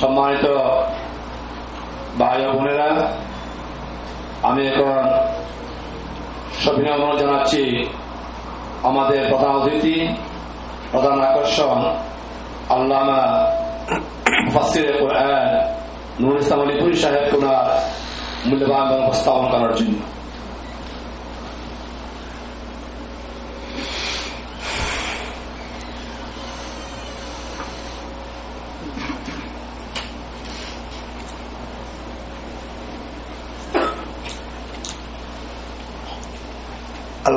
সম্মানিত ভাই বোনেরা, আমি এখন সবিনয় জানাচ্ছি আমাদের প্রধান অতিথি, প্রধান আকর্ষণ, আল্লামা নুর ইসলাম আলীপুরি সাহেব কোনার মূল্যবান উপস্থাপন করার জন্য।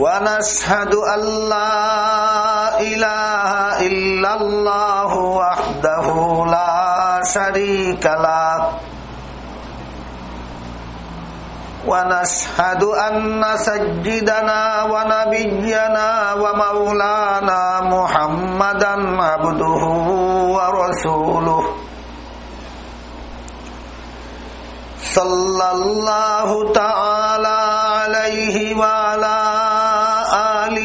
ونشهد أن لا إله إلا الله وحده لا شريك له. ونشهد أن سجدنا ونبينا ومولانا محمدا عبده ورسوله. صلى الله تعالى عليه وعلى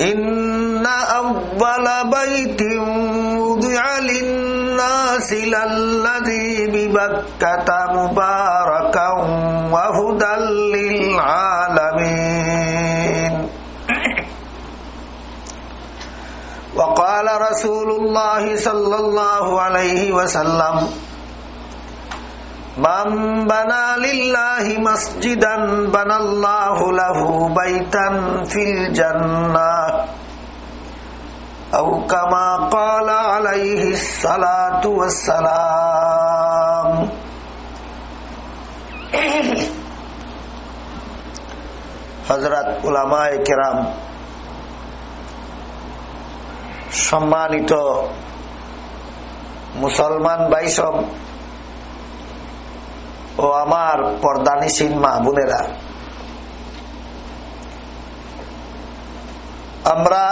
إن أول بيت وضع للناس للذي ببكة مباركا وهدى للعالمين. وقال رسول الله صلى الله عليه وسلم من بنى لله مسجدا بنى الله له بيتا في الجنة أو كما قال عليه الصلاة والسلام হজরত উলামায় কেরাম সম্মানিত মুসলমান বাইসব ও আমার পর্দানিসীন মা বোনেরা। আমরা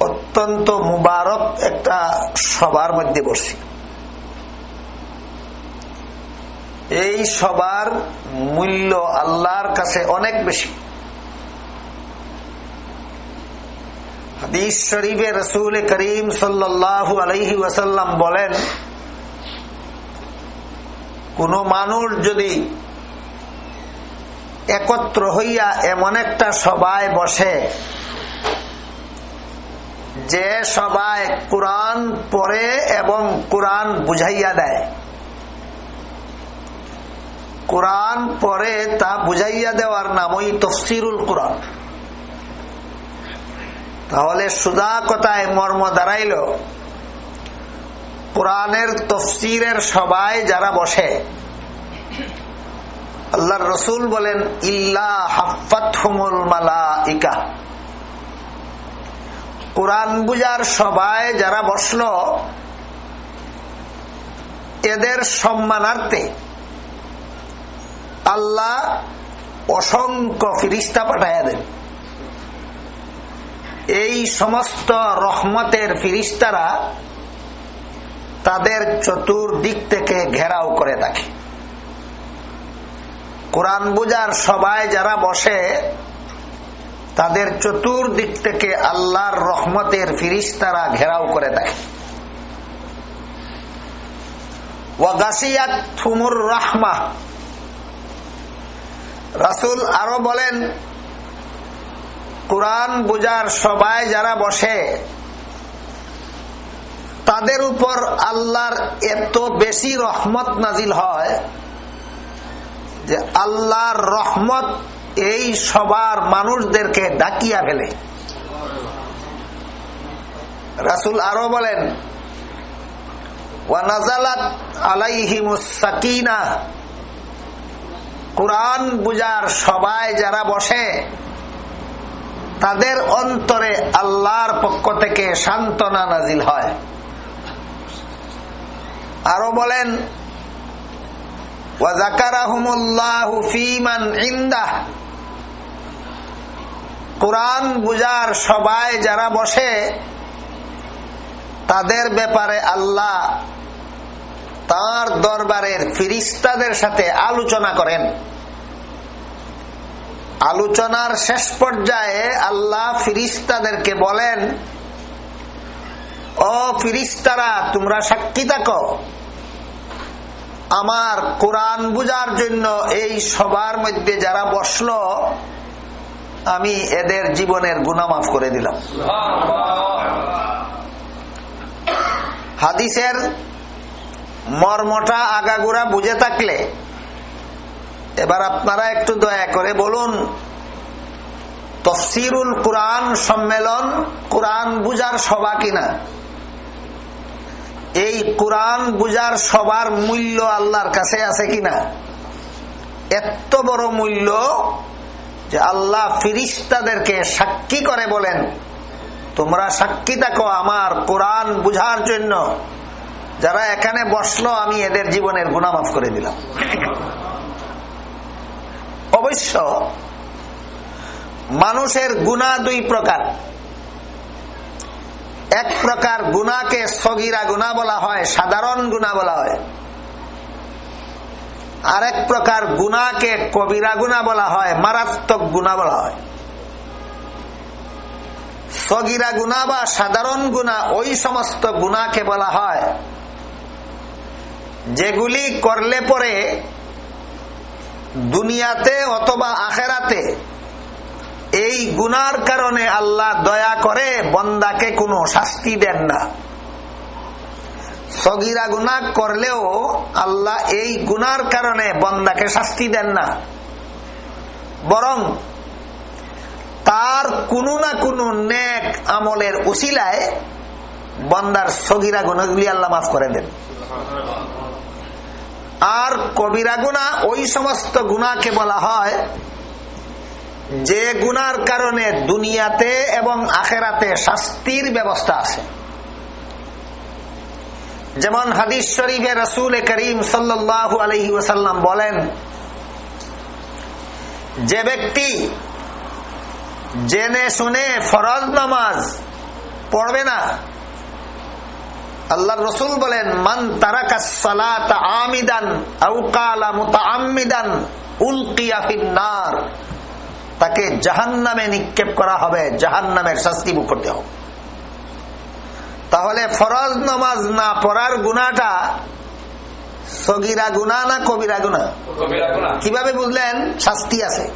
অত্যন্ত মুবারক একটা সবার মধ্যে বসছি এই সবার মূল্য আল্লাহর কাছে অনেক বেশি। হাদিস শরীফে রসুল করিম সাল্লাহ আলহি ওয়াসাল্লাম বলেন কোন মানুষ যদি একত্র হইয়া এমন একটা সবাই বসে, যে সবাই কোরআন পড়ে এবং কোরআন বুঝাইয়া দেয়। কোরআন পরে তা বুঝাইয়া দেওয়ার নামই তফসিরুল কোরআন। তাহলে সুদা কথায় মর্ম দাঁড়াইল কোরআনের তফসিরের সবাই যারা বসে আল্লাহ রসুল বলেন, ইল্লা হাফাতহুমুল মালাইকা। কোরআন বুজার সবাই যারা বসল, এদের সম্মানার্থে আল্লাহ অসংখ্য ফিরিস্তা পাঠাইয়া দেন। এই সমস্ত রহমতের ফিরিস্তারা তাদের চতুর্দিক থেকে ঘেরাও করে থাকে। কোরআন বুজার সবাই যারা বসে, তাদের চতুর্দিক থেকে আল্লাহর রহমতের ফিরিস্তারা ঘেরাও করে থাকে। রাহমা। রাসুল আরও বলেন, কোরআন বুজার সবাই যারা বসে তাদের উপর আল্লাহর এত বেশি রহমত নাজিল হয় যে আল্লাহর রহমত এই সবার মানুষদেরকে ডাকিয়া ফেলে। রাসুল আরও বলেন কোরআন বুজার সবাই যারা বসে, তাদের অন্তরে আল্লাহর পক্ষ থেকে সান্ত্বনা নাজিল হয়। আরও বলেন কোরআন বুজার সবাই যারা বসে, তাদের ব্যাপারে আল্লাহ তার দরবারের ফিরিস্তাদের সাথে আলোচনা করেন। আলোচনার শেষ পর্যায়ে আল্লাহ ফিরিস্তাদেরকে বলেন, ও ফিরিস্তারা, তোমরা সাক্ষী থাকো। আমার কোরআন বুঝার জন্য এই সবার মধ্যে যারা বসল, আমি এদের জীবনের গুণামাফ করে দিলাম। হাদিসের মর্মটা আগাগুড়া বুঝে থাকলে, এবার আপনারা একটু দয়া করে বলুন, তফসিরুল কোরআন সম্মেলন কোরআন বুজার সভা কিনা? এই কোরআন বুজার সবার মূল্য আল্লাহর কাছে আছে কিনা? এত বড় মূল্য যে আল্লাহ ফিরিস্তাদেরকে সাক্ষী করে বলেন, তোমরা সাক্ষী থাকো আমার কোরআন বুঝার জন্য। যারা এখানে বসল, আমি এদের জীবনের গুণামাফ করে দিলাম। অবশ্য মানুষের গুণা দুই প্রকার। এক প্রকার গুণাকে সগিরা গুণা বলা হয়, সাধারণ গুণা বলা হয়। আরেক প্রকার গুণাকে কবিরা গুণা বলা হয়, মারাত্মক গুণা বলা হয়। সগিরা গুণা বা সাধারণ গুণা ওই সমস্ত গুণাকে বলা হয়, যেগুলি করলে পরে দুনিয়াতে অথবা আখেরাতে এই গুনার কারণে আল্লাহ দয়া করে বন্দাকে কোনো শাস্তি দেন না। সগিরা গুনা করলেও আল্লাহ এই গুনার কারণে বন্দাকে শাস্তি দেন না। বরং তার কোনো না কোনো নেক আমলের উসিলায় বন্দার সগিরা গুণাগুলি আল্লাহ মাফ করে দেন। আর কবিরা গুণা ওই সমস্ত গুণাকে বলা হয় যে গুনার কারণে দুনিয়াতে এবং আখেরাতে শাস্তির ব্যবস্থা আছে। যেমন হাদিস শরীফে রসুল করিম সাল্লু আলহি ওসাল্লাম বলেন, যে ব্যক্তি জেনে শুনে ফরজ নামাজ পড়বে না আল্লাহ রসুল বলেন, মান তারাকাসালাত আমিদান আউকালা মুতাআম্মিদান উলকিয়া ফিন্নার তাকে জাহান্নামে নিক্ষেপ করা হবে জাহান্নামের শাস্তি ভোগ করতে হবে। তাহলে ফরজ নামাজ না পড়ার গুণাটা সগিরা গুণা না কবিরা গুণা? কীভাবে বুঝলেন? শাস্তি আছে।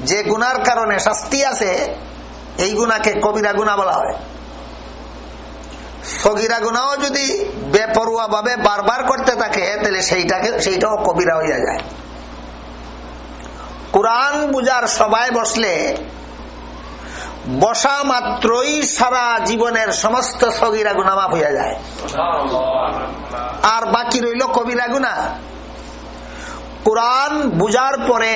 যে গুনার কারণে শাস্তি আছে এই গুণাকে কবিরা গুণা বলা হয় সগিরা গুণাও যদি বেপরুয়া ভাবে বারবার করতে থাকে তাহলে সেইটাকে সেইটাও কবিরা হইয়া যায়। কোরআন বুজার সবাই বসলে বসা মাত্রই সারা জীবনের সমস্ত সগিরা গুণা মাফ হইয়া যায়। আর বাকি রইল কবিরা গুণা কোরআন বুজার পরে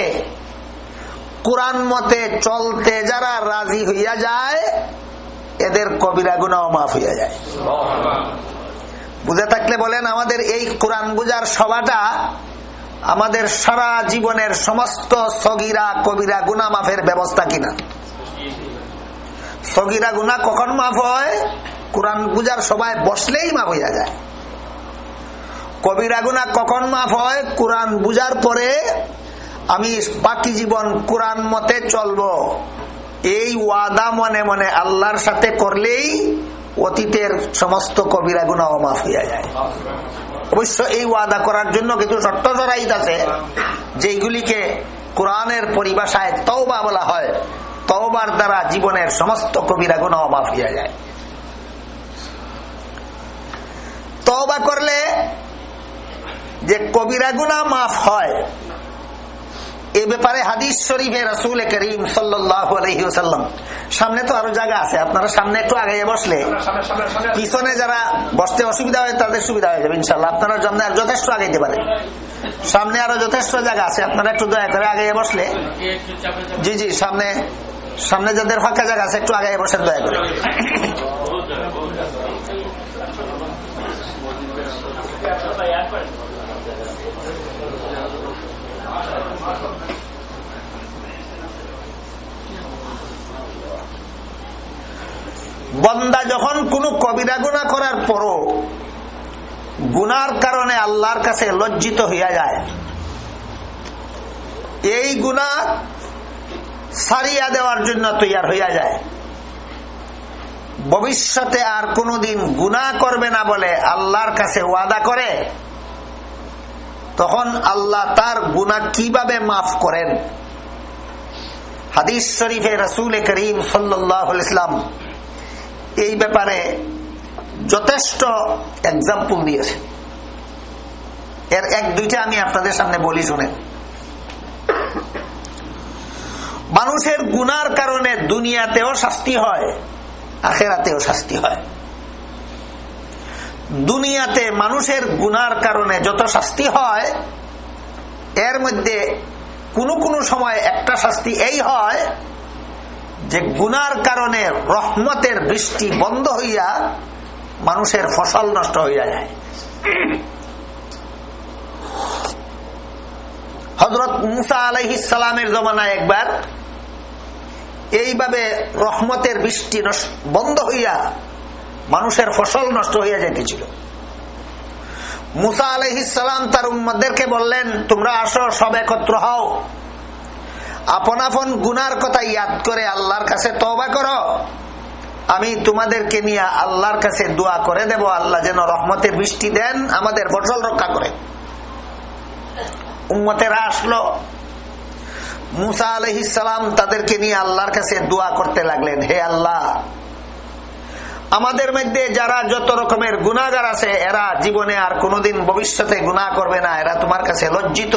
কোরআন মতে চলতে যারা রাজি হইয়া যায়, এদের কবিরা গুণাও মাফ হইয়া যায়। বুঝে থাকলে বলেন, আমাদের এই কোরআন বুজার সভাটা আমাদের সারা জীবনের সমস্ত সগিরা, কবিরা গুনা মাফের ব্যবস্থা কিনা? সগিরা গুনা কখন মাফ হয়? কোরআন বুজার সবাই বসলেই মাফ হইয়া যায়। কবিরা গুনা কখন মাফ হয়? কোরআন বুজার পরে আমি বাকি জীবন কোরআন মতে চলব। এই ওয়াদা মনে মনে আল্লাহর সাথে করলেই অতীতের সমস্ত কবিরা গুণা মাফ হইয়া যায়। অবশ্য এই ওয়াদা করার জন্য কিছু শর্ত জড়াইত আছে, যেগুলিকে কোরআনের পরিভাষায় তওবা বলা হয়। তওবার দ্বারা জীবনের সমস্ত কবিরা গুণ অভাব হইয়া যায়। তওবা করলে যে কবিরা গুণা মাফ হয় এ ব্যাপারে হাদিস শরীফে রাসুল করিম সাল্লাম সামনে তো আরও জায়গা আছে আপনারা সামনে একটু আগে বসলে। পিছনে যারা বসতে অসুবিধা হয় তাদের সুবিধা হয়ে যাবে ইনশাল্লাহ আপনারা জন্য আর যথেষ্ট আগাইতে পারে সামনে আরও যথেষ্ট জায়গা আছে আপনারা একটু দয়া করে আগে বসলে। জি জি সামনে সামনে যাদের ফাঁকা জায়গা আছে একটু আগে বসেন দয়া করে। বন্দা যখন কোনো কবিরা গুণা করার পরও গুনার কারণে আল্লাহর কাছে লজ্জিত হইয়া যায়, এই গুণা সারিয়া দেওয়ার জন্য তৈয়ার হইয়া যায়। ভবিষ্যতে আর কোনদিন গুণা করবে না বলে আল্লাহর কাছে ওয়াদা করে, তখন আল্লাহ তার গুণা কীভাবে মাফ করেন? হাদিস শরীফে রসুল করিম সাল্লাহ ইসলাম এই ব্যাপারে যথেষ্ট এক্সাম্পল দিয়েছে। এর এক, দুইটা আমি আপনাদের সামনে বলি শুনেন মানুষের গুনার কারণে দুনিয়াতেও শাস্তি হয়, আখেরাতেও শাস্তি হয়। দুনিয়াতে মানুষের গুনার কারণে যত শাস্তি হয়, এর মধ্যে কোনো কোনো সময় একটা শাস্তি এই হয় যে গুনার কারণে রহমতের বৃষ্টি বন্ধ হইয়া মানুষের ফসল নষ্ট হইয়া যায়। হজরত মুসা আলহিসালামের জমানায় একবার এইভাবে রহমতের বৃষ্টি বন্ধ হইয়া মানুষের ফসল নষ্ট হইয়া যাইতেছিল। মুসা আলহিসাম তার উম্মদেরকে বললেন, তোমরা আসো, সব একত্র হও। আপন আপন গুনার কথা ইয়াদ করে আল্লাহর কাছে তবা করো। আমি তোমাদেরকে নিয়ে আল্লাহর কাছে দোয়া করে দেব। আল্লাহ যেন রহমতের বৃষ্টি দেন, আমাদের ফসল রক্ষা করে। উম্মতেরা আসলো। মুসা আলহিসাম তাদেরকে নিয়ে আল্লাহর কাছে দোয়া করতে লাগলেন, হে আল্লাহ, আমাদের মধ্যে যারা যত রকমের গুণাগার আছে, এরা জীবনে আর কোনোদিন ভবিষ্যতে গুণা করবে না। এরা তোমার কাছে লজ্জিত।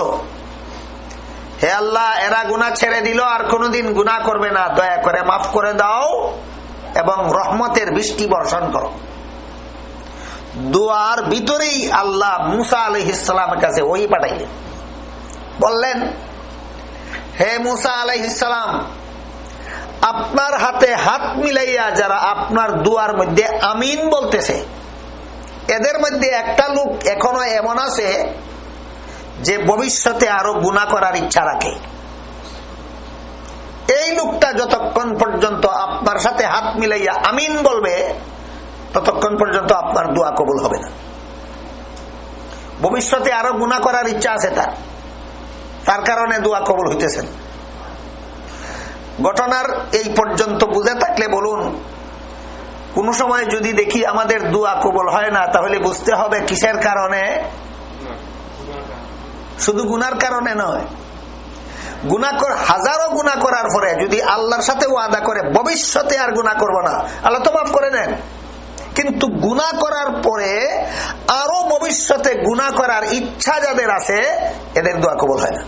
হে আল্লাহ, এরা গুণা ছেড়ে দিল আর কোনোদিন গুণা করবে না। দয়া করে মাফ করে দাও এবং রহমতের বৃষ্টি বর্ষণ করো। দোয়ার ভিতরেই আল্লাহ মুসা আলহিসের কাছে ওই পাঠাইলেন। বললেন, হে মুসা আলাইসালাম আপনার হাতে হাত মিলাইয়া যারা আপনার দুয়ার মধ্যে আমিন বলতেছে, এদের মধ্যে একটা লোক এখনও এমন আছে যে ভবিষ্যতে আরও গুণা করার ইচ্ছা রাখে। এই লোকটা যতক্ষণ পর্যন্ত আপনার সাথে হাত মিলাইয়া আমিন বলবে, ততক্ষণ পর্যন্ত আপনার দোয়া কবুল হবে না। ভবিষ্যতে আরও গুণা করার ইচ্ছা আছে তার। তার কারণে দোয়া কবল হইতেছেন ঘটনার এই পর্যন্ত বুঝে থাকলে বলুন, কোন সময় যদি দেখি আমাদের দোয়া কবল হয় না, তাহলে বুঝতে হবে কিসের কারণে শুধু গুনার কারণে নয়। গুণা হাজারো গুণা করার পরে যদি আল্লাহর সাথে ওয়াদা করে, ভবিষ্যতে আর গুণা করব না। আল্লাহ তো মাফ করে নেন কিন্তু গুণা করার পরে আরও ভবিষ্যতে গুণা করার ইচ্ছা যাদের আছে, এদের দোয়া কবল হয় না।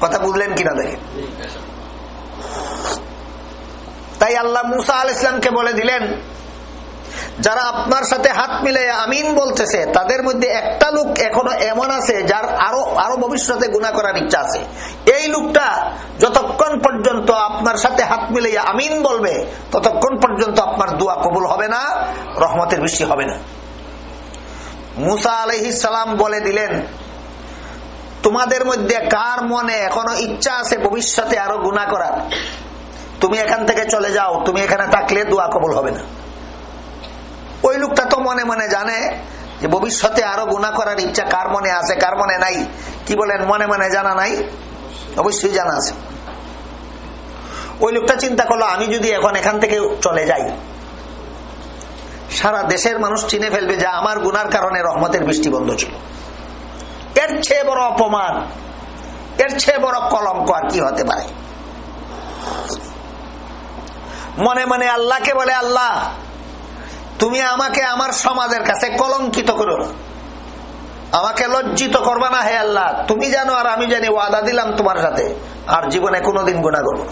কথা বুঝলেন কিনা দেখেন? তাই আল্লাহ মুসা আল ইসলামকে বলে দিলেন যারা আপনার সাথে হাত মিলে আমিন বলতেছে, তাদের মধ্যে একটা লোক এখনও এমন আছে যার আরও আরও ভবিষ্যতে গুণা করার ইচ্ছা আছে। এই লোকটা যতক্ষণ পর্যন্ত আপনার সাথে হাত মিলে আমিন বলবে, ততক্ষণ পর্যন্ত আপনার দোয়া কবুল হবে না, রহমতের বৃষ্টি হবে না। মুসা আলহিসাম বলে দিলেন, তোমাদের মধ্যে কার মনে এখনও ইচ্ছা আছে ভবিষ্যতে আরও গুণা করার? তুমি এখান থেকে চলে যাও, তুমি এখানে থাকলে দোয়া কবল হবে না। ওই লোকটা তো মনে মনে জানে যে ভবিষ্যতে আরও গুণা করার ইচ্ছা কার মনে আছে, কার মনে নাই? কি বলেন, মনে মনে জানা নাই? অবশ্যই জানা আছে। ওই লোকটা চিন্তা করল, আমি যদি এখন এখান থেকে চলে যাই, সারা দেশের মানুষ চিনে ফেলবে যে আমার গুনার কারণে রহমতের বৃষ্টি বন্ধ ছিল। এর চেয়ে বড় অপমান, এর চেয়ে বড় কলঙ্ক আর কি হতে পারে? মনে মনে আল্লাহকে বলে, আল্লাহ তুমি আমাকে আমার সমাজের কাছে কলঙ্কিত করো। আমাকে লজ্জিত করবা না হে আল্লাহ। তুমি জানো আর আমি জানি, ওয়াদা দিলাম তোমার সাথে। আর জীবনে কোনোদিন গুণা করব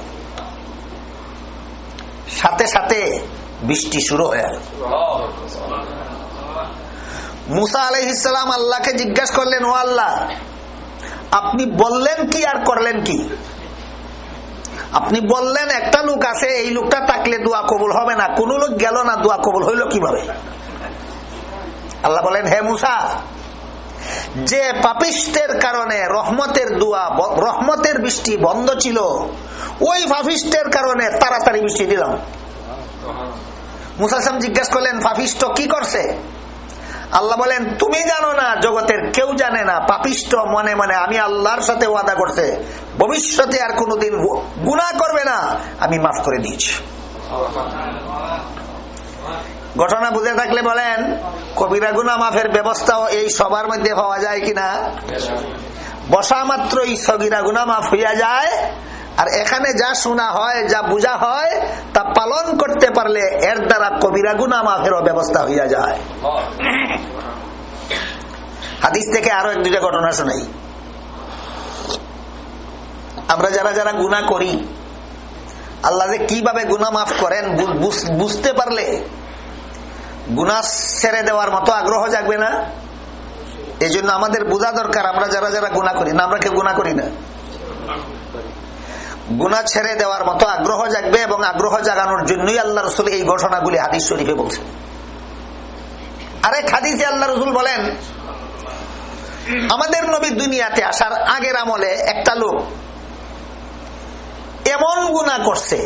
সাথে সাথে বৃষ্টি শুরু হয়ে গেল। মুসা আলহিসাম আল্লাহকে জিজ্ঞাসা করলেন, ও আল্লাহ, আপনি বললেন কি আর করলেন কি? আপনি বললেন, একটা লোক আছে, এই লোকটা থাকলে দোয়া কবুল হবে না। কোন লোক গেল না, দোয়া কবুল হইল কীভাবে? আল্লাহ বলেন, হে মুসা, যে পাপিষ্টের কারণে রহমতের দোয়া রহমতের বৃষ্টি বন্ধ ছিল, ওই পাপিষ্টের কারণে তাড়াতাড়ি বৃষ্টি দিলাম। মুসাসাম জিজ্ঞাসা করলেন, পাপিষ্ট কি করছে? আল্লাহ বলেন তুমি জানো না জগতের কেউ জানে না পাপিষ্ট মনে মনে আমি আল্লাহর সাথে ওয়াদা করছে। ভবিষ্যতে আর কোনোদিন গুণা করবে না। আমি মাফ করে দিয়েছি। ঘটনা বুঝে থাকলে বলেন কবিরা গুনা মাফের ব্যবস্থাও এই সবার মধ্যে পাওয়া যায় কিনা? বসা মাত্রই সগিরা গুনা মাফ হইয়া যায়। আর এখানে যা শোনা হয়, যা বোঝা হয়, তা পালন করতে পারলে এর দ্বারা কবিরা গুনা মাফেরও ব্যবস্থা হইয়া যায়। হাদিস থেকে আরও এক দুটা ঘটনা শোনাই। আমরা যারা যারা গুণা করি, আল্লাহ যে কীভাবে গুণা মাফ করেন বুঝতে পারলে গুণা ছেড়ে দেওয়ার মতো আগ্রহ জাগবে না? এই আমাদের বোঝা দরকার, আমরা যারা যারা গুণা করি না, আমরা কেউ গুণা করি না। গুণা ছেড়ে দেওয়ার মতো আগ্রহ জাগবে এবং আগ্রহ জাগানোর জন্যই আল্লাহ রসুল এই ঘটনাগুলি হাদিস শরীফে বলছেন আরেক হাদিসে আল্লাহ রসুল বলেন, আমাদের নবী দুনিয়াতে আসার আগের আমলে একটা লোক এমন গুণা করছে,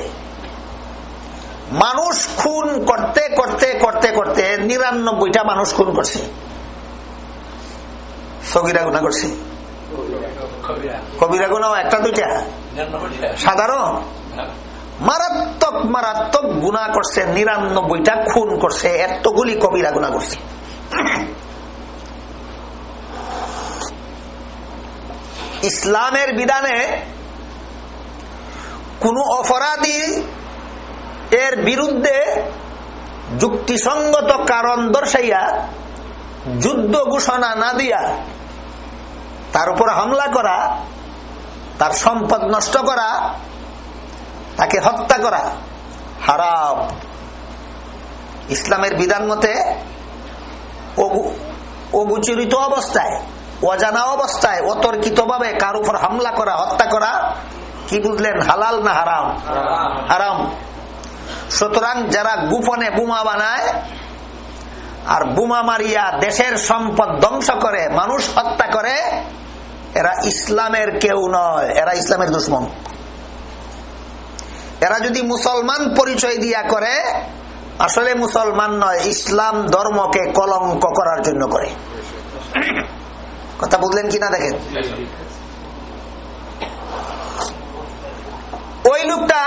মানুষ খুন করতে করতে করতে করতে নিরানব্বইটা মানুষ খুন করছে। সগিরা গুণা করছে। কবিরা গুণাও একটা দুইটা। সাধারণ। মারাত্মক মারাত্মক গুণা করছে, নিরানব্বইটা খুন করছে, এতগুলি কবিরা গুণা করছে। ইসলামের বিধানে কোন অপরাধী এর বিরুদ্ধে যুক্তিসঙ্গত কারণ দর্শাইয়া, যুদ্ধ ঘোষণা না দিয়া তার উপর হামলা করা তার সম্পদ নষ্ট করা, তাকে হত্যা করা, হারাম। ইসলামের বিধান মতে অগুচরিত অবস্থায়, অজানা অবস্থায় অতর্কিত ভাবে কার উপর হামলা করা, হত্যা করা, কি বুঝলেন, হালাল না হারাম? হারাম। সুতরাং যারা গোপনে বোমা বানায় আর বোমা মারিয়া দেশের সম্পদ ধ্বংস করে, মানুষ হত্যা করে এরা ইসলামের কেউ নয়, এরা ইসলামের দুশ্মন। এরা যদি মুসলমান পরিচয় দিয়া করে, আসলে মুসলমান নয়, ইসলাম ধর্মকে কলঙ্ক করার জন্য করে। কথা বুঝলেন কিনা দেখেন? ওই লোকটা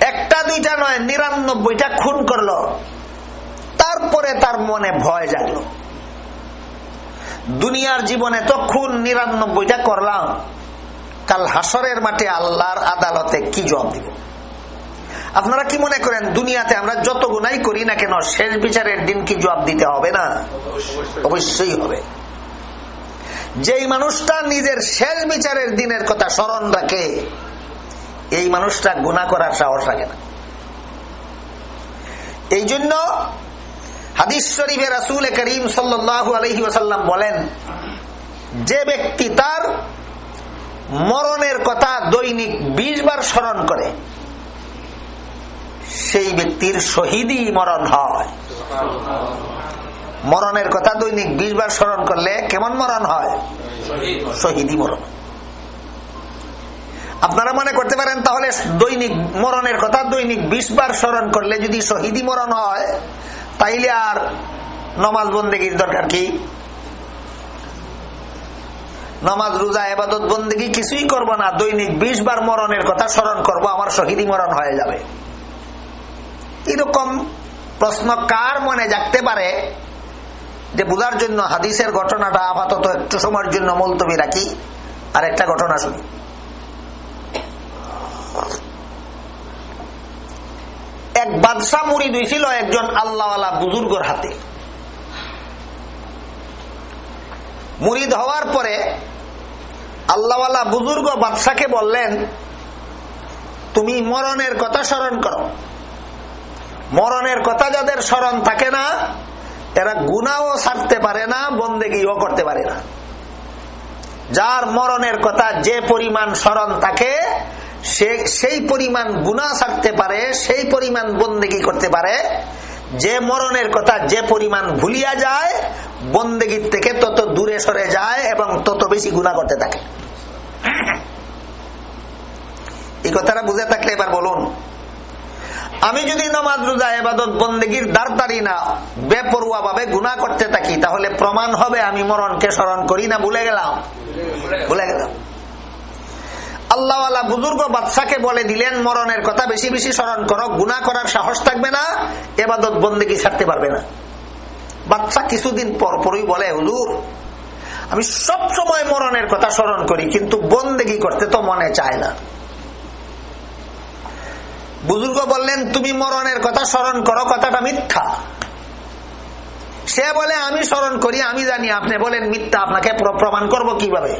একটা, দুইটা নয়, নিরানব্বইটা খুন করল। তারপরে তার মনে ভয় জাগলো। দুনিয়ার জীবনে তো খুন নিরানব্বইটা করলাম। কাল হাসরের মাঠে আল্লাহর আদালতে কি জবাব দিব? আপনারা কি মনে করেন দুনিয়াতে আমরা যত গুণাই করি না কেন শেষ বিচারের দিন কি জবাব দিতে হবে না? অবশ্যই। হবে। যেই মানুষটা নিজের শেষ বিচারের দিনের কথা স্মরণ রাখে এই মানুষটা গুণা করার সাহস রাখে না। এই জন্য হাদিস শরীফে রাসুল করিম সাল্লাহ আলহি ওসাল্লাম বলেন, যে ব্যক্তি তার মরণের কথা দৈনিক বিশ বার স্মরণ করে, সেই ব্যক্তির শহীদই মরণ হয়। মরণের কথা দৈনিক বিশ বার স্মরণ করলে কেমন মরণ হয়? শহীদই মরণ। আপনারা মনে করতে পারেন, তাহলে দৈনিক মরণের কথা দৈনিক বিশ বার স্মরণ করলে যদি শহীদই মরণ হয় তাইলে আর নমাজ বন্দেগীর দরকার কি? নমাজ, রোজা, এবাদত বন্দেগী কিছুই করব না। দৈনিক বিশ বার মরণের কথা স্মরণ করব, আমার শহীদি মরণ হয়ে যাবে। এরকম প্রশ্ন কার মনে জাগতে পারে? যে বোঝার জন্য হাদিসের ঘটনাটা আপাতত একটু সময়ের জন্য মুলতবি রাখি আর একটা ঘটনা শুনি। এক বাদশাহ মুড়ি দিয়েছিল একজন আল্লাহওয়ালা বুজুর্গর হাতে। মুরিদ হওয়ার পরে আল্লাহওয়ালা বুজুর্গ বাদশাকে বললেন, তুমি মরণের কথা স্মরণ করো। মরণের কথা যাদের স্মরণ থাকে না, এরা গুণাও ছাড়তে পারে না, বন্দেগিও করতে পারে না। যার মরণের কথা যে পরিমাণ স্মরণ থাকে সে, সেই পরিমাণ গুণা ছাড়তে পারে, সেই পরিমাণ বন্দেগি করতে পারে, যে মরণের কথা যে পরিমাণ ভুলিয়া যায়, বন্দেগির থেকে তত দূরে সরে যায় এবং তত বেশি গুণা করতে থাকে। এই কথাটা বুঝে থাকলে এবার বলুন, আমি যদি নমাজ, রোজা এবাদত বন্দেগীর দাঁড় না বেপরুয়া ভাবে গুণা করতে থাকি, তাহলে প্রমাণ হবে আমি মরণকে স্মরণ করি না, ভুলে গেলাম? ভুলে গেলাম। আল্লাহওয়ালা বুজুর্গ বাদশাকে বলে দিলেন, মরণের কথা বেশি বেশি স্মরণ করো গুণা করার সাহস থাকবে না, এবাদত বন্দেগী ছাড়তে পারবে না। বাচ্চা কিছুদিন পর পরই বলে, হুজুর, আমি সব সময় মরণের কথা স্মরণ করি, কিন্তু বন্দেগী করতে তো মনে চায় না। বুজুর্গ বললেন, তুমি মরণের কথা স্মরণ করো, কথাটা মিথ্যা। সে বলে, আমি স্মরণ করি, আমি জানি। আপনি বলেন, মিথ্যা, আপনাকে প্রমাণ করব কীভাবে?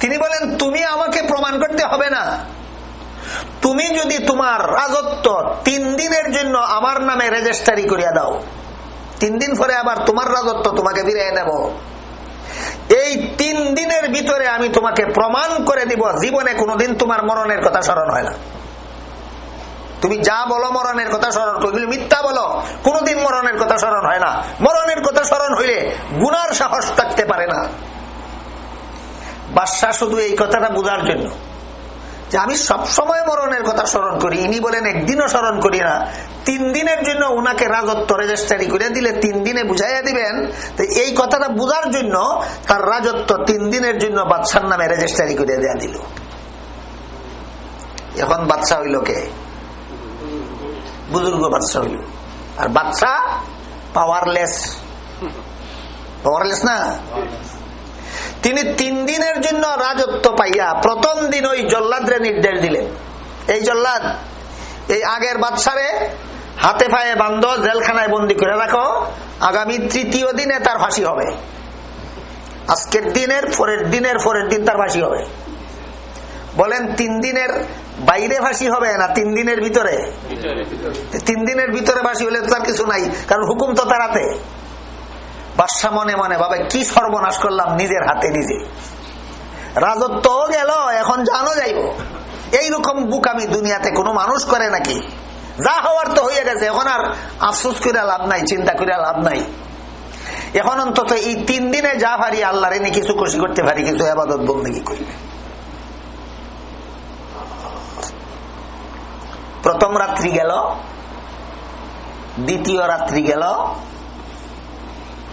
তিনি বলেন, তুমি আমাকে প্রমাণ করতে হবে না। তুমি যদি তোমার রাজত্ব তিন দিনের জন্য আমার নামে রেজিস্টারি করিয়া দাও, তিন দিন পরে আবার তোমার রাজত্ব তোমাকে ফিরিয়ে দেব। এই তিন দিনের ভিতরে আমি তোমাকে প্রমাণ করে দিব, জীবনে কোনোদিন তোমার মরণের কথা স্মরণ হয় না। তুমি যা বলো মরণের কথা স্মরণ করলে মিথ্যা বলো, কোনোদিন মরণের কথা স্মরণ হয় না। মরণের কথা স্মরণ হইলে গুনার সাহস থাকতে পারে না। বাদশাহ শুধু এই কথাটা বোঝার জন্য যে আমি সবসময় মরণের কথা স্মরণ করি। ইনি বলেন, একদিনও স্মরণ করি না। তিন দিনের জন্য উনাকে রাজত্ব রেজিস্ট্রারি করে দিলে তিন দিনে বুঝাইয়া দিবেন। তো এই কথাটা বুঝার জন্য তার রাজত্ব তিন দিনের জন্য বাদশার নামে রেজিস্ট্রারি করে দেয়া দিল। এখন বাদশাহ হইল কে? বুজুর্গ বাদশাহ হইল। আর বাদশাহ পাওয়ারলেস পাওয়ারলেস না? তিনি তিন দিনের জন্য রাজত্ব পাইয়া প্রথম দিন ওই জল্লাদরে নির্দেশ দিলেন। এই জল্লাদ এই আগের বাদশারে হাতে ফায়ে বান্ধ জেলখানায় বন্দি করে রাখো আগামী তৃতীয় দিনে তার ফাঁসি হবে। আজকের দিনের পরের দিনের পরের দিন তার ফাঁসি হবে। বলেন তিন দিনের বাইরে ফাঁসি হবে না তিন দিনের ভিতরে? তিন দিনের ভিতরে ফাঁসি হলে তার কিছু নাই কারণ হুকুম তো তার হাতে। বাদশা মনে মনে ভাবে, কি সর্বনাশ করলাম নিজের হাতে নিজে। রাজত্ব গেল, এখন জানো যাইব। এইরকম বুক আমি দুনিয়াতে কোনো মানুষ করে নাকি? যা হওয়ার তো হয়ে গেছে, এখন আর আফসুস করে লাভ নাই, চিন্তা করে লাভ নাই। এখন অন্তত এই তিন দিনে যা পারি আল্লাহ রেনে কিছু খুশি করতে পারি, কিছু আবাদত বন্দী করি? প্রথম রাত্রি গেল, দ্বিতীয় রাত্রি গেল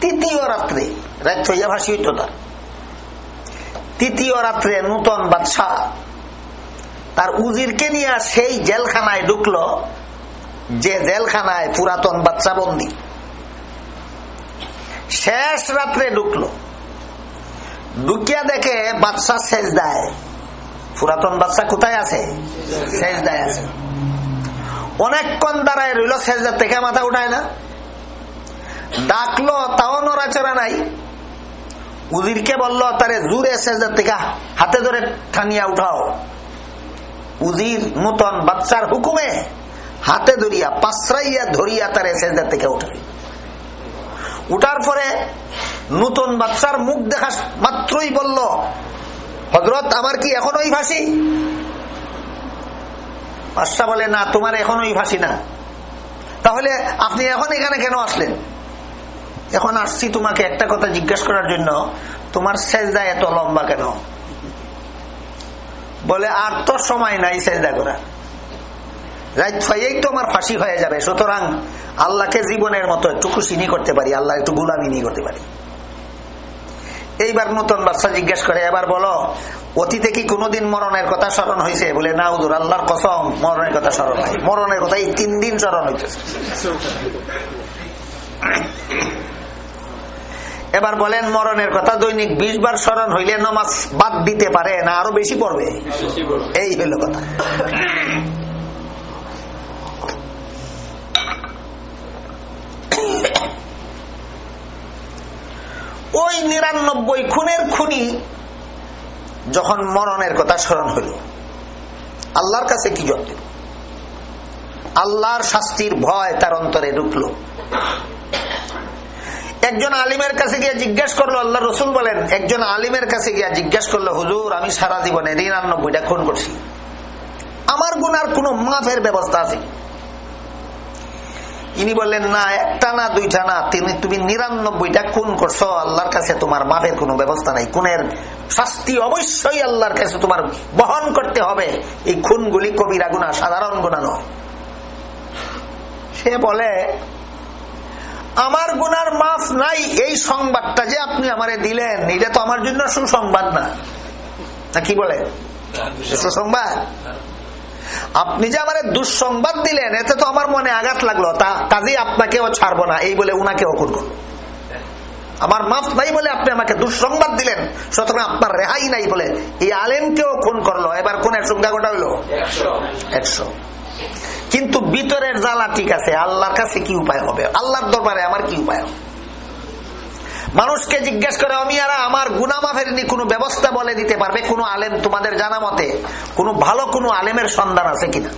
তৃতীয় রাত্রে ভাসি হইত তার তৃতীয় রাত্রে নূতন বাদশাহ তার উজিরকে নিয়ে সেই জেলখানায় ঢুকলো, যে জেলখানায় পুরাতন বাচ্চা বন্দি শেষ রাত্রে ঢুকলো। ঢুকিয়া দেখে বাচ্চা শেষ পুরাতন বাচ্চা কোথায় আছে? শেষ দেয় আছে। অনেকক্ষণ দাঁড়ায় রইল শেষদার থেকে মাথা উঠায় না। ডাকলো, তাও নড়াচড়া নাই। উজিরকে বলল, তারে জুড়ে শেষদার থেকে হাতে ধরে ঠানিয়া উঠাও। উজির নূতন বাচ্চার হুকুমে হাতে ধরিয়া পাশরাইয়া ধরিয়া তারে শেষদার থেকে উঠাই উঠার পরে নতুন বাচ্চার মুখ দেখা মাত্রই বলল হজরত আমার কি এখনোই ফাঁসি? বাদশাহ বলে, না, তোমার এখনোই ফাঁসি না। তাহলে আপনি এখন এখানে কেন আসলেন? এখন আসছি তোমাকে একটা কথা জিজ্ঞাসা করার জন্য, তোমার সেজদা এত লম্বা কেন? বলে, আর তো সময় নাই সেজদা করা রাত হয়েই তো আমার ফাঁসি হয়ে যাবে, সুতরাং আল্লাহকে জীবনের মতো একটু খুশি নিয়ে করতে পারি, আল্লাহ একটু গুলামি নিয়ে করতে পারি। এইবার নতুন বাচ্চা জিজ্ঞেস করে, এবার বলো, অতীতে কি কোনোদিন মরণের কথা স্মরণ হয়েছে বলে, না উদুর আল্লাহর কসম, মরণের কথা স্মরণ হয় মরণের কথা এই তিন দিন স্মরণ হইতেছে। এবার বলেন মরণের কথা, দৈনিক বিশ বার স্মরণ হইলে নমাজ বাদ দিতে পারে না, আরও বেশি পড়বে? এই হইল কথা। ওই নিরানব্বই খুনের খুনি যখন মরণের কথা স্মরণ হইল, আল্লাহর কাছে কি জব দিল? আল্লাহর শাস্তির ভয় তার অন্তরে ঢুকলো। একজন আলিমের কাছে গিয়ে জিজ্ঞেস করল, আল্লাহ রসুল বলেন, একজন আলিমের কাছে গিয়ে জিজ্ঞেস করল, হুজুর, আমি সারা জীবনে নিরানব্বইটা খুন করছি। আমার গুনার কোন মাফের ব্যবস্থা আছে? ইনি বললেন, না, একটা না, দুইটা না, তিনি, তুমি নিরানব্বইটা খুন করছ, আল্লাহর কাছে তোমার মাফের কোনো ব্যবস্থা নাই। খুনের শাস্তি অবশ্যই আল্লাহর কাছে তোমার বহন করতে হবে। এই খুনগুলি কবিরা গুণা সাধারণ গুণা নয়। সে বলে আমার গুনার মাফ নাই এই সংবাদটা যে আপনি আমারে দিলেন এটা তো আমার জন্য সুসংবাদ না। তা কি বলে? সুসংবাদ? আপনি যে আমার দুঃসংবাদ দিলেন এতে তো আমার মনে আঘাত লাগল। তা কাজেই আপনাকেও ছাড়বো না এই বলে উনাকে অকুর করল আমার মাফ নাই বলে আপনি আমাকে দুঃসংবাদ দিলেন সুতরাং আপনার রেহাই নাই বলে এই আলেমকেও খুন করল। এবার কোনের সংখ্যা গোটা হইল? একশো। কিন্তু ভিতরের জ্বালা ঠিক আছে, আল্লাহর কাছে কি উপায় হবে? আল্লাহর দরবারে আমার কি উপায় হবে? মানুষকে জিজ্ঞেস করে অমিয়ারা আমার গুনামাফের নি কোনো ব্যবস্থা বলে দিতে পারবে? কোন আলেম তোমাদের জানা মতে, কোন ভালো কোনো আলেমের সন্ধান আছে কিনা?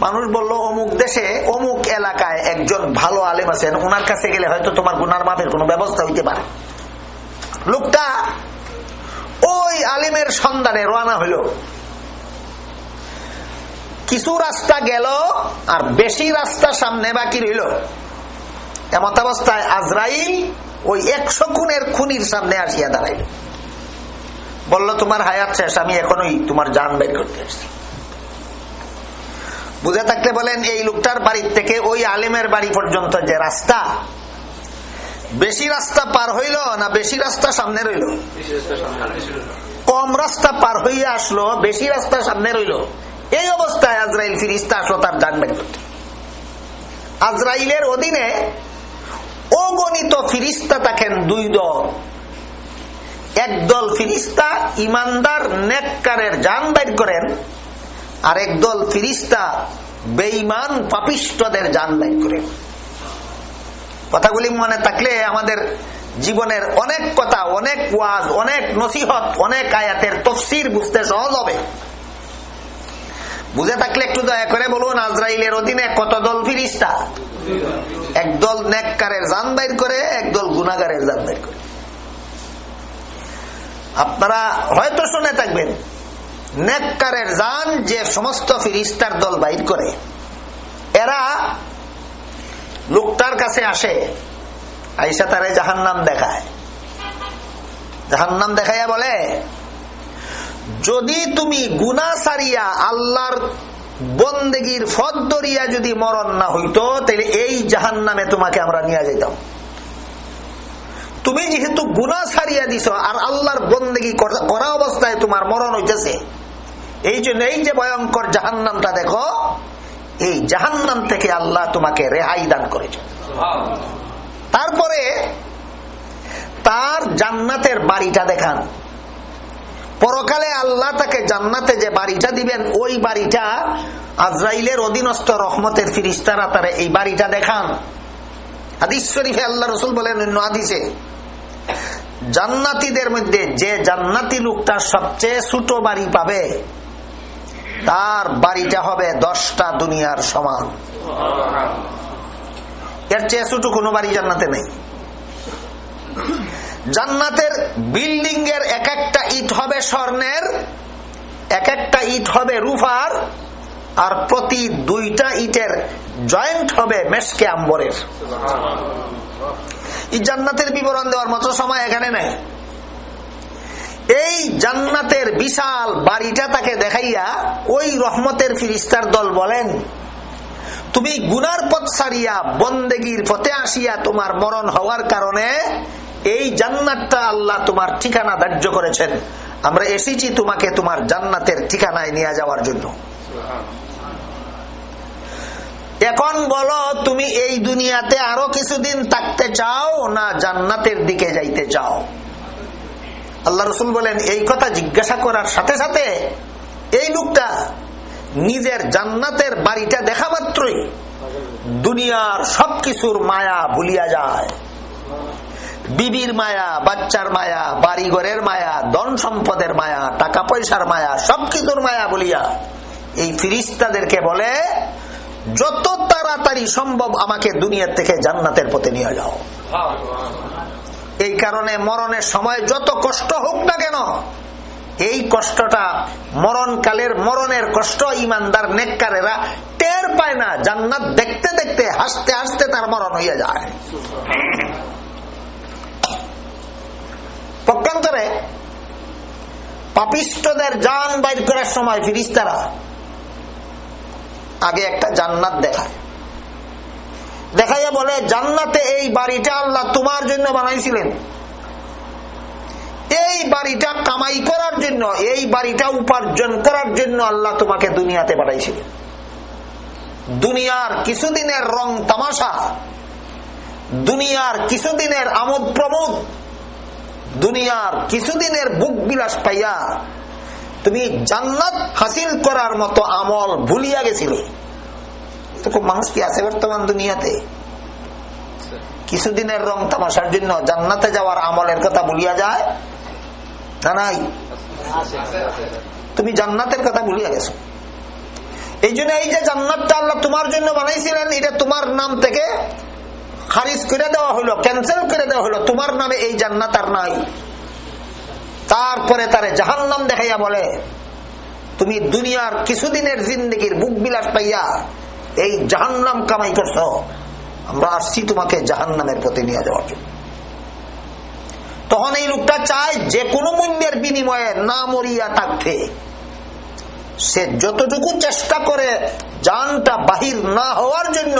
মানুষ বলল, অমুক দেশে, অমুক এলাকায় একজন ভালো আলেম আছেন ওনার কাছে গেলে হয়তো তোমার গুনার মাফের কোনো ব্যবস্থা হইতে পারে। লোকটা ওই আলিমের সন্ধানে রওনা হইল। কিছু রাস্তা গেল আর বেশি রাস্তা সামনে বাকি রইল। এমত অবস্থায় আজরাইল ওই একশো খুনের খুনির সামনে আসিয়া দাঁড়াইল। বলল তোমার হায়াত শেষ আমি এখনই তোমার যান বের করতে আসছি। বুঝে থাকতে বলেন এই লোকটার বাড়ির থেকে ওই আলিমের বাড়ি পর্যন্ত যে রাস্তা বেশি রাস্তা পার হইল না বেশি রাস্তা সামনে রইল? কম রাস্তা পার হইয়া আসলো বেশি রাস্তা সামনে রইল। এই অবস্থায় আজরাইল ফিরিস্তা আসলো তার করতে আজরাইলের অধীনে অগণিত ফিরিস্তা থাকেন দুই দল। একদল ফিরিস্তা, ইমানদার, নেককারের যান বাইর করেন, আর একদল ফিরিস্তা বেইমান পাপিষ্টদের যান বাইর করেন। কথাগুলি মনে থাকলে আমাদের জীবনের অনেক কথা, অনেক ওয়াজ, অনেক নসিহত, অনেক আয়াতের তফসির বুঝতে সহজ হবে। বুঝে থাকলে একটু দয়া করে বলুন, আজরাইলের অধীনে কত দল ফিরিস্তা? একদল নেককারের জান বাইর করে একদল গুনাগারের জান বাইর করে। আপনারা হয়তো শুনে থাকবেন নেককারের জান যে সমস্ত ফিরিস্তার দল বাইর করে, এরা লোকটার কাছে আসে, আইসা তারে জাহান নাম দেখায়। জাহান নাম দেখাইয়া বলে যদি তুমি গুনা সারিয়া আল্লাহর বন্দেগীর ফদ দরিয়া যদি মরণ না হইতো তাহলে এই জাহান নামে তোমাকে আমরা নিয়ে যেতাম তুমি যেহেতু গুনা সারিয়া দিছ, আর আল্লাহর বন্দেগী করা অবস্থায় তোমার মরণ হইতেছে, এই জন্য এই যে ভয়ঙ্কর জাহান নামটা দেখো, এই জাহান নাম থেকে আল্লাহ তোমাকে রেহাই দান করেছে। তারপরে তার জান্নাতের বাড়িটা দেখান। পরকালে আল্লাহ তাকে জান্নাতে যে বাড়িটা দিবেন, ওই বাড়িটা আজরাইলের অধীনস্থ রহমতের ফিরিস্তারা তারা এই বাড়িটা দেখান। হাদিস শরীফে আল্লাহ রসুল বলেন অন্য হাদিসে, জান্নাতিদের মধ্যে যে জান্নাতি লোকটা সবচেয়ে ছোট বাড়ি পাবে, তার বাড়িটা হবে দশটা দুনিয়ার সমান। এর চেয়ে ছোট কোনো বাড়ি জান্নাতে নেই। জান্নাতের বিল্ডিং এর এক একটা ইট হবে স্বর্ণের এক একটা ইট হবে রুফার আর প্রতি দুইটা ইটের জয়েন্ট হবে মেসকে আম্বরের। এই জান্নাতের বিবরণ দেওয়ার মতো সময় এখানে নেই। এই জান্নাতের বিশাল বাড়িটা তাকে দেখাইয়া ওই রহমতের ফিরিস্তার দল বলেন তুমি গুনার পথ সারিয়া বন্দেগীর পথে আসিয়া তোমার মরণ হওয়ার কারণে এই জান্নাতটা আল্লাহ তোমার ঠিকানা ধার্য করেছেন। আমরা এসেছি তোমাকে তোমার জান্নাতের ঠিকানায় নিয়ে যাওয়ার জন্য। এখন বলো, তুমি এই দুনিয়াতে আরও কিছুদিন থাকতে চাও না জান্নাতের দিকে যাইতে চাও? আল্লাহ রসুল বলেন, এই কথা জিজ্ঞাসা করার সাথে সাথে এই লোকটা নিজের জান্নাতের বাড়িটা দেখা মাত্রই দুনিয়ার সবকিছুর মায়া ভুলিয়া যায়। বিবির মায়া, বাচ্চার মায়া, বাড়িঘরের মায়া, ধন সম্পদের মায়া, টাকা পয়সার মায়া, সবকিছুর মায়া বলিয়া এই ফিরিস্তাদেরকে বলে, যত তাড়াতাড়ি সম্ভব আমাকে দুনিয়ার থেকে জান্নাতের পথে নিয়ে যাও। এই কারণে মরণের সময় যত কষ্ট হোক না কেন, এই কষ্টটা মরণকালের মরণের কষ্ট ইমানদার নেককারেরা টের পায় না। জান্নাত দেখতে দেখতে, হাসতে হাসতে তার মরণ হইয়া যায়। পক্ষান্তরে পাপিষ্টদের যান বাইর করার সময় ফিরিস্তারা আগে একটা জান্নাত দেখায়। দেখাইয়া বলে, জান্নাতে এই বাড়িটা আল্লাহ তোমার জন্য বানাইছিলেন। এই বাড়িটা কামাই করার জন্য, এই বাড়িটা উপার্জন করার জন্য আল্লাহ তোমাকে দুনিয়াতে পাঠাইছিলেন দুনিয়ার কিছুদিনের রং তামাশা, দুনিয়ার কিছুদিনের আমোদ প্রমোদ দুনিয়ার কিছুদিনের বুক বিলাস পাইয়া তুমি জান্নাত হাসিল করার মতো আমল ভুলিয়া গেছিলে। মানুষ কি আছে বর্তমান দুনিয়াতে? কিছুদিনের রং তামাশার জন্য জান্নাতে যাওয়ার আমলের কথা ভুলিয়া যায়? না নাই? তুমি জান্নাতের কথা ভুলিয়া গেছো। এই জন্য এই যে জান্নাতটা আল্লাহ তোমার জন্য বানাইছিলেন, এটা তোমার নাম থেকে খারিজ করে দেওয়া হলো ক্যান্সেল করে দেওয়া হলো। তোমার নামে এই জান্নাত আর নাই। তারপরে তারে জাহান নাম দেখাইয়া বলে, তুমি দুনিয়ার কিছুদিনের জিন্দগির বুক বিলাস পাইয়া এই জাহান নাম কামাই করছ। আমরা আসছি তোমাকে জাহান নামের প্রতি নিয়ে যাওয়ার জন্য। তখন এই লোকটা চায় যে কোনো মূল্যের বিনিময়ে না মরিয়া থাকতে। সে যতটুকু চেষ্টা করে, জানটা বাহির না হওয়ার জন্য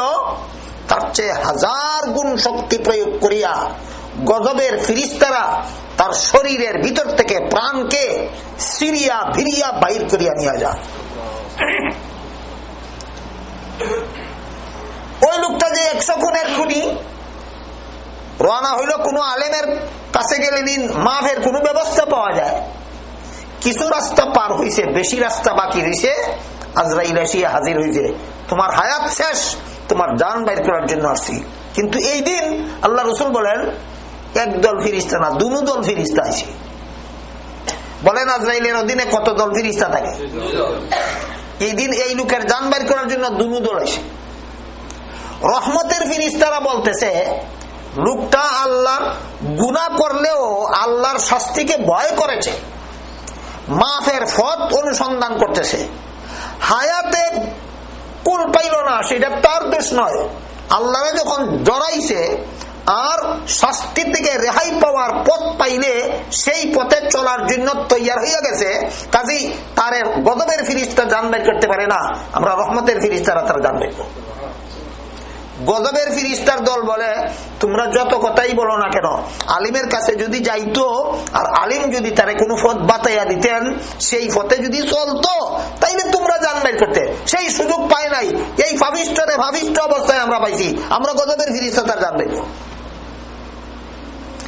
তার চেয়ে হাজার গুণ শক্তি প্রয়োগ করিয়া গজবের ফিরিস্তারা তার শরীরের ভিতর থেকে প্রাণকে সিরিয়া ভিরিয়া বাহির করিয়া নিয়ে যায়। ওই লোকটা যে একশো খুনের খুনি রানা হইল কোন আলেমের কাছে গেলে নিন মাফের কোন ব্যবস্থা পাওয়া যায়। কিছু রাস্তা পার হইছে, বেশি রাস্তা বাকি রয়েছে আজরাইল এসিয়া হাজির হয়েছে তোমার হায়াত শেষ তোমার যান বাইর করার জন্য আসছি। কিন্তু এই দিন আল্লাহ রসুল বলেন, একদল ফিরিস্তা না দুনু দল ফিরিস্তা আছে। বলেন, আজরাইলের অধীনে কত দল ফিরিস্তা থাকে? এই দিন এই লোকের যান বাইর করার জন্য দুনু দল আছে। রহমতের ফিরিস্তারা বলতেছে, লোকটা আল্লাহর গুণা করলেও আল্লাহর শাস্তিকে ভয় করেছে। মাফের ফত অনুসন্ধান করতেছে। হায়াতে কুল পাইল না, সেটা তার দোষ নয়। আল্লাহ যখন জড়াইছে আর শাস্তি থেকে রেহাই পাওয়ার পথ পাইলে সেই পথে চলার জন্য তৈয়ার হইয়া গেছে, কাজেই তার গদবের ফিরিস্তা জানবেন করতে পারে না। আমরা রহমতের ফিরিস্তারা তারা জানবেন গজবের ফিরিস্তার দল বলে, তোমরা যত কথাই বলো না কেন, আলিমের কাছে যদি যাইতো, আর আলিম যদি তারে কোনো পথ বাতাইয়া দিতেন, সেই পথে যদি চলতো, তাইলে তোমরা জানবেন করতে। সেই সুযোগ পায় নাই। এই ভাবিষ্টরে ভাবিষ্ট অবস্থায় আমরা পাইছি। আমরা গজবের ফিরিস্তা, তার জানবেন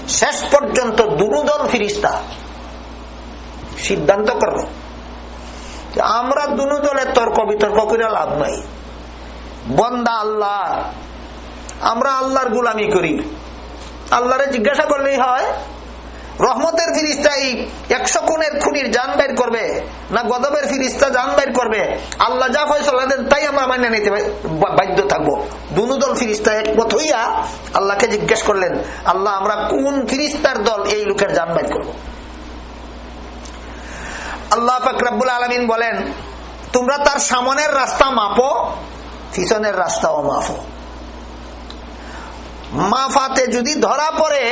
শেষ পর্যন্ত দুদল ফিরিস্তা। সিদ্ধান্ত করল আমরা দুনু দলের তর্ক বিতর্ক করে লাভ নাই। বন্দা আল্লাহ, আমরা আল্লাহর গুলামি করি। আল্লাহরে জিজ্ঞাসা করলেই হয়, রহমতের ফিরিস্তা এই একশো খুনের খুনির যান বাইর করবে, না গদবের ফিরিস্তা যান বাইর করবে? আল্লাহ যা ফয়সলা দেন তাই আমরা মান্য নিতে বাধ্য থাকব। দুদল ফিরিস্তা একমত হইয়া আল্লাহকে জিজ্ঞেস করলেন, আল্লাহ, আমরা কোন ফিরিস্তার দল এই লোকের যান বাইর করব? আল্লাহ ফাকরাবুল আলমিন বলেন, তোমরা তার সামনের রাস্তা মাপো পিছনের রাস্তাও মাফো মাফাতে যদি ধরা পড়ে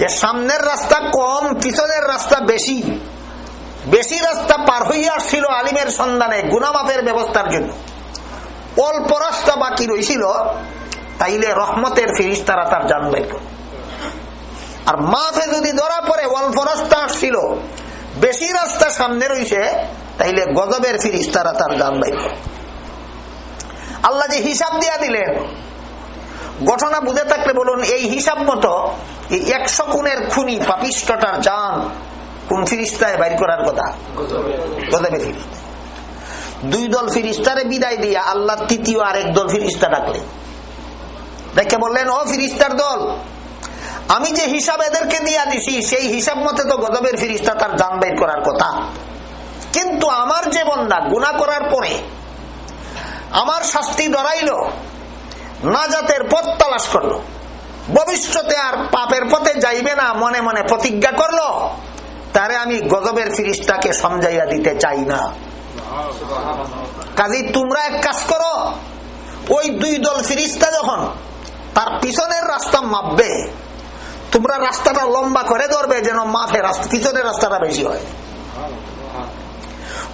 যে সামনের রাস্তা কম, পিছনের রাস্তা বেশি বেশি রাস্তা পার হইয়া আসছিল আলিমের সন্ধানে গুনামাফের ব্যবস্থার জন্য। অল্প রাস্তা বাকি রইছিল, তাইলে রহমতের ফিরিস তারা তার জানবে আর মাফে যদি ধরা পড়ে, অল্প রাস্তা আসছিল, বেশি রাস্তা সামনে রয়েছে তাইলে গজবের ফিরিস তারা তার জানবে আল্লাহ যে হিসাব দিয়া দিলেন। ঘটনা বুঝে থাকলে বলুন, এই হিসাব মতো একশো খুনের খুনি পাপিষ্টটার যান কোন ফিরিস্তায় বাইর করার কথা? ফিরিস্তা। দুই দল ফিরিস্তারে বিদায় দিয়া আল্লাহ তৃতীয় আরেক দল ফিরিস্তা ডাকলেন। দেখে বললেন, ও ফিরিস্তার দল, আমি যে হিসাব এদেরকে দিয়া দিছি, সেই হিসাব মতে তো গজবের ফিরিস্তা তার দান বের করার কথা। কিন্তু আমার যে বন্দা গুণা করার পরে আমার শাস্তি ডরাইল, নাজাতের পথ তালাশ করল। ভবিষ্যতে আর পাপের পথে যাইবে না, মনে মনে প্রতিজ্ঞা করল। তারে আমি গজবের ফিরিস্তাকে সমঝাইয়া দিতে চাই না। কাজী, তোমরা এক কাজ করো, ওই দুই দল ফিরিস্তা যখন তার পিছনের রাস্তা মাপবে, তোমরা রাস্তাটা লম্বা করে ধরবে, যেন মাফে পিছনের রাস্তাটা বেশি হয়।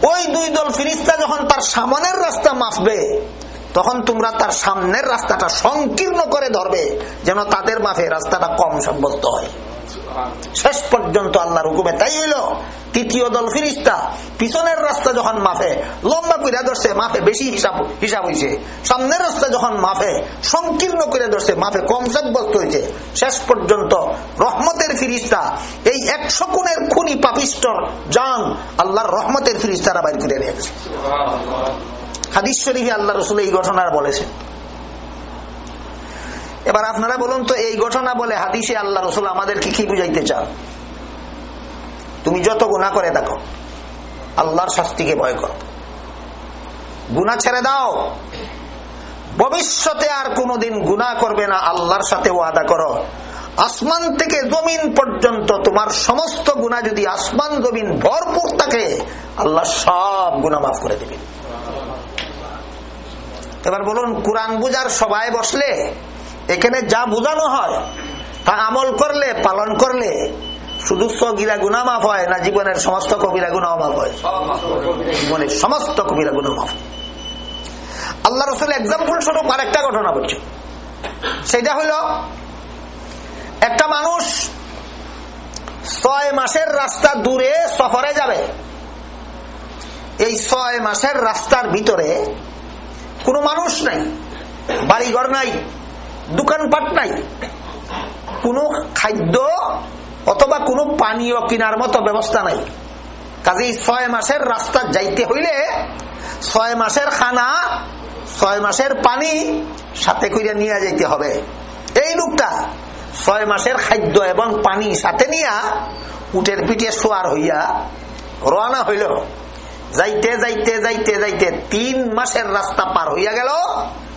ওই দুই দল ফিরিস্তা যখন তার সামনের রাস্তা মাফবে তখন তোমরা তার সামনের রাস্তাটা সংকীর্ণ করে ধরবে, যেন তাদের মাফে রাস্তাটা কম সাব্যস্ত হয়। শেষ পর্যন্ত আল্লাহর হুকুমে তাই হইল। তৃতীয় দল ফিরিস্তা। পিছনের রাস্তা যখন মাফে, লম্বা করে ধরছে, মাফে বেশি হিসাব হিসাব হয়েছে সামনের রাস্তা যখন মাফে, সংকীর্ণ করে ধরছে, মাফে কম সাব্যস্ত হয়েছে শেষ পর্যন্ত রহমতের ফিরিস্তা, এই একশো কোণের খুনি পাপিষ্টর জান আল্লাহর রহমতের ফিরিস্তারা বাইর করে রেখেছে হাদিস শরীফে আল্লাহ রসুল এই ঘটনা বলেছেন। এবার আপনারা বলুন তো, এই ঘটনা বলে হাদিসে আল্লাহ রসুল আমাদেরকে কি বুঝাইতে চান? তুমি যত গুণা করে দেখো, আল্লাহর শাস্তিকে ভয় করো। গুণা ছেড়ে দাও। ভবিষ্যতে আর কোনোদিন গুণা করবে না, আল্লাহর সাথে ওয়াদা করো। আসমান থেকে জমিন পর্যন্ত তোমার সমস্ত গুণা যদি আসমান জমিন ভরপুর থাকে, আল্লাহ সব গুণা মাফ করে দেবেন এবার বলুন, কোরআন বুঝার সবাই বসলে, এখানে যা বোঝানো হয়, তা আমল করলে, পালন করলে শুধু সগিরা গুণা মাফ হয় না, জীবনের সমস্ত কবিরা গুণা মাফ হয়। জীবনের সমস্ত কবিরা মাফ আল্লাহ রসুল এক্সাম্পল স্বরূপ আর একটা ঘটনা বলছে সেটা হইল একটা মানুষ ছয় মাসের রাস্তা দূরে সফরে যাবে। এই ছয় মাসের রাস্তার ভিতরে কোনো মানুষ নাই, বাড়িঘর নাই, দোকানপাট নাই, কোনো খাদ্য অথবা কোনো পানীয় কেনার মতো ব্যবস্থা নাই। কাজেই ছয় মাসের রাস্তা যাইতে হইলে ছয় মাসের খানা, ছয় মাসের পানি সাথে করে নিয়ে যাইতে হবে। এই লোকটা ছয় মাসের খাদ্য এবং পানি সাথে নিয়া উটের পিঠে শোয়ার হইয়া রওনা হইল। যাইতে যাইতে যাইতে যাইতে তিন মাসের রাস্তা পার হইয়া গেল।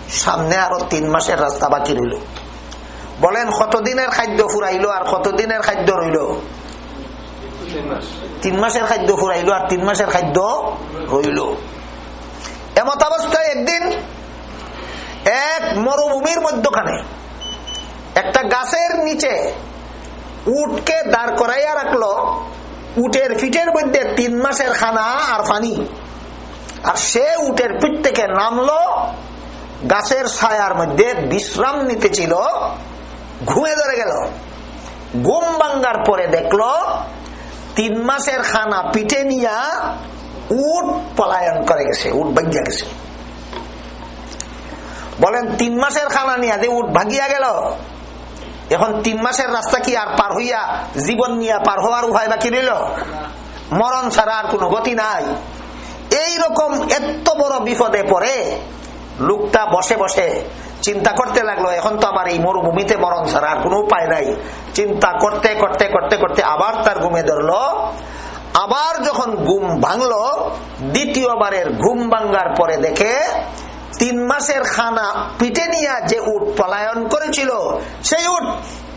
সামনে আরও তিন মাসের রাস্তা বাকি রইল। বলেন, কতদিনের খাদ্য ফুরাইল আর কতদিনের খাদ্য রইল? তিন মাসের খাদ্য ফুরাইল আর তিন মাসের খাদ্য রইল। এমত অবস্থায় একদিন এক মরুভূমির মধ্যখানে একটা গাছের নিচে উটকে দাঁড় করাইয়া রাখল। উটের ফিটের মধ্যে তিন মাসের খানা আর পানি। আর সে উটের পিঠ থেকে নামলো। গাছের ছায়ার মধ্যে বিশ্রাম নিতে ছিল ঘুমে ধরে গেল। ঘুম ভাঙ্গার পরে দেখল, তিন মাসের খানা পিঠে নিয়া উট পলায়ন করে গেছে, উট ভাগিয়া গেছে। বলেন, তিন মাসের খানা নিয়া যে ভাগিয়া গেল, এখন তিন মাসের রাস্তা কি আর পার হইয়া জীবন নিয়া পার হওয়ার উপায় বাকি রইল? মরণ ছাড়া আর কোন গতি নাই। এই রকম এত বড় বিপদে পড়ে, লোকটা বসে বসে চিন্তা করতে লাগল, এখন তো আমার এই মরুভূমিতে মরণ ছাড়া আর কোনো উপায় নাই। চিন্তা করতে করতে করতে করতে আবার তার ঘুমে ধরলো। আবার যখন ঘুম ভাঙলো, দ্বিতীয়বারের ঘুম ভাঙ্গার পরে দেখে তিন মাসের খানা পিটে নিয়া যে উট পলায়ন করেছিল, সেই উট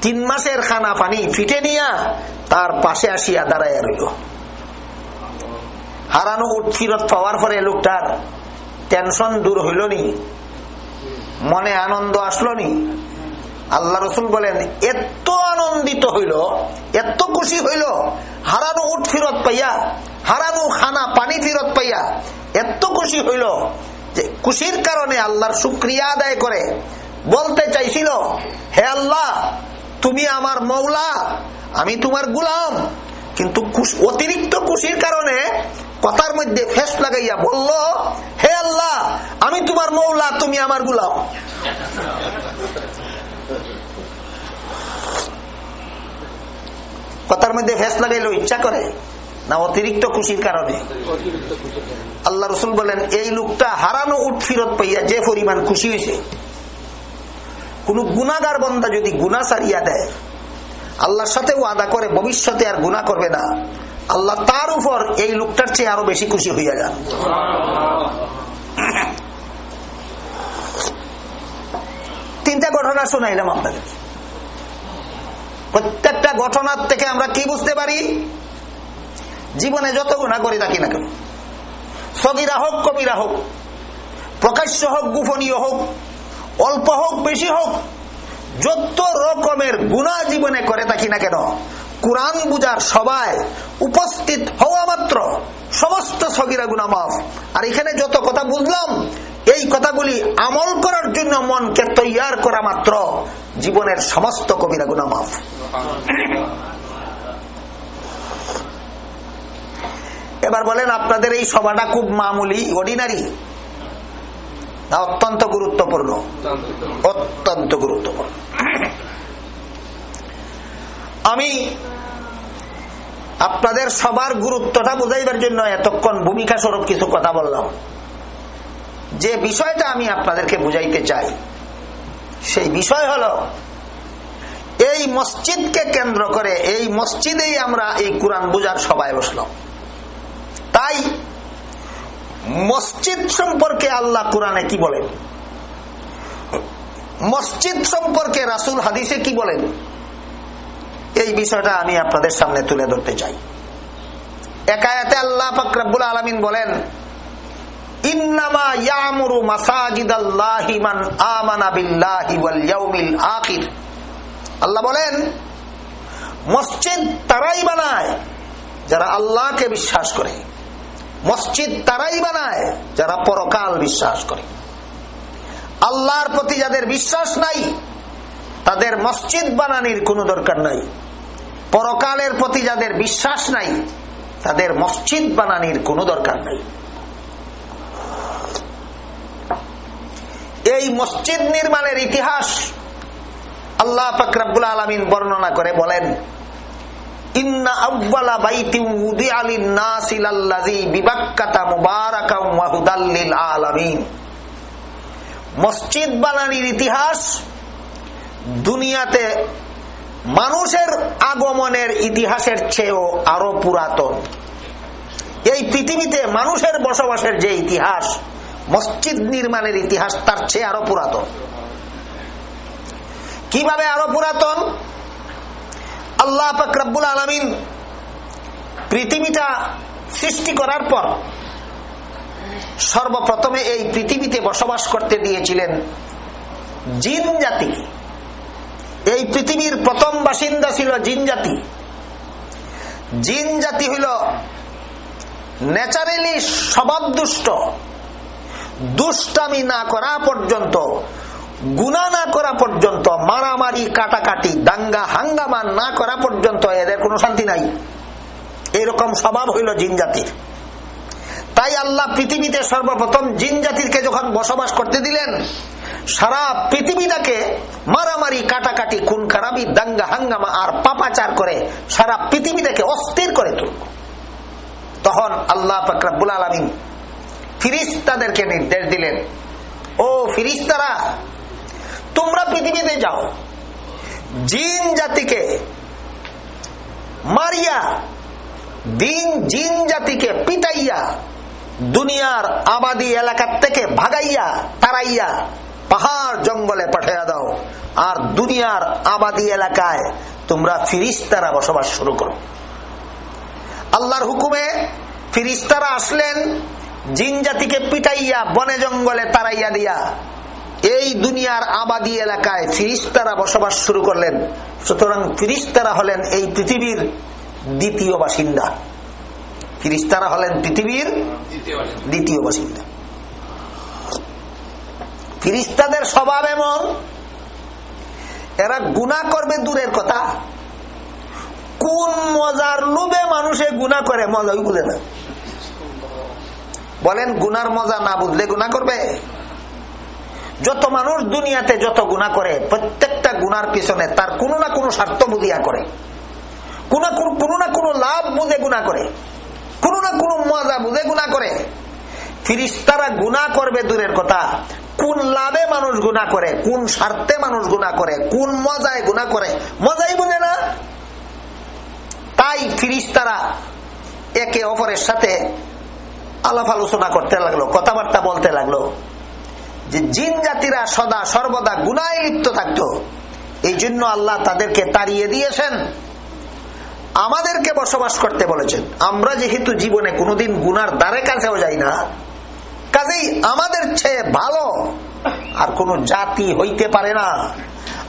তিন মাসের খানা পানি ফিটে নিয়া তার পাশে আসিয়া দাঁড়াইয়া রইল। হারানো উট ফিরত পাওয়ার পরে লোকটার টেনশন দূর হইল নি। মনে আনন্দ আসলো নি আল্লাহ রসুল বলেন, এত আনন্দিত হইল, এত খুশি হইল, হারানো উঠ ফিরত পাইয়া, হারানো খানা পানি ফিরত পাইয়া, এত খুশি হইল যে খুশির কারণে আল্লাহর শুক্রিয়া আদায় করে। বলতে চাইছিল, হে আল্লাহ, তুমি আমার মৌলা, আমি তোমার গুলাম। কিন্তু অতিরিক্ত খুশির কারণে কথার মধ্যে ফেস লাগাইয়া বলল, হে আল্লাহ, আমি তোমার মৌলা, তুমি আমার গুলাম। কথার মধ্যে ফেস লাগাইলো, ইচ্ছা করে না, অতিরিক্ত খুশির কারণে। আল্লাহ রসুল বলেন, এই লোকটা হারানো উঠ ফিরত পাইয়া যে পরিমাণ খুশি হয়েছে কোন গুণাগার বন্দা যদি গুণা সারিয়া দেয়, আল্লাহর সাথে ওয়াদা করে, ভবিষ্যতে আর গুণা করবে না। আল্লাহ তার উপর এই লোকটার চেয়ে আরও বেশি খুশি হইয়া যান। তিনটা ঘটনা শোনাইলাম আপনাদের। প্রত্যেকটা ঘটনার থেকে আমরা কি বুঝতে পারি? জীবনে যত গুণা করি থাকি না কেন? সগিরা হোক, কবিরা হোক, প্রকাশ্য হোক, গোপনীয় হোক, অল্প হোক, বেশি হোক, যত রকমের গুণা জীবনে করে থাকি না কেন? কোরআন বুঝার সবাই উপস্থিত হওয়া মাত্র। সমস্ত সগিরা গুণা মাফ আর এখানে যত কথা বুঝলাম, এই কথাগুলি আমল করার জন্য মনকে তৈয়ার করা মাত্র। জীবনের সমস্ত কবিরা গুণা মাফ এবার বলেন, আপনাদের এই সভাটা খুব মামুলি অর্ডিনারি অত্যন্ত গুরুত্বপূর্ণ? অত্যন্ত গুরুত্বপূর্ণ। আমি আপনাদের সবার গুরুত্বটা বুঝাইবার জন্য এতক্ষণ ভূমিকা স্বরূপ কিছু কথা বললাম। যে বিষয়টা আমি আপনাদেরকে বুঝাইতে চাই, সেই বিষয় হল, এই মসজিদকে কেন্দ্র করে এই মসজিদেই আমরা এই কোরআন বুঝার সবাই বসলাম। তাই মসজিদ সম্পর্কে আল্লাহ কোরআনে কি বলেন? মসজিদ সম্পর্কে রাসুল হাদিসে কি বলেন? এই বিষয়টা আমি আপনাদের সামনে তুলে ধরতে চাই। একায়াতে আল্লাহ ফকরাবুল আলমিন বলেন, মসজিদ তারাই বানায় যারা আল্লাহকে বিশ্বাস করে। মসজিদ তারাই বানায় যারা পরকাল বিশ্বাস করে। আল্লাহর প্রতি যাদের বিশ্বাস নাই তাদের মসজিদ বানানির কোনো দরকার নাই। পরকালের প্রতি যাদের বিশ্বাস নাই, তাদের মসজিদ বানানির কোনো দরকার নাই। এই মসজিদ নির্মাণের ইতিহাস আল্লাহ ফকরাবুল আলমিন বর্ণনা করে বলেন মসজিদ বানানির ইতিহাস দুনিয়াতে মানুষের আগমনের ইতিহাসের চেয়েও আরও পুরাতন। এই পৃথিবীতে মানুষের বসবাসের যে ইতিহাস, মসজিদ নির্মাণের ইতিহাস, তার চেয়ে আরও পুরাতন। কীভাবে আরও পুরাতন? আল্লাহ ফকরাবুল আলমিন পৃথিবীটা সৃষ্টি করার পর সর্বপ্রথমে এই পৃথিবীতে বসবাস করতে দিয়েছিলেন জিন জাতি। এই পৃথিবীর প্রথম বাসিন্দা ছিল জিন জাতি। জিন জাতি হইল ন্যাচারালি স্বভাব দুষ্ট। দুষ্টামি না করা পর্যন্ত, গুণা না করা পর্যন্ত, মারামারি, কাটাকাটি, দাঙ্গা, হাঙ্গামা না করা পর্যন্ত এদের কোনো শান্তি নাই। এরকম স্বভাব হইল জিন জাতির। তাই আল্লাহ পৃথিবীতে সর্বপ্রথম জিন জাতিরকে যখন বসবাস করতে দিলেন সারা পৃথিবীটাকে মারামারি, কাটাকাটি খুন খারাপি দাঙ্গা, হাঙ্গামা আর পাপাচার করে সারা পৃথিবীটাকে অস্থির করে তুলব তখন আল্লাহ ফকরাবুল আলমিন ফিরিস্তাদেরকে নির্দেশ দিলেন, ও ফিরিস্তারা, তোমরা পৃথিবীতে যাও। জিন জাতিকে মারিয়া, দিন জিন জাতিকে পিটাইয়া, দুনিয়ার আবাদি এলাকার থেকে ভাগাইয়া তারাইয়া পাহাড় জঙ্গলে পাঠাইয়া দাও। আর দুনিয়ার আবাদি এলাকায় তোমরা ফিরিস্তারা বসবাস শুরু করো। আল্লাহর হুকুমে ফিরিস্তারা আসলেন জিন জাতিকে পিটাইয়া বনে জঙ্গলে তারাইয়া দিয়া। এই দুনিয়ার আবাদি এলাকায় ফিরিস্তারা বসবাস শুরু করলেন। সুতরাং ফিরিস্তারা হলেন এই পৃথিবীর দ্বিতীয় বাসিন্দা। ফিরিস্তারা হলেন পৃথিবীর দ্বিতীয় বাসিন্দা। ফিরিস্তাদের স্বভাব এমন, এরা গুণা করবে দূরের কথা। কোন মজার লোভে মানুষে গুণা করে, মজাই বুঝে না। বলেন, গুনার মজা না বুঝলে গুণা করবে? যত মানুষ দুনিয়াতে যত গুণা করে, প্রত্যেকটা গুনার পিছনে তার কোনো না কোনো স্বার্থ বুঝিয়া করে। কোনো না কোনো লাভ বুঝে গুণা করে। কোনো না কোনো মজা বুঝে গুণা করে। ফিরিস্তারা গুণা করবে দূরের কথা। কোন লাভে মানুষ গুণা করে, কোন স্বার্থে মানুষ গুণা করে, কোন মজায় গুণা করে, মজাই বুঝে না? তাই ফিরিস্তারা একে অপরের সাথে আলাপ আলোচনা করতে লাগল, কথাবার্তা বলতে লাগল। যে জিন জাতিরা সদা সর্বদা গুনায় লিপ্ত থাকত, এই জন্য আল্লাহ তাদেরকে তাড়িয়ে দিয়েছেন। আমাদেরকে বসবাস করতে বলেছেন। আমরা যেহেতু জীবনে কোনোদিন গুনার দ্বারে কাছেও যাই না কাজেই আমাদের চেয়ে ভালো। আর কোন জাতি হইতে পারে না।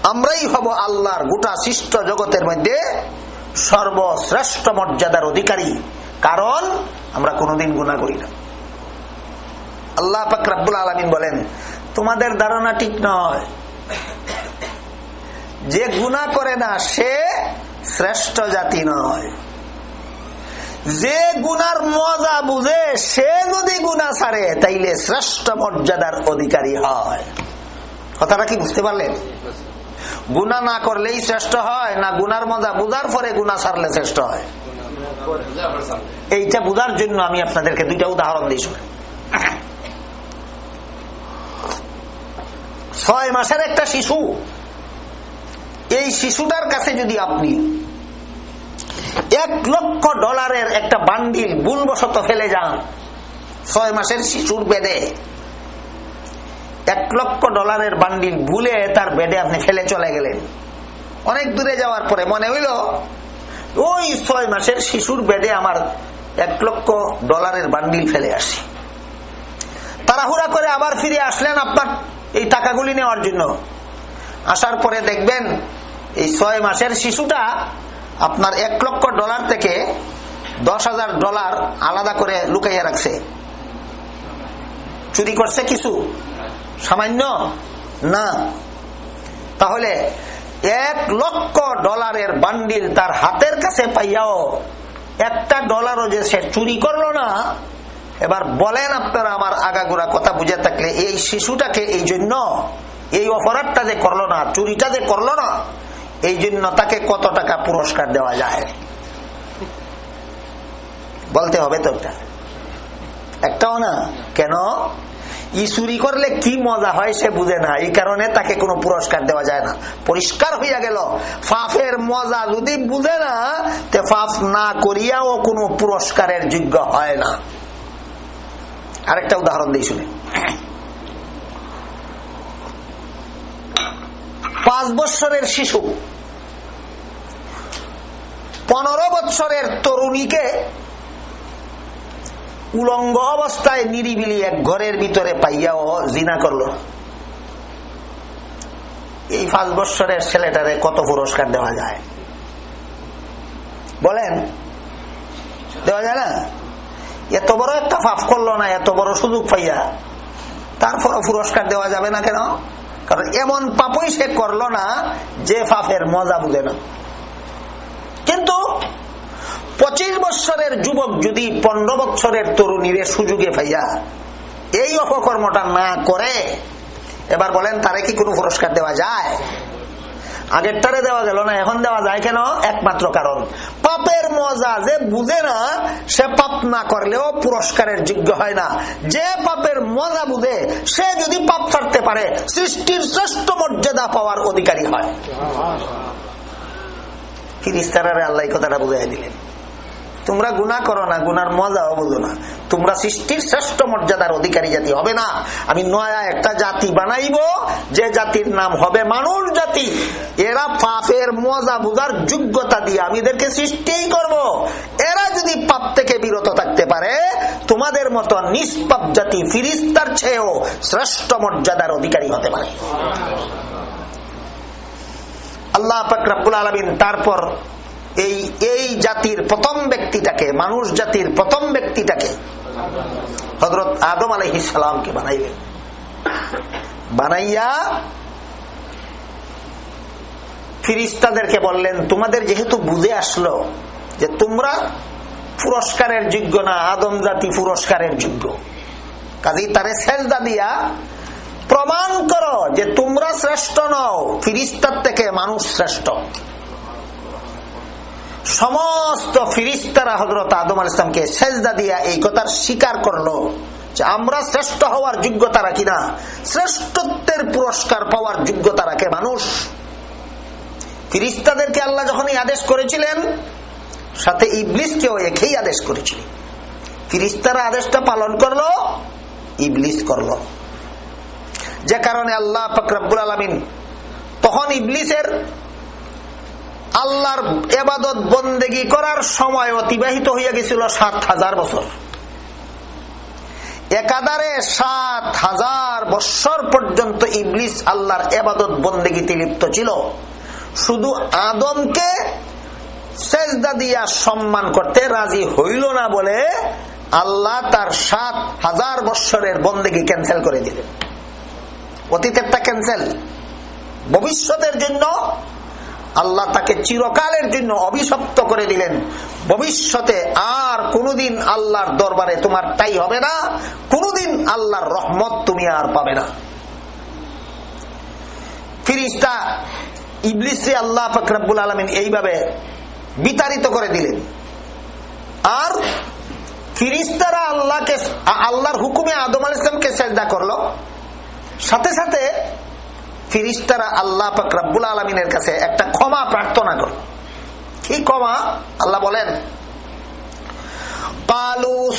আমরাই হব আল্লাহর গোটা সৃষ্ট জগতের মধ্যে সর্বশ্রেষ্ঠ মর্যাদার অধিকারী। কারণ আমরা কোনোদিন গুণা করি না। আল্লাহ পাকরাবুল আলমিন বলেন, তোমাদের ধারণা ঠিক নয়। যে গুণা করে না, সে শ্রেষ্ঠ জাতি নয়। যে গুনার মজা বুঝে, সে যদি গুণা ছাড়ে, তাইলে শ্রেষ্ঠ মর্যাদার অধিকারী হয়। কথাটা কি বুঝতে পারলেন? গুণা না করলেই শ্রেষ্ঠ হয়, না গুনার মজা বুঝার পরে গুণা ছাড়লে শ্রেষ্ঠ হয়? এইটা বুঝার জন্য আমি আপনাদেরকে দুইটা উদাহরণ দিই ছয় মাসের একটা শিশু, এই শিশুটার কাছে যদি আপনি এক লক্ষ ডলারের একটা বান্ডিল ভুলবশত ফেলে যান। ছয় মাসের শিশুর বেডে এক লক্ষ ডলারের বান্ডিল ভুলে তার বেডে আপনি ফেলে চলে গেলেন। অনেক দূরে যাওয়ার পরে মনে হইল, ওই ছয় মাসের শিশুর বেডে আমার এক লক্ষ ডলারের বান্ডিল ফেলে আসি। তাড়াহুড়া করে আবার ফিরে আসলেন আপনার এই টাকাগুলি নেওয়ার জন্য। আসার পরে দেখবেন, এই ছয় মাসের শিশুটা আপনার এক লক্ষ ডলার থেকে দশ হাজার ডলার আলাদা করে লুকাইয়া রাখছে। চুরি করছে কিছু? সামান্য? না। তাহলে এক লক্ষ ডলারের বান্ডিল তার হাতের কাছে পাইয়াও একটা ডলারও যে সে চুরি করল না, এবার বলেন আপনারা আমার আগাগোড়া কথা বুঝে থাকলে, এই শিশুটাকে এই জন্য, এই অপরাধটা যে করল না, চুরিটা যে করল না এই জন্য তাকে কত টাকা পুরস্কার দেওয়া যায়? বলতে হবে তো একটা একটাও না। কেন? ই চুরি করলে কি মজা হয় সে বুঝে না। এই কারণে তাকে কোনো পুরস্কার দেওয়া যায় না। পরিষ্কার হইয়া গেল। ফাফের মজা যদি বুঝে না, তে ফাফ না করিয়াও কোনো পুরস্কারের যোগ্য হয় না। আরেকটা উদাহরণ দিই শুনে। পাঁচ বৎসরের শিশু পনেরো বৎসরের তরুণীকে উলঙ্গ অবস্থায় নিরিবিলি এক ঘরের ভিতরে পাইয়াও জিনা করল। এই পাঁচ বৎসরের ছেলেটারে কত পুরস্কার দেওয়া যায়? বলেন। দেওয়া যায় না? এত বড় একটা ফাফ করল না, এত বড় সুযোগ পাইয়া। তারপর পুরস্কার দেওয়া যাবে না কেন? কারণ এমন পাপই সে করল না, যে ফাফের মজা বুঝে না। কিন্তু পঁচিশ বৎসরের যুবক যদি পনেরো বৎসরের তরুণীরে সুযোগে পাইয়া এই অপকর্মটা না করে, এবার বলেন, তারে কি কোনো পুরস্কার দেওয়া যায়? আগেরটারে দেওয়া গেল না, এখন দেওয়া যায় কেন? একমাত্র কারণ, পাপের মজা যে বুঝে না, সে পাপ না করলেও পুরস্কারের যোগ্য হয় না। যে পাপের মজা বুঝে, সে যদি পাপ ছাড়তে পারে, সৃষ্টির শ্রেষ্ঠ মর্যাদা পাওয়ার অধিকারী হয়। ফিরিস্তারারে আল্লাহ কথাটা বুঝাই দিলেন। তোমরা গুণা করো না, গুনার মজাও বুঝো না। তোমরা সৃষ্টির শ্রেষ্ঠ মর্যাদার অধিকারী জাতি হবে না। আমি নয়া একটা জাতি বানাইব, যে জাতির নাম হবে মানুষ জাতি। এরা পাপের মজা বুঝার যোগ্যতা দিয়ে আমি এদেরকে সৃষ্টিই করব। এরা যদি পাপ থেকে বিরত থাকতে পারে, তোমাদের মতো নিষ্পাপ জাতি ফিরিস্তার চেয়েও শ্রেষ্ঠ মর্যাদার অধিকারী হতে পারে। আল্লাহ ফকরাবুল আলমিন তারপর এই এই জাতির প্রথম ব্যক্তিটাকে, মানুষ জাতির প্রথম ব্যক্তিটাকে হজরত আদম আলহ সালামকে বানাইলেন। বানাইয়া ফিরিস্তাদেরকে বললেন, তোমাদের যেহেতু বুঝে আসলো যে তোমরা পুরস্কারের যোগ্য না, আদম জাতি পুরস্কারের যোগ্য কাজী তারে সেজদা দিয়া প্রমাণ করো যে তোমরা শ্রেষ্ঠ নও, ফিরিস্তার থেকে মানুষ শ্রেষ্ঠ। সমস্ত ফিরিস্তারা হজরত আদম আল ইসলামকে সেজদা দিয়া এই কথার স্বীকার করল যে আমরা শ্রেষ্ঠ হওয়ার যোগ্যতা রাখি না। শ্রেষ্ঠত্বের পুরস্কার পাওয়ার যোগ্যতা রাখে মানুষ। ফিরিস্তাদেরকে আল্লাহ যখন এই আদেশ করেছিলেন, সাথে ইবলিসকেও একই আদেশ করেছিলেন। ফিরিস্তারা আদেশটা পালন করল, ইবলিস করল। যে কারণে আল্লাহ ফকরাবুল আলমিন তখন ইবলিসের আল্লাহর এবাদত বন্দেগি করার সময় অতিবাহিত হইয়া গেছিল সাত হাজার বছর। একাধারে সাত হাজার বৎসর পর্যন্ত ইবলিস আল্লাহর এবাদত বন্দেগিতে লিপ্ত ছিল। শুধু আদমকে সেজদা দিয়া সম্মান করতে রাজি হইল না বলে আল্লাহ তার সাত হাজার বৎসরের বন্দেগি ক্যান্সেল করে দিলেন। অতীতেরটা ক্যান্সেল ভবিষ্যতের জন্য আল্লাহ তাকে চিরকালের জন্য অভিশপ্ত করে দিলেন। ভবিষ্যতে আর কোনদিন আল্লাহর দরবারে তোমার তাই হবে না, কোনদিন আল্লাহর রহমত তুমি আর পাবে না। ফিরিস্তা ইবলিসে আল্লাহ ফকরাবুল আলমিন এইভাবে বিতাড়িত করে দিলেন। আর ফিরিস্তারা আল্লাহকে, আল্লাহর হুকুমে আদম আল ইসলামকে চেষ্টা করল। সাথে সাথে ফিরিস্তারা আল্লাহ ফকরাবুল আলমিনের কাছে একটা ক্ষমা প্রার্থনা করল কি ক্ষমা? আল্লাহ বলেন, পালু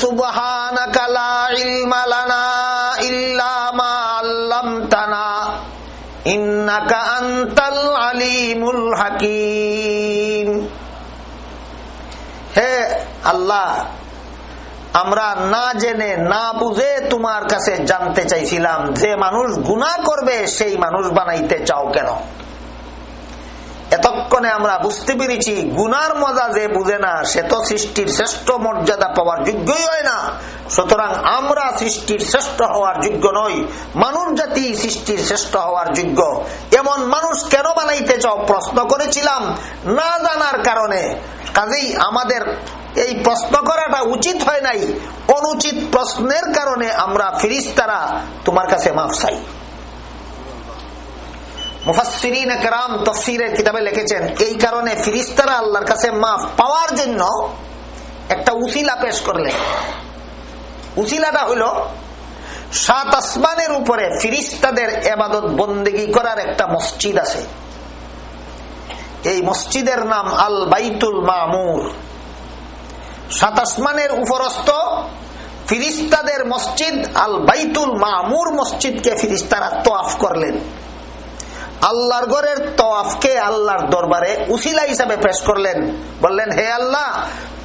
হাকিম। হে আল্লাহ আমরা না জেনে, না বুঝে তোমার কাছে জানতে চাইছিলাম, যে মানুষ গুণা করবে, সেই মানুষ বানাইতে চাও কেন? এতক্ষণে আমরা বুঝতে পেরেছি, গুনার মজা যে বুঝে না, সে তো সৃষ্টির শ্রেষ্ঠ মর্যাদা পাওয়ার যোগ্যই হয় না। সুতরাং আমরা সৃষ্টির শ্রেষ্ঠ হওয়ার যোগ্য নই। মানুষ জাতি সৃষ্টির শ্রেষ্ঠ হওয়ার যোগ্য। এমন মানুষ কেন বানাইতে চাও? প্রশ্ন করেছিলাম না জানার কারণে। কাজেই আমাদের এই প্রশ্ন করাটা উচিত হয় নাই। অনুচিত প্রশ্নের কারণে আমরা ফিরিস্তারা তোমার কাছে মাফ চাই। এই এবাদত বন্দেগি করার একটা মসজিদ আছে। এই মসজিদের নাম আল বাইতুল মামুর। সাত আসমানের উপরস্থ ফিরিস্তাদের মসজিদ, আল বাইতুল মামুর মসজিদকে ফিরিস্তারা তোয়াফ করলেন। আল্লাহর গড়ের তওয়াফকে আল্লাহর দরবারে উসিলা হিসাবে পেশ করলেন বললেন হে আল্লাহ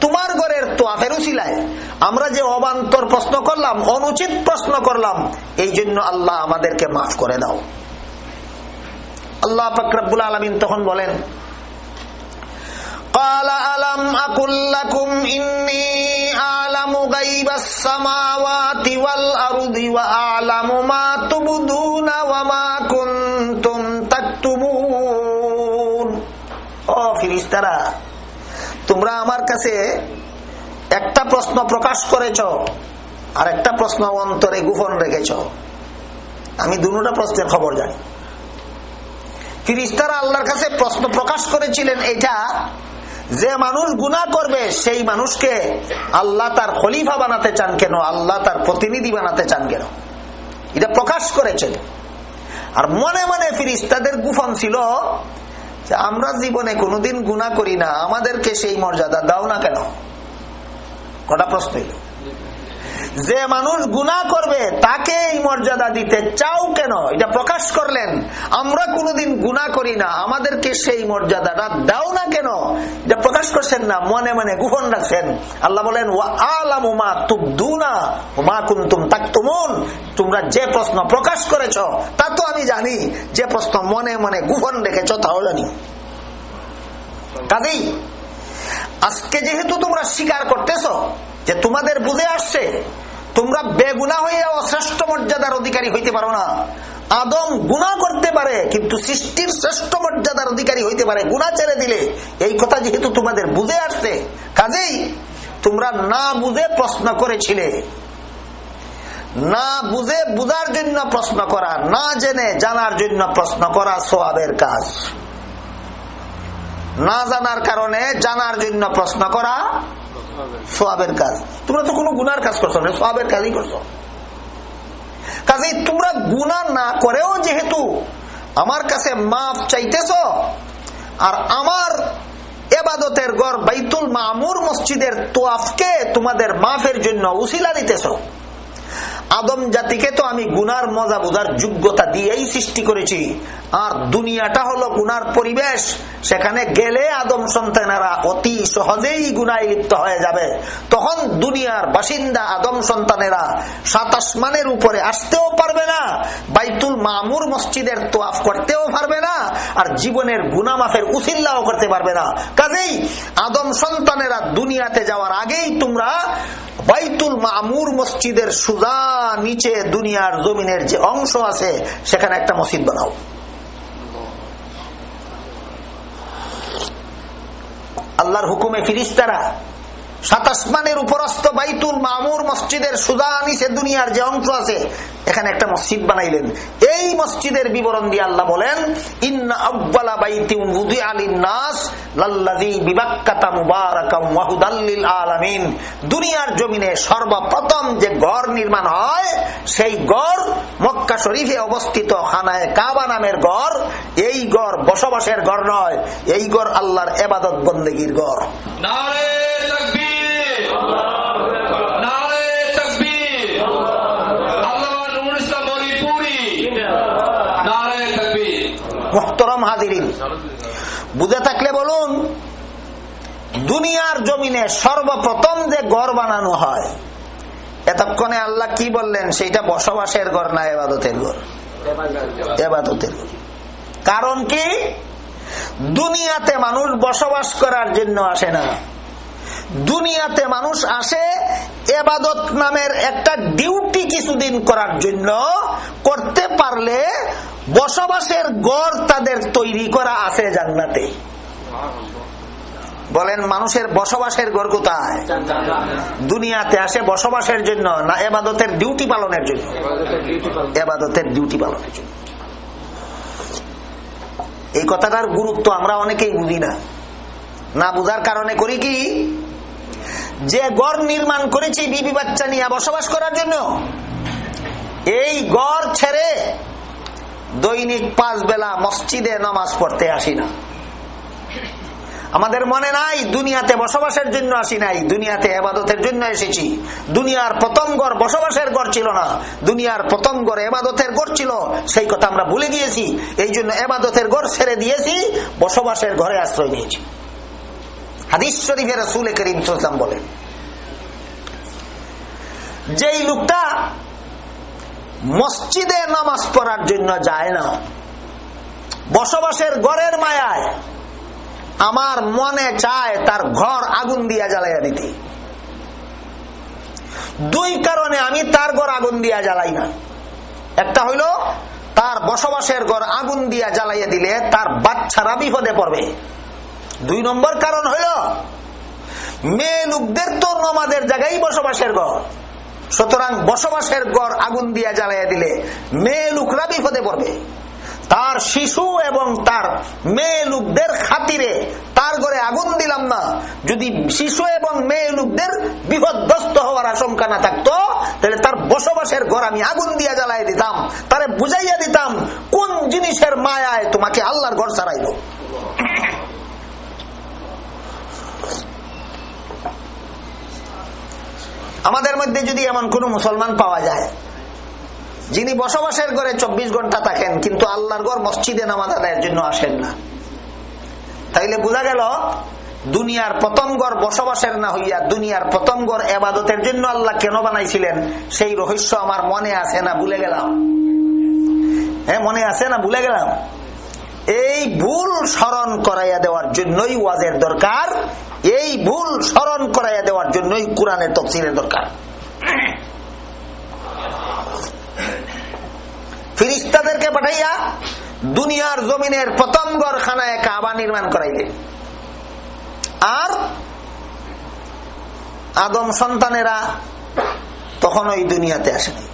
তোমার ঘরের তোয়াফের উসিলায় আমরা যে অবান্তর প্রশ্ন করলাম অনুচিত প্রশ্ন করলাম এই জন্য আল্লাহ আমাদেরকে মাফ করে দাও আল্লাহ ফকরাবুল আলমিন তখন বলেন قال ألم أقل لكم إني أعلم غيب السماوات والأرض وأعلم ما تبدون وما ফিরিস্তারা তোমরা আমার কাছে একটা প্রশ্ন প্রকাশ করেছ, আর একটা প্রশ্ন অন্তরে গোপন রেখেছ। আমি দুটা প্রশ্নের খবর জানি। ফিরিস্তারা আল্লাহর কাছে প্রশ্ন প্রকাশ করেছিলেন এটা, যে মানুষ গুণা করবে, সেই মানুষকে আল্লাহ তার খলিফা বানাতে চান কেন? আল্লাহ তার প্রতিনিধি বানাতে চান কেন? এটা প্রকাশ করেছেন। আর মনে মনে ফিরিস্তাদের গুফন ছিল আমরা জীবনে কোনোদিন গুণা করি না। আমাদেরকে সেই মর্যাদা দাও না কেন? কটা প্রশ্ন যে মানুষ গুণা করবে, তাকে এই মর্যাদা দিতে চাও কেন? এটা প্রকাশ করলেন। আমরা কোনোদিন গুণা করি না। আমাদেরকে সেই মর্যাদাটা দাও না কেন? এটা প্রকাশ করছেন না, মনে মনে গোপন রাখছেন। আল্লাহ বলেন ও আলামা তুবদুনা মা কুন্তুম তাকতুমুন। তোমরা যে প্রশ্ন প্রকাশ করেছ, তা তো আমি জানি। যে প্রশ্ন মনে মনে গোপন রেখেছ, তাও জানি। কাজেই আজকে যেহেতু তোমরা স্বীকার করতেছ যে তোমাদের বুঝে আসছে, তোমরা বেগুনা হয়ে শ্রেষ্ঠ মর্যাদার অধিকারী হইতে পারো না। আদম গুণা করতে পারে, কিন্তু সৃষ্টির শ্রেষ্ঠ মর্যাদার অধিকারী হইতে পারে। গুণা ছেড়ে দিলে, এই কথা যেহেতু তোমাদের বুঝে আসছে, কাজেই তোমরা না বুঝে প্রশ্ন করেছিলে। না বুঝে বুঝার জন্য প্রশ্ন করা, না জেনে জানার জন্য প্রশ্ন করা সোয়াবের কাজ। না জানার কারণে জানার জন্য প্রশ্ন করা সোয়াবের কাজ। তোমরা তো কোনো গুনার কাজ করছ না, সোয়াবের কাজই করছ। তোমরা না করেও যেহেতু আমার কাছে মাফ চাইতেছ, আর আমার এবাদতের গড় বাইতুল মামুর মসজিদের তোয়াফকে তোমাদের মাফের জন্য উশিলা দিতেছ। আদম জাতিকে তো আমি গুনার মজা বোঝার যোগ্যতা দিয়েই সৃষ্টি করেছি। আর দুনিয়াটা হলো গুনার পরিবেশ। সেখানে গেলে আদম সন্তানেরা অতি সহজেই গুনায় লিপ্ত হয়ে যাবে। তখন দুনিয়ার বাসিন্দা আদম সন্তানেরা সাত আসমানের উপরে আসতেও পারবে না, বাইতুল মামুর মসজিদের তোয়াফ করতেও পারবে না, আর জীবনের গুনামাফের উসিল্লাও করতে পারবে না। কাজেই আদম সন্তানেরা দুনিয়াতে যাওয়ার আগেই তোমরা বাইতুল মামুর মসজিদের সুজা নিচে দুনিয়ার জমিনের যে অংশ আছে, সেখানে একটা মসজিদ বানাও। আল্লাহর হুকুমে ফিরিস্তারা সাতাসমানের উপরস্থ বাইতুল মামুর মসজিদের সুজা নিচে দুনিয়ার যে অংশ আছে এখানে একটা মসজিদ বানাইলেন। এই মসজিদের বিবরণ দিয়ে আল্লাহ বলেন, ইন্না দুনিয়ার জমিনে সর্বপ্রথম যে ঘর নির্মাণ হয়, সেই ঘর মক্কা শরীফে অবস্থিত খানায় কাবা নামের ঘর। এই ঘর বসবাসের ঘর নয়, এই ঘর আল্লাহর এবাদত বন্দেগীর ঘর। নারে তাকবীর আল্লামা নুরুল ইসলাম মরিপুরি নারে তাকবীর মোহতরম হাজিরিন। বুঝে থাকলে বলুন, দুনিয়ার জমিনে সর্বপ্রথম যে গড় বানানো হয়, এতক্ষণে আল্লাহ কি বললেন? সেইটা বসবাসের ঘর না এবাদতের ঘর? এবাদতের ঘর। কারণ কি? দুনিয়াতে মানুষ বসবাস করার জন্য আসে না। দুনিয়াতে মানুষ আসে এবাদত নামের একটা ডিউটি কিছুদিন করার জন্য, করতে পারলে বসবাসের গড় তাদের তৈরি করা আছে জান্নাতে। বলেন, মানুষের বসবাসের গড় কোথায়? দুনিয়াতে আসে বসবাসের জন্য, না এবাদতের ডিউটি পালনের জন্য? এবাদতের ডিউটি পালনের জন্য। এই কথাটার গুরুত্ব আমরা অনেকেই বুঝি না। না বুঝার কারণে করি কি? যে গড় নির্মাণ করেছি বিবি বাচ্চা নিয়ে বসবাস করার জন্য, এই গড় ছেড়ে দৈনিক পাঁচ বেলা মসজিদে নামাজ পড়তে আসি না। আমাদের মনে নাই, দুনিয়াতে বসবাসের জন্য আসি নাই, দুনিয়াতে এবাদতের জন্য এসেছি। দুনিয়ার প্রথম গড় বসবাসের গড় ছিল না, দুনিয়ার প্রথম গড় এবাদতের গড় ছিল, সেই কথা আমরা ভুলে গিয়েছি। এই জন্য এবাদতের গড় ছেড়ে দিয়েছি, বসবাসের ঘরে আশ্রয় নিয়েছি। হাদিস শরীফের রসুল করিম সাল্লাম বলেন, যেই লোকটা মসজিদে নামাজ পড়ার জন্য যায় না, বসবাসের ঘরের মায়ায় আমার মনে চায় তার ঘর আগুন দিয়া জ্বালাইয়া দিতে। দুই কারণে আমি তার ঘর আগুন দিয়া জ্বালাই না। একটা হইল, তার বসবাসের ঘর আগুন দিয়া জ্বালাইয়া দিলে তার বাচ্চারা বিপদে পড়বে। দুই নম্বর কারণ হইল, মেয়ে লোকদের তো নমাদের জায়গায় বসবাসের ঘর। সুতরাং বসবাসের ঘর আগুন দিয়া জ্বালাইয়া দিলে মেয়ে লোকরা বিপদে পড়বে। তার শিশু এবং তার মেয়ে লোকদের খাতিরে তার ঘরে আগুন দিলাম না। যদি শিশু এবং মেয়ে লোকদের বিপদগ্রস্ত হওয়ার আশঙ্কা না থাকতো, তাহলে তার বসবাসের ঘর আমি আগুন দিয়া জ্বালাই দিতাম। তারে বুঝাইয়া দিতাম, কোন জিনিসের মায়ায় তোমাকে আল্লাহর ঘর ছাড়াইল আমাদের মধ্যে যদি এমন কোন মুসলমান পাওয়া যায়, যিনি বসবাসের ঘরে চব্বিশ ঘণ্টা থাকেন, কিন্তু আল্লাহর ঘর মসজিদে নামাজ আদায়ের জন্য আসেন না। তাইলে বোঝা গেল, দুনিয়ার প্রথম গড় বসবাসের না হইয়া দুনিয়ার প্রথম গড় এবাদতের জন্য আল্লাহ কেন বানাইছিলেন? সেই রহস্য আমার মনে আছে না ভুলে গেলাম। হ্যাঁ মনে আছে না ভুলে গেলাম? এই ভুল স্মরণ করাইয়া দেওয়ার জন্যই ওয়াজের দরকার এই ভুল স্মরণ করাইয়া দেওয়ার জন্যই কোরআনের তফসিলের দরকার। ফিরিস্তাদেরকে পাঠাইয়া দুনিয়ার জমিনের প্রথম গড়খানায় কাবা নির্মাণ করাইলেন আর আদম সন্তানেরা তখন ওই দুনিয়াতে আসেনি।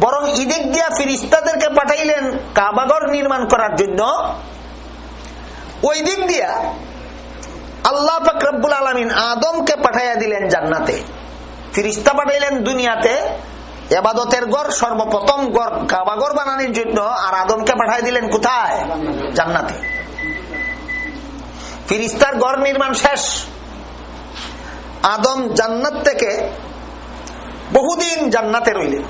বরং ইদিক দিয়া ফিরিস্তাদেরকে পাঠাইলেন কাবাগর নির্মাণ করার জন্য। ওই দিক দিয়া আল্লাহ ফকরবুল আলমিন আদমকে পাঠাইয়া দিলেন জান্নাতে। ফিরিস্তা পাঠাইলেন দুনিয়াতে। এবাদতের গড় সর্বপ্রথম গড় কাবাগর বানানোর জন্য আর আদমকে পাঠাই দিলেন কোথায়? জান্নাতে। ফিরিস্তার গড় নির্মাণ শেষ। আদম জান্নাত থেকে বহুদিন জান্নাতে রইলেন।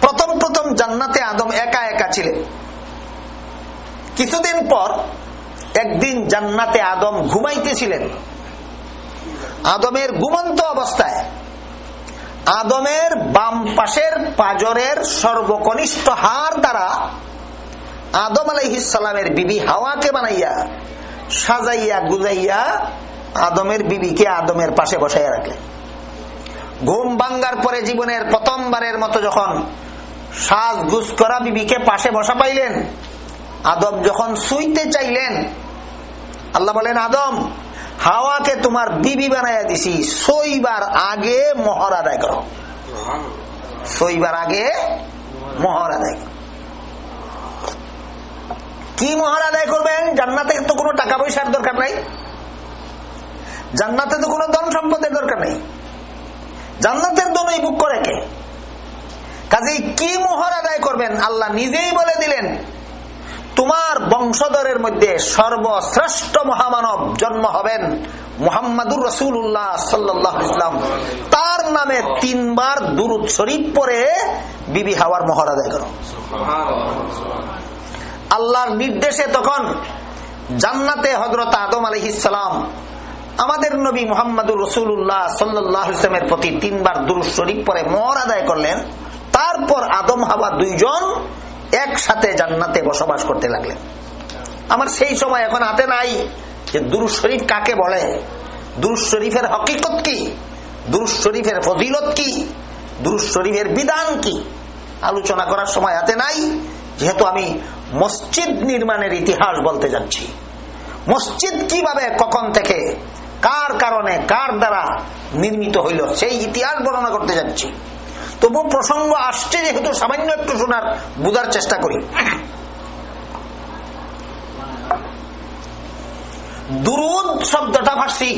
প্রথম প্রথম জান্নাতে আদম একা একা ছিলেন। কিছুদিন পর একদিন জান্নাতে আদম ঘুমাইতেছিলেন। আদমের ঘুমন্ত অবস্থায়। আদমের বাম পাশের পাজরের সর্বকনিষ্ঠ হার দ্বারা আদম আলাইহিসালামের বিবি হাওয়াকে বানাইয়া, সাজাইয়া, গুজাইয়া আদমের বিবিকে আদমের পাশে বসাইয়া রাখলেন। ঘুম ভাঙ্গার পরে জীবনের প্রথমবারের মতো যখন সাজ গুজ করা বিবিকে পাশে বসা পাইলেন আদম যখন শুইতে চাইলেন, আল্লাহ বলেন, আদম, হাওয়াকে তোমার বিবি বানাইয়া দিছি সইবার আগে মহর আদায় করো। সইবার আগে মহর আদায় করো। কি মহর আদায় করবেন? জান্নাতে তো কোনো টাকা পয়সার দরকার নাই। জান্নাতে তো কোনো ধন সম্পদের দরকার নেই। জান্নাতের দনই বুক করে কে? কাজেই কি মোহর আদায় করবেন? আল্লাহ নিজেই বলে দিলেন তোমার বংশধরের মধ্যে সর্বশ্রেষ্ঠ মহামানব জন্ম হবেন মোহাম্মদুর রসুল্লাহ সাল্লাহ ইসলাম তার নামে তিনবার দুরুদ শরীফ পরে বিবি হাওয়ার মোহর আদায় করো। আল্লাহর নির্দেশে তখন জান্নাতে হজরত আদম আলহিসাম আমাদের নবী মোহাম্মদুর রসুল্লাহ সাল্লাহ ইসলামের প্রতি তিনবার দুরুদ শরীফ পরে মোহর আদায় করলেন। তারপর আদম হাওয়া দুইজন একসাথে জান্নাতে বসবাস করতে লাগলেন। আমার সেই সময় এখন হাতে নাই যে দুরুজ শরীফ কাকে বলে? দুরুজ শরীফের হকিকত কি? দুরুজ শরীফের ফজিলত কি? দুরুজ শরীফের বিধান কি? আলোচনা করার সময় হাতে নাই, যেহেতু আমি মসজিদ নির্মাণের ইতিহাস বলতে যাচ্ছি। মসজিদ কীভাবে, কখন থেকে, কার কারণে, কার দ্বারা নির্মিত হইল, সেই ইতিহাস বর্ণনা করতে যাচ্ছি। তবু প্রসঙ্গ আসছে যেহেতু সামান্য একটু শোনার বুঝার চেষ্টা করি। দুরুদ শব্দটা ফার্সি।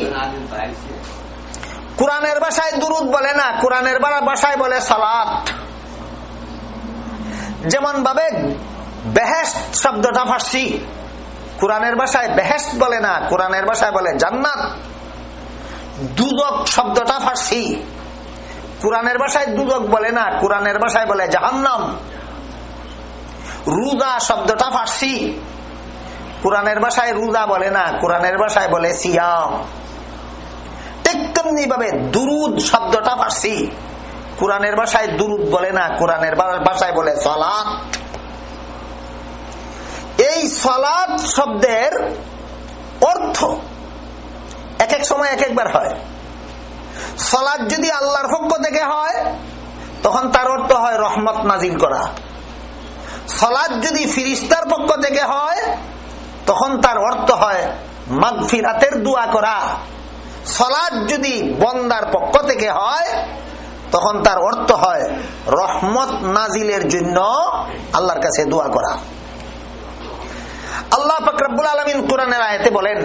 কোরআনের ভাষায় দুরুদ বলে না, কোরআনের ভাষায় বলে সালাত। যেমন ভাবে বেহেস্ট শব্দটা ফার্সি, কোরআনের ভাষায় বেহেস্ট বলে না, কোরআনের ভাষায় বলে জান্নাত। দুদক শব্দটা ফার্সি। কোরআনের ভাষায় দুদক বলে না, কোরআনের ভাষায় বলে জাহান্নাম। রুদা শব্দটা ফার্সি। কোরআনের ভাষায় রুদা বলে না, কোরআনের ভাষায় বলে সিয়াম। ভাবে দুরুদ শব্দটা ভাষায় দুরুদ বলে না ভাষায় বলে এই শব্দের অর্থ এক এক সময় এক একবার হয়। সলাদ যদি আল্লাহর পক্ষ থেকে হয়, তখন তার অর্থ হয় রহমত নাজিল করা। সলাদ যদি ফিরিস্তার পক্ষ থেকে হয়, তখন তার অর্থ হয় মাগফিরাতের দোয়া করা। সলাদ যদি বন্দার পক্ষ থেকে হয়, তখন তার অর্থ হয় রহমত নাজিলের জন্য আল্লাহর কাছে দোয়া করা। আল্লাহ ফকরাবুল আলমিন কোরআনের আয়তে বলেন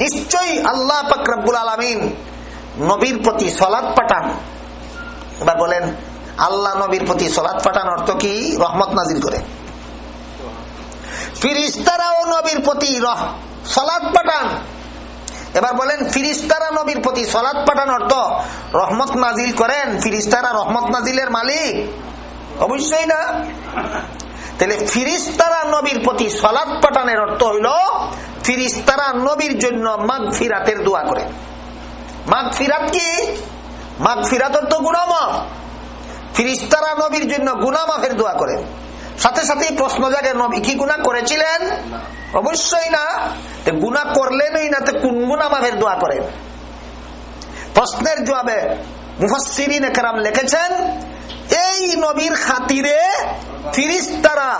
নিশ্চয়ই আল্লাহ ফকরাবুল আলমিন নবীর প্রতি সলাদ পাঠান। এবার বলেন, আল্লাহ নবীর প্রতি সলাদ পাঠান অর্থ কি? রহমত নাজিল করে। ফিরিস্তারাও নবীর প্রতি সলাদ পাঠান। এবার বলেন, ফিরিস্তারা নবীর প্রতি সলাদ পাঠান অর্থ রহমত নাজিল করেন, ফিরিস্তারা রহমত নাজিলের মালিক। অবশ্যই না। তাহলে ফিরিস্তারা নবীর প্রতি সলাদ পাঠানের অর্থ হইল, ফিরিস্তারা নবীর জন্য মাঘ ফিরাতের দোয়া করে। মাঘ ফিরাত কি? মাঘ ফিরাত অর্থ গুণামাফ ফিরিস্তারা নবীর জন্য গুণামাফের দোয়া করেন। সাথে সাথে প্রশ্ন জাগে, নবী কি গুণা করেছিলেন? অবশ্যই না। গুণা করলেনই না, তো কোন গুণা মাফের দোয়া করেন। প্রশ্নের জবাবে মুফাসিরিন একরাম লিখেছেন, এই নবীর খাতিরে ফিরিস্তারা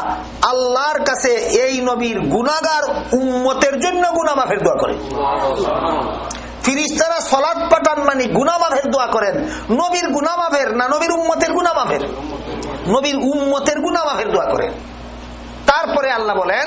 আল্লাহর কাছে এই নবীর গুণাগার উম্মতের জন্য গুণা মাফের দোয়া করে। ফিরিস্তারা সলাদ পাঠান মানে গুনামাফের দোয়া করেন। নবীর গুনামাফের না নবীর উম্মতের গুনামাফের নবীর উম্মতের গুনামাফের দোয়া করেন। তারপরে আল্লাহ বলেন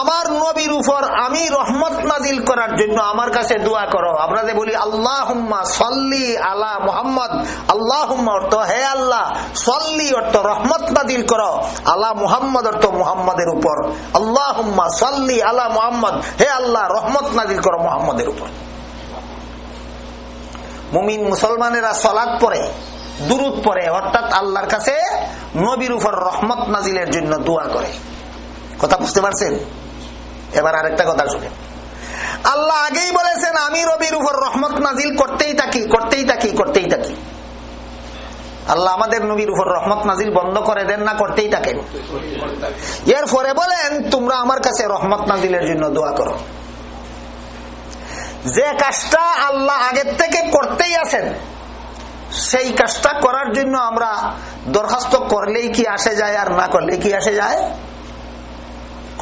আমার নবীর উপর আমি রহমত নাজিল করার জন্য আমার কাছে দোয়া করো। আমরা যে বলি আল্লাহ সল্লি আলা মোহাম্মদ। আল্লাহ অর্থ, হে আল্লাহ, সল্লি অর্থ, রহমত নাজিল করো। আলা মুহাম্মদ অর্থ, মুহাম্মদের উপর। আল্লাহ সল্লি আলা মোহাম্মদ। হে আল্লাহ, রহমত নাজিল করো মোহাম্মদের উপর। মুমিন মুসলমানেরা সলাদ পরে দুরুদ পরে অর্থাৎ আল্লাহর কাছে নবীর উপর রহমত নাজিলের জন্য দোয়া করে। কথা বুঝতে পারছেন? এবার আরেকটা কথা শুনেন আল্লাহ আগেই বলেছেন, আমি রবির উপর রহমত নাজিল করতেই থাকি করতেই থাকি করতেই থাকি। আল্লাহ আমাদের নবীর উপর রহমত নাজিল বন্ধ করে দেন না, করতেই থাকেন। এর পরে বলেন, তোমরা আমার কাছে রহমত নাজিলের জন্য দোয়া করো। যে কাজটা আল্লাহ আগের থেকে করতেই আছেন, সেই কাজটা করার জন্য আমরা দরখাস্ত করলেই কি আসে যায় আর না করলে কি আসে যায়?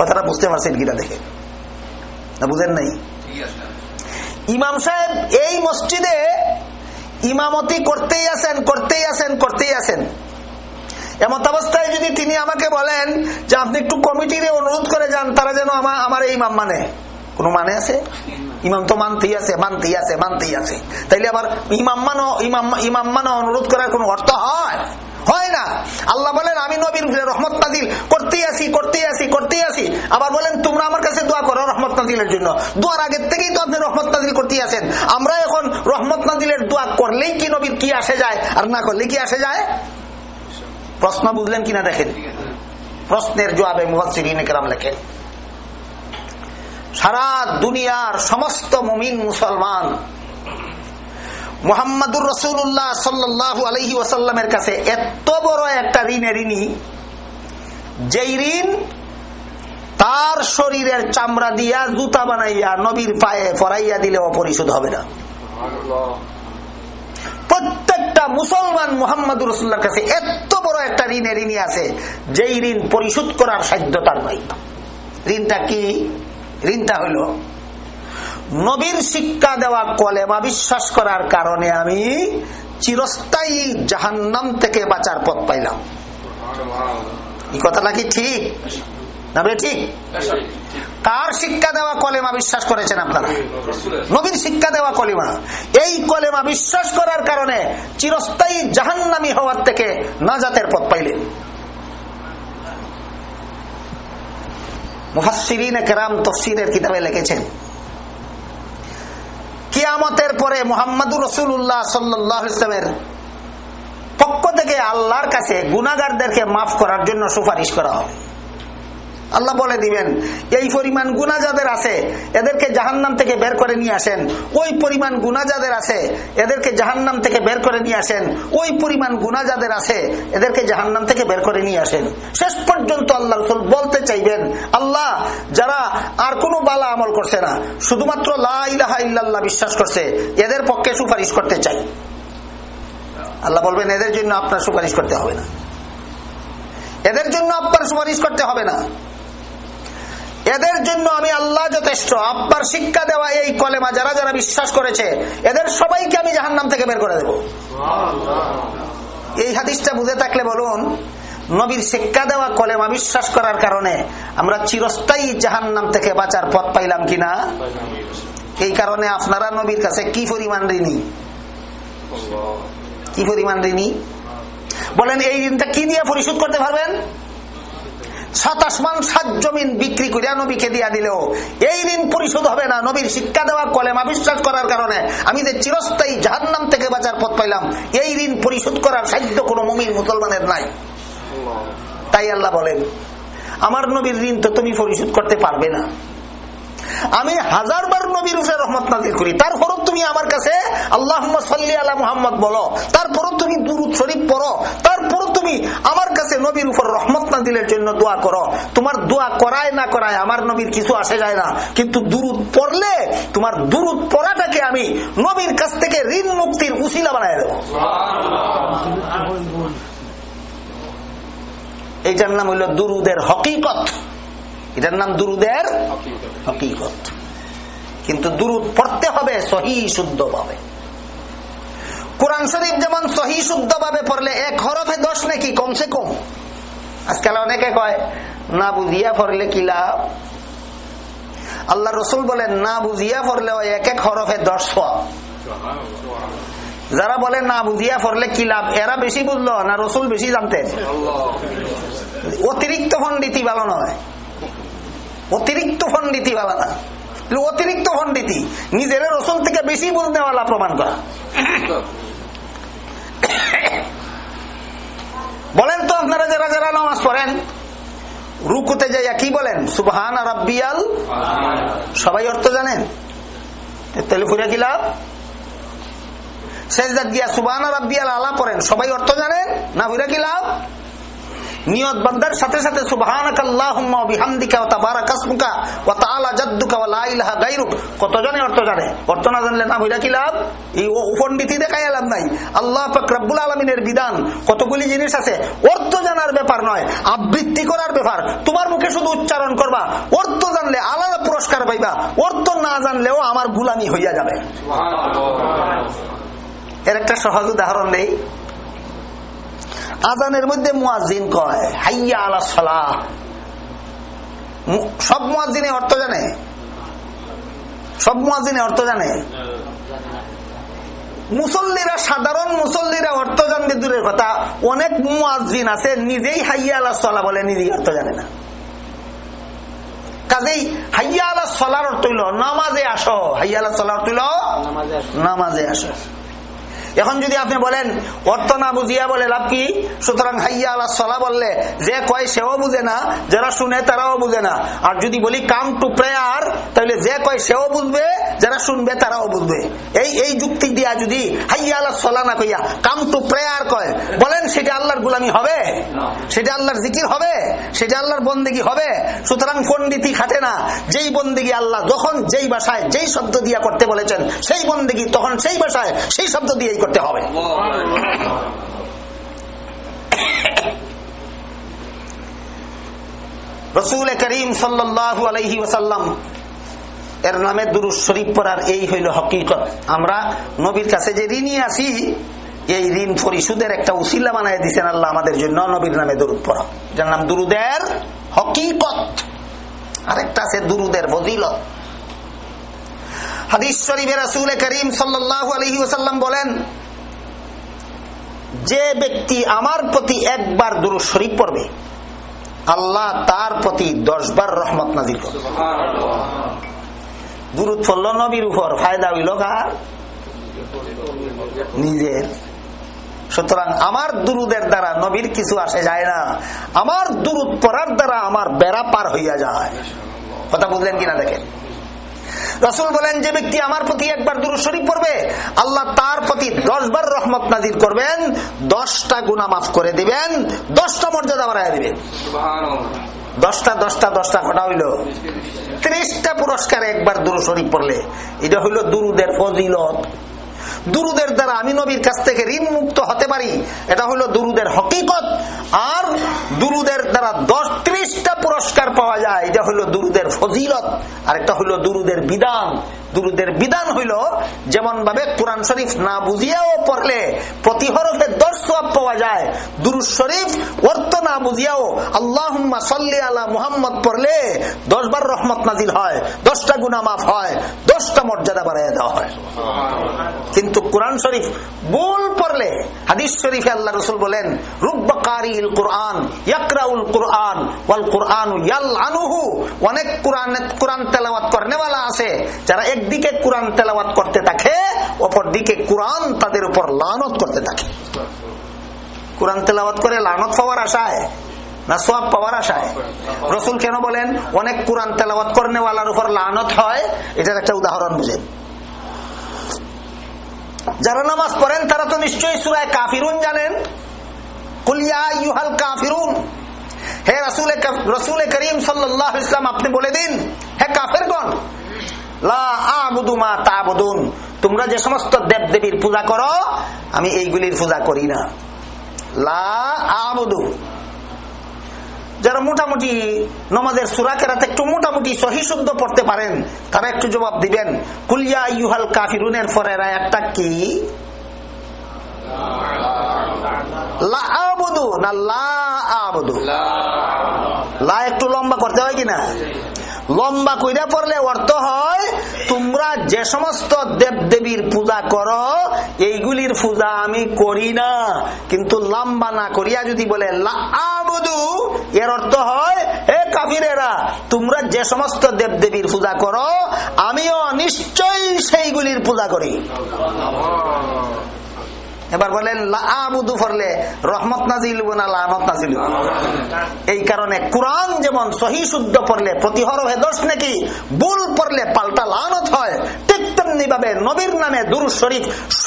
কথাটা বুঝতে পারছেন কিনা দেখে। না বুঝেন নাই? ইমাম সাহেব এই মসজিদে ইমামতি করতেই আছেন করতেই আছেন করতেই আছেন এমত অবস্থায় যদি তিনি আমাকে বলেন যে আপনি একটু কমিটির অনুরোধ করে যান, তারা যেন আমার এই ইমাম মানে। কোন মানে আছে? ইমাম তো মানতেই আছে মানতেই আছে মানতেই আছে। তাইলে আবার ইমাম মানো ইমাম ইমাম মানো অনুরোধ করার কোন অর্থ হয়? হয় না। আল্লাহ বলেন, আমি নবীর রহমত নাজিল করতেই আসি করতেই আসি করতেই আসি আবার বলেন, তোমরা আমার কাছে দোয়া করো রহমত নাজিলের জন্য। দোয়ার আগের থেকেই তো আপনি রহমত নাজিল করতেই আছেন। আমরা এখন রহমত নাজিলের দোয়া করলেই কি নবীর কি আসে যায় আর না করলে কি আসে যায়? প্রশ্ন বুঝলেন কিনা দেখেন? প্রশ্নের জবাবে মুহাসিরিনে কেরাম লেখেন, সারা দুনিয়ার সমস্ত মুমিন মুসলমান মোহাম্মদুর রসুল্লাহ সাল্লু আলহি ওসাল্লামের কাছে এত বড় একটা ঋণের ঋণী, যেই ঋণ তার শরীরের চামড়া দিয়া জুতা বানাইয়া নবীর পায়ে ফরাইয়া দিলে পরিশোধ হবে না। প্রত্যেকটা মুসলমান মোহাম্মদ রসুল্লার কাছে এত বড় একটা ঋণের ঋণী আছে, যেই ঋণ পরিশোধ করার সাধ্য তার ঋণটা কি? ঋণটা হইল নবীর শিক্ষা দেওয়া কলেমা বিশ্বাস করার কারণে আমি চিরস্থায়ী জাহান্নাম থেকে বাঁচার পথ পাইলাম। এই কথাটা কি ঠিক? কার শিক্ষা দেওয়া কলেমা বিশ্বাস করেছেন আপনারা? নবীর শিক্ষা দেওয়া কলেমা। এই কলেমা বিশ্বাস করার কারণে চিরস্থায়ী জাহান্নামি হওয়ার থেকে নাজাতের পথ পাইলেন। মুহাসিরিন কেরাম তফসিরের কিতাবে লিখেছেন কিয়ামতের পরে মোহাম্মদুর রসুল্লাহ সাল্লাহ ইসলামের পক্ষ থেকে আল্লাহর কাছে গুনাগারদেরকে মাফ করার জন্য সুপারিশ করা হবে। আল্লাহ বলে দিবেন, এই পরিমাণ গুণা যাদের আছে, এদেরকে জাহান্নাম থেকে বের করে নিয়ে আসেন। ওই পরিমাণ গুণা যাদের আছে, এদেরকে জাহান্নাম থেকে বের করে নিয়ে আসেন। ওই পরিমাণ গুণা যাদের আছে, এদেরকে জাহান্নাম থেকে বের করে নিয়ে আসেন। শেষ পর্যন্ত আল্লাহ রসুল বলতে চাইবেন, আল্লাহ, যারা আর কোনো বালা আমল করছে না, শুধুমাত্র লাহা বিশ্বাস করছে, এদের পক্ষে সুপারিশ করতে চাই। আল্লাহ বলবেন, এদের জন্য আপনার সুপারিশ করতে হবে না। এদের জন্য আপনার সুপারিশ করতে হবে না। এদের জন্য আমি আল্লাহ যথেষ্ট। আপনার শিক্ষা দেওয়া এই কলেমা যারা যারা বিশ্বাস করেছে, এদের সবাইকে আমি জাহান নাম থেকে বের করে দেব। এই হাদিসটা বুঝে থাকলে বলুন, নবীর শিক্ষা দেওয়া কলেমা বিশ্বাস করার কারণে আমরা চিরস্থায়ী জাহান নাম থেকে বাঁচার পথ পাইলাম কিনা? এই কারণে আপনারা নবীর কাছে কি পরিমাণ ঋণী? কি পরিমাণ ঋণী? বলেন, এই ঋণটা কি দিয়ে পরিশোধ করতে পারবেন? সাত আসমান সাত জমিন বিক্রি করিয়া নবীকে দিয়া দিলেও এই ঋণ পরিশোধ হবে না। নবীর শিক্ষা দেওয়া কলেমা বিশ্বাস করার কারণে আমি যে চিরস্থায়ী জাহান্নাম থেকে বাঁচার পথ পাইলাম এই ঋণ পরিশোধ করার সাধ্য কোনো মমিন মুসলমানের নাই। তাই আল্লাহ বলেন আমার নবীর ঋণ তো তুমি পরিশোধ করতে পারবে না। আমি হাজার বার নবীর উপরে রহমত নাজির করি। তারপরও তুমি আমার কাছে আল্লাহ সাল্লি আলা মুহাম্মদ বলো। তারপরও তুমি দুরুদ শরীফ পড়ো। তারপরও তুমি আমার কাছে নবীর উপর রহমত না দিলের জন্য দোয়া করো। তোমার দোয়া করায় না করায় আমার নবীর কিছু আসে যায় না। কিন্তু দুরুদ পড়লে তোমার দুরুদ পড়াটাকে আমি নবীর কাছ থেকে ঋণ মুক্তির উসিলা বানায় দেবো। এইটার নাম হইল দুরুদের হকিকত। এটার নাম দুরুদের হকিকত। কিন্তু দুরুদ পড়তে হবে সহি শুদ্ধ ভাবে কোরআন শরীফ যেমন সহি শুদ্ধ ভাবে পড়লে এক হরফে দশ নাকি কমসে কম? আজকাল অনেকে কয় না বুঝিয়া পড়লে কি লাভ? আল্লাহ রসুল বলেন না বুঝিয়া পড়লে এক এক হরফে দশ যারা বলে না বুঝিয়া পড়লে কি লাভ? এরা বেশি বুঝলো না রসুল বেশি জানতেন। অতিরিক্ত পন্ডিতি ভালো নয়। অতিরিক্ত পন্ডিতি ভালো না। অতিরিক্ত পন্ডিতি নিজের রসুল থেকে বেশি বুঝনেওয়ালা প্রমাণ করা। বলেন তো আপনারা যারা যারা নামাজ পড়েন, রুকুতে যাইয়া কি বলেন? সুবহান রাব্বিয়াল সবাই অর্থ জানেন? তাহলে ফুরে কি লাভ? শেষদার দিয়া সুবহান রাব্বিয়াল আলা পড়েন, সবাই অর্থ জানেন? না ফুরে লাভ? নিয়ত বান্দার সাথে সাথে কতজনে অর্থ জানে? অর্থ না জানলে না হইলা কি লাভ? এই উপন্ডিতি দেখাই লাভ নাই। আল্লাহ রব্বুল আলমিনের বিধান। কতগুলি জিনিস আছে। অর্থ জানার ব্যাপার নয় আবৃত্তি করার ব্যাপার। তোমার মুখে শুধু উচ্চারণ করবা। অর্থ জানলে আলাদা পুরস্কার পাইবা। অর্থ না জানলেও আমার গুলামি হইয়া যাবে। এর একটা সহজ উদাহরণ নেই আজানের মধ্যে মুয়াজিন কয় হাইয়া আলা সলাহ। সব মুয়াজিনে অর্থ জানে? সব মুয়াজিনে অর্থ জানে? মুসল্লিরা সাধারণ মুসল্লিরা অর্থ জানবে দূরের কথা। অনেক মুয়াজিন আছে নিজেই হাইয়া আলা সলা বলে নিজেই অর্থ জানে না। কাজেই হাইয়া আলা সলার অর্থ হইল নামাজে আসো। হাইয়া আলা সলার অর্থ হইল নামাজে আসো। এখন যদি আপনি বলেন অর্থ না বুঝিয়া বলে লাভ কি? সুতরাং হাইয়া আল্লাহ সলা বললে যে কয় সেও বুঝে না যারা শুনে তারাও বুঝে না। আর যদি বলি কাম টু প্রেয়ার তাহলে যে কয় সেও বুঝবে যারা শুনবে তারাও বুঝবে। এই এই যুক্তি দিয়া যদি হাইয়া আল্লাহ সলা না কইয়া কাম টু প্রেয়ার কয় বলেন সেটা আল্লাহর গুলামি হবে? সেটা আল্লাহর জিকির হবে? সেটা আল্লাহর বন্দিগি হবে? সুতরাং পন্ডিতি খাটে না। যেই বন্দিগি আল্লাহ যখন যেই ভাষায় যেই শব্দ দিয়া করতে বলেছেন সেই বন্দিগি তখন সেই ভাষায় সেই শব্দ দিয়েই করতে হবে। রসুল করিম সাল্লু আলহি ওসাল্লাম এর নামে দুরুজ শরীফ পড়ার এই হইল হকিকত। আমরা নবীর কাছে যে ঋণী আছি, এই ঋণ পরিশোধের একটা উসিলা বানাই দিচ্ছেন আল্লাহ আমাদের জন্য, নবীর নামে দুরুদ পড়া। যার নাম দুরুদের হকিকত। আরেকটা আছে দুরুদের বদিলত হাদিস শরীফে রাসূল করিম সাল্লাল্লাহু আলাইহি ওয়াসাল্লাম বলেন যে ব্যক্তি আমার প্রতি একবার দুরূদ শরীফ পড়বে আল্লাহ তার প্রতি দশ বার রহমত নাজির করবে। দুরুদ পড়ল নবীর উপর ফায়দা হইল কার? নিজের। সুতরাং আমার দুরুদের দ্বারা নবীর কিছু আসে যায় না। আমার দুরুদ পড়ার দ্বারা আমার বেড়া পার হইয়া যায়। কথা বুঝলেন কিনা দেখেন? রসুল বলেন যে ব্যক্তি আমার প্রতি একবার দূর শরীফ পড়বে আল্লাহ তার প্রতি দশবার রহমত নাজির করবেন দশটা গুণা মাফ করে দিবেন দশটা মর্যাদা বাড়াই দিবেন। দশটা দশটা দশটা ঘটা হইল। ত্রিশটা পুরস্কার একবার দূর শরীফ পড়লে এটা হইল দুরুদের ফজিলত। দুরুদের দ্বারা আমি নবীর কাছ থেকে ঋণ মুক্ত হতে পারি। এটা হলো দুরুদের হকিকত। আর দুরুদের দ্বারা দশ ত্রিশটা পুরস্কার পাওয়া যায়। এটা হলো দুরুদের ফজিলত। আর একটা হলো দুরুদের বিধান। দুরুদের বিধান হইল যেমন ভাবে কোরআন শরীফ না বুঝিয়াও পড়লে প্রতি দশ সব পাওয়া যায়, দুরুদ শরীফ অর্থ না বুঝিয়াও আল্লাহ সাল্লি আলা মুহাম্মদ পড়লে দশ বার রহমত নাজিল হয়, দশটা গুনা মাফ হয়, দশটা মর্যাদা বাড়াইয়া দেওয়া হয়। কিন্তু কোরআন শরীফ ভুল পড়লে, হাদিস শরীফে আল্লাহ রসুল বলেন রুব্বাকারি কোরআন, ইয়াকরাউল কোরআন, ওয়াল কোরআন ইয়াল আনুহু অনেক কোরআন কোরআন তেলাওয়াত করনেওয়ালা আছে, যারা একদিকে কোরআন তেলাওয়াত করতে থাকে অপর দিকে কোরআন তাদের উপর লানত করতে থাকে। কোরআন তেলাওয়াত করে লানত পাওয়ার আশায় না সব পাওয়ার আশায়? রসুল কেন বলেন, অনেক কোরআন তেলাওয়াত করনেওয়ালার উপর লানত হয়? এটার একটা উদাহরণ বুঝেন যারা নামাজ পড়েন, তারা তো নিশ্চয়ই সুরায় কাফিরুন জানেন। কুলিয়া ইউহাল কাফিরুন, হে রাসুল রসুল করিম সাল্লাহ ইসলাম আপনি বলে দিন, হে কাফের গণ তোমরা যে সমস্ত দেব দেবীর পূজা করো, আমি এইগুলির পূজা করি না। যারা মোটামুটি নমাজের সুরাকেরাতে একটু মোটামুটি সহি শুদ্ধ পড়তে পারেন, তারা একটু জবাব দিবেন। কুলিয়া ইউহাল কাফিরুনের ফরেরা একটা কি? লা একটু লম্বা করতে হয় কিনা লম্বা কইরা পড়লে অর্থ হয়, তোমরা যে সমস্ত দেব দেবীর পূজা করো, এইগুলির পূজা আমি করি না। কিন্তু লম্বা না করিয়া যদি বলে এর অর্থ হয়, হে কাফিরেরা, তোমরা যে সমস্ত দেব দেবীর পূজা করো, আমিও নিশ্চয়ই সেইগুলির পূজা করি। এবার বলেন আবুদু ফরলে রহমত নাজিল নাজিল এই কারণে কোরআন যেমন সহি শুদ্ধ পড়লে প্রতিহর হয়ে দোষ নাকি, ভুল পড়লে পাল্টা লানত হয়, ঠিক তেমনি ভাবে নবীর নামে দুর শরীফ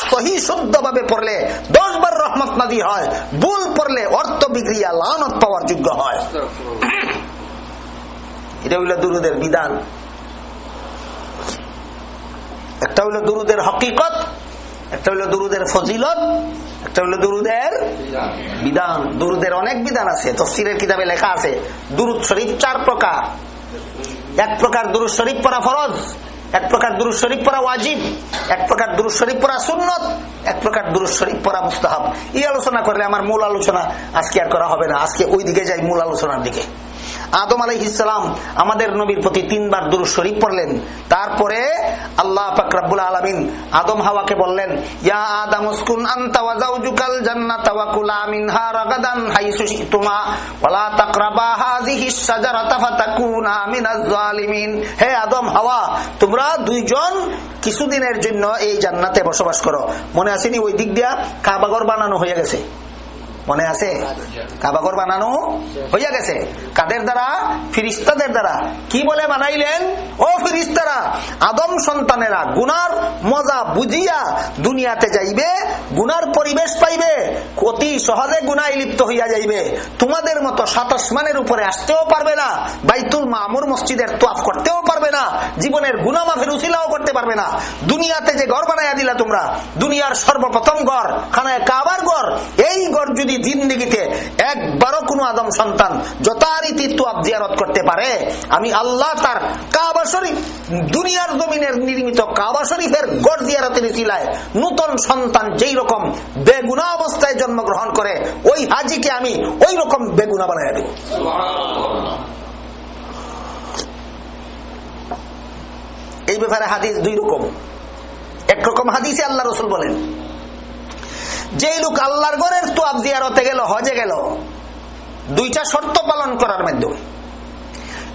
সহি শুদ্ধ ভাবে পড়লে দশ বার রহমত নাজি হয়, ভুল পড়লে অর্থ বিক্রিয়া লানত পাওয়ার যোগ্য হয়। এটা হইল দুরুদের বিধান। একটা হইল দুরুদের হকিকত একটা হইল দুরুদের ফজিলত, একটা হইল দুরুদের বিধান। দুরুদের অনেক বিধান আছে, তফসিরের কিতাবে লেখা আছে, দুরুদ শরীফ চার প্রকার। এক প্রকার দুরুদ শরীফ পড়া ফরজ, এক প্রকার দুরুদ শরীফ পড়া ওয়াজিব, এক প্রকার দুরুদ শরীফ পড়া সুন্নত, এক প্রকার দুরুদ শরীফ পড়া মুস্তাহাব। এই আলোচনা করলে আমার মূল আলোচনা আজকে আর করা হবে না, আজকে ওই দিকে যাই মূল আলোচনার দিকে। আদম আলহিসাম আমাদের নবীর প্রতি তিনবার দুরু শরীফ পড়লেন। তারপরে আল্লাহ ফাকরাবুল আলমিন আদম হাওয়াকে বললেন, ইয়া আদম উসকুন আনতা ওয়া যাওজুকাল জান্নাতা ওয়া কুলা তাকরাবা হাযিহিস শাজারাতা ফাতাকুনা মিনাজ জালিমিন হে আদম হাওয়া, তোমরা দুইজন কিছুদিনের জন্য এই জান্নাতে বসবাস করো। মনে আসেনি ওই দিক দিয়া কাবাগর বানানো হয়ে গেছে? মনে আছে? কাবাগর বানানো হইয়া গেছে। কাদের দ্বারা? ফিরিস্তাদের দ্বারা। কি বলে বানাইলেন? ও ফিরিস্তারা, আদম সন্তানেরা, গুনার মজা বুঝিয়া দুনিয়াতে যাইবে, গুনার পরিবেশ পাইবে, অতি সহজে গুনায় লিপ্ত হইয়া যাইবে। তোমাদের মতো সাত আসমানের উপরে আসতেও পারবে না, বাইতুল মামুর মসজিদের তোয়াফ করতেও পারবে না, জীবনের গুনা মাফের উশিলাও করতে পারবে না। দুনিয়াতে যে ঘর বানাইয়া দিলা তোমরা, দুনিয়ার সর্বপ্রথম ঘর, খানায় কাবার ঘর, এই ঘর যদি যদি জিন্দিগিতে একবারও কোন আদম সন্তান যথারীতি তোয়াব জিয়ারত করতে পারে, আমি আল্লাহ তার কাবা শরীফ, দুনিয়ার জমিনের নির্মিত কাবা শরীফের গড় জিয়ারতের শিলায় নূতন সন্তান যেই রকম বেগুনা অবস্থায় জন্মগ্রহণ করে, ওই হাজিকে আমি ওই রকম বেগুনা বানাই দেব। এই ব্যাপারে হাদিস দুই রকম। একরকম হাদিসে আল্লাহ রসুল বলেন যে লোক আল্লাহর গড়ের তোয়াব জিয়ারতে গেল, হজে গেল, দুইটা শর্ত পালন করার মাধ্যমে।